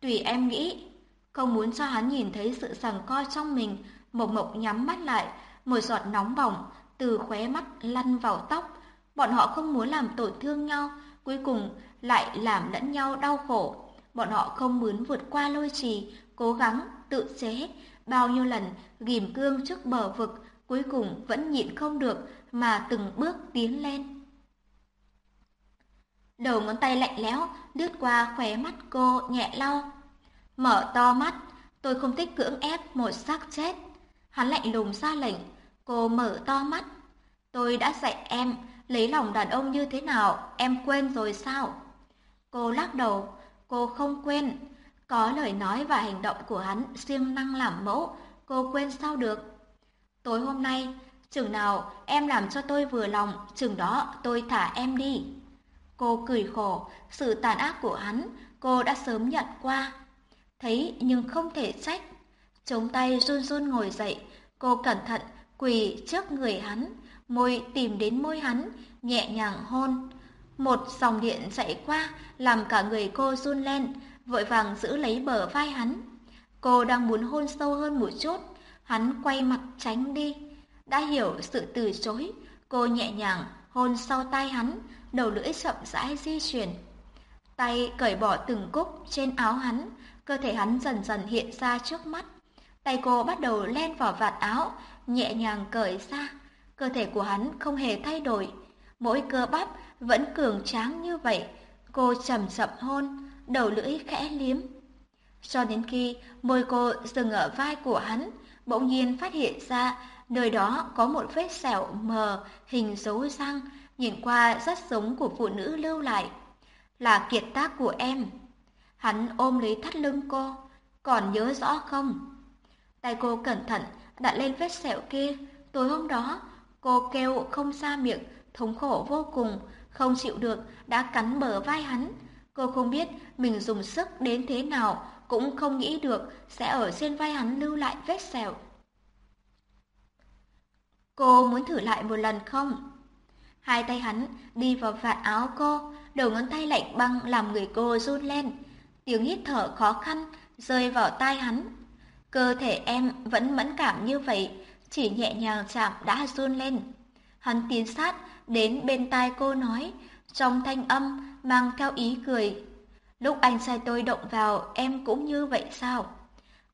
Tùy em nghĩ, không muốn cho hắn nhìn thấy sự sằng co trong mình, Mộc Mộc nhắm mắt lại, một giọt nóng bỏng từ khóe mắt lăn vào tóc. Bọn họ không muốn làm tổn thương nhau, cuối cùng lại làm lẫn nhau đau khổ. Bọn họ không muốn vượt qua lôi trì, cố gắng, tự chế, bao nhiêu lần ghim cương trước bờ vực, cuối cùng vẫn nhịn không được mà từng bước tiến lên. Đầu ngón tay lạnh lẽo lướt qua khóe mắt cô nhẹ lau. Mở to mắt, tôi không thích cưỡng ép một xác chết. Hắn lạnh lùng ra lệnh, cô mở to mắt. Tôi đã dạy em lấy lòng đàn ông như thế nào, em quên rồi sao? Cô lắc đầu, cô không quên. Có lời nói và hành động của hắn siêng năng làm mẫu, cô quên sao được? Tối hôm nay, chừng nào em làm cho tôi vừa lòng, chừng đó tôi thả em đi. Cô cười khổ, sự tàn ác của hắn, cô đã sớm nhận qua. Thấy nhưng không thể trách. Chống tay run run ngồi dậy, cô cẩn thận quỳ trước người hắn, môi tìm đến môi hắn, nhẹ nhàng hôn. Một dòng điện chạy qua, làm cả người cô run lên, vội vàng giữ lấy bờ vai hắn. Cô đang muốn hôn sâu hơn một chút, hắn quay mặt tránh đi. Đã hiểu sự từ chối, cô nhẹ nhàng hôn sau tay hắn, đầu lưỡi chậm rãi di chuyển. Tay cởi bỏ từng cúc trên áo hắn, cơ thể hắn dần dần hiện ra trước mắt. Tay cô bắt đầu len vào vạt áo, nhẹ nhàng cởi ra. Cơ thể của hắn không hề thay đổi, mỗi cơ bắp vẫn cường tráng như vậy. Cô chậm chậm hôn, đầu lưỡi khẽ liếm. Cho đến khi môi cô dừng ở vai của hắn, bỗng nhiên phát hiện ra nơi đó có một vết sẹo mờ hình dấu răng, nhìn qua rất giống của phụ nữ lưu lại. Là kiệt tác của em. Hắn ôm lấy thắt lưng cô, còn nhớ rõ không? Tay cô cẩn thận đặt lên vết sẹo kia, tối hôm đó cô kêu không ra miệng, thống khổ vô cùng, không chịu được đã cắn bờ vai hắn. Cô không biết mình dùng sức đến thế nào, cũng không nghĩ được sẽ ở trên vai hắn lưu lại vết sẹo. Cô muốn thử lại một lần không? Hai tay hắn đi vào vạt áo cô, đầu ngón tay lạnh băng làm người cô run lên. Tiếng hít thở khó khăn rơi vào tai hắn. Cơ thể em vẫn mẫn cảm như vậy, chỉ nhẹ nhàng chạm đã run lên. Hắn tiến sát đến bên tai cô nói, trong thanh âm mang theo ý cười. Lúc anh sai tôi động vào, em cũng như vậy sao?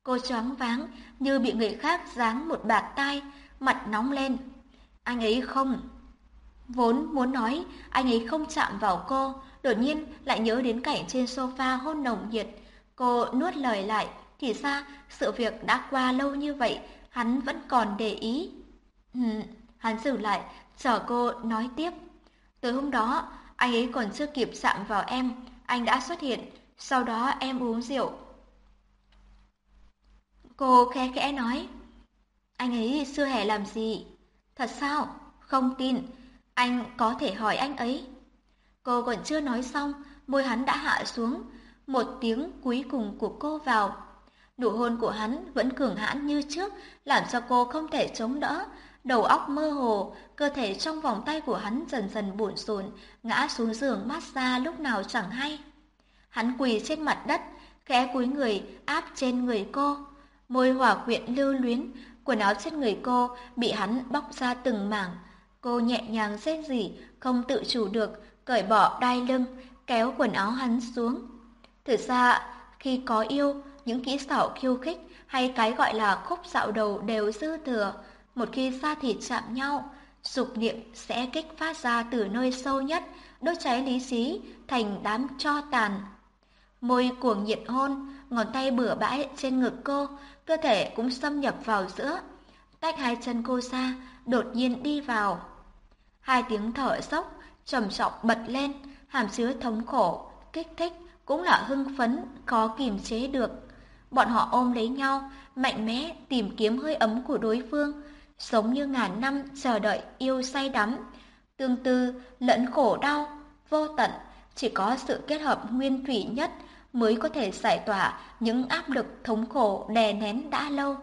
Cô choáng váng như bị người khác giáng một bạt tai, mặt nóng lên. Anh ấy không. Vốn muốn nói anh ấy không chạm vào cô, đột nhiên lại nhớ đến cảnh trên sofa hôn nồng nhiệt. Cô nuốt lời lại, thì ra sự việc đã qua lâu như vậy, hắn vẫn còn để ý. Ừ, hắn dừng lại, chờ cô nói tiếp. Tới hôm đó, anh ấy còn chưa kịp chạm vào em, anh đã xuất hiện, sau đó em uống rượu. Cô khe khẽ nói, anh ấy xưa hè làm gì? Thật sao? Không tin, anh có thể hỏi anh ấy. Cô còn chưa nói xong, môi hắn đã hạ xuống, một tiếng cuối cùng của cô vào. Nụ hôn của hắn vẫn cường hãn như trước, làm cho cô không thể chống đỡ. Đầu óc mơ hồ, cơ thể trong vòng tay của hắn dần dần buồn rộn, ngã xuống giường massage lúc nào chẳng hay. Hắn quỳ trên mặt đất, khẽ cúi người áp trên người cô. Môi hỏa quyện lưu luyến, quần áo trên người cô bị hắn bóc ra từng mảng. Cô nhẹ nhàng rên rỉ, không tự chủ được, cởi bỏ đai lưng, kéo quần áo hắn xuống. Thực ra, khi có yêu, những kỹ xảo khiêu khích hay cái gọi là khúc dạo đầu đều dư thừa. Một khi da thịt chạm nhau, dục niệm sẽ kích phát ra từ nơi sâu nhất, đốt cháy lý trí thành đám cho tàn. Môi cuồng nhiệt hôn, ngón tay bừa bãi trên ngực cô, cơ thể cũng xâm nhập vào giữa. Tách hai chân cô ra, đột nhiên đi vào. Hai tiếng thở sốc, trầm trọng bật lên, hàm chứa thống khổ, kích thích, cũng là hưng phấn, khó kìm chế được. Bọn họ ôm lấy nhau, mạnh mẽ tìm kiếm hơi ấm của đối phương, sống như ngàn năm chờ đợi yêu say đắm. Tương tư lẫn khổ đau, vô tận, chỉ có sự kết hợp nguyên thủy nhất mới có thể giải tỏa những áp lực thống khổ đè nén đã lâu.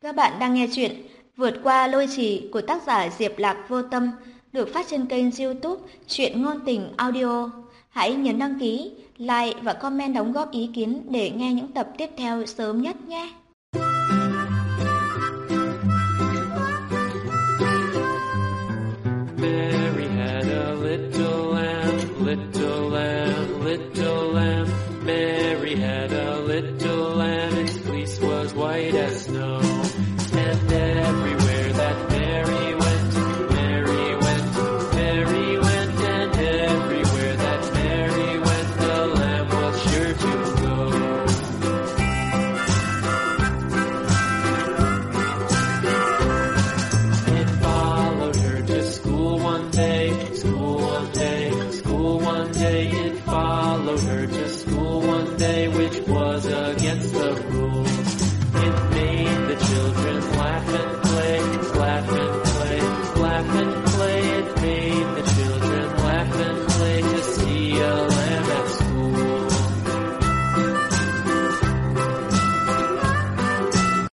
Các bạn đang nghe chuyện Vượt qua lôi trì của tác giả Diệp Lạc Vô Tâm được phát trên kênh youtube Chuyện Ngôn Tình Audio. Hãy nhấn đăng ký, like và comment đóng góp ý kiến để nghe những tập tiếp theo sớm nhất nhé. Mary had a little lamb, little lamb, little lamb. Mary had a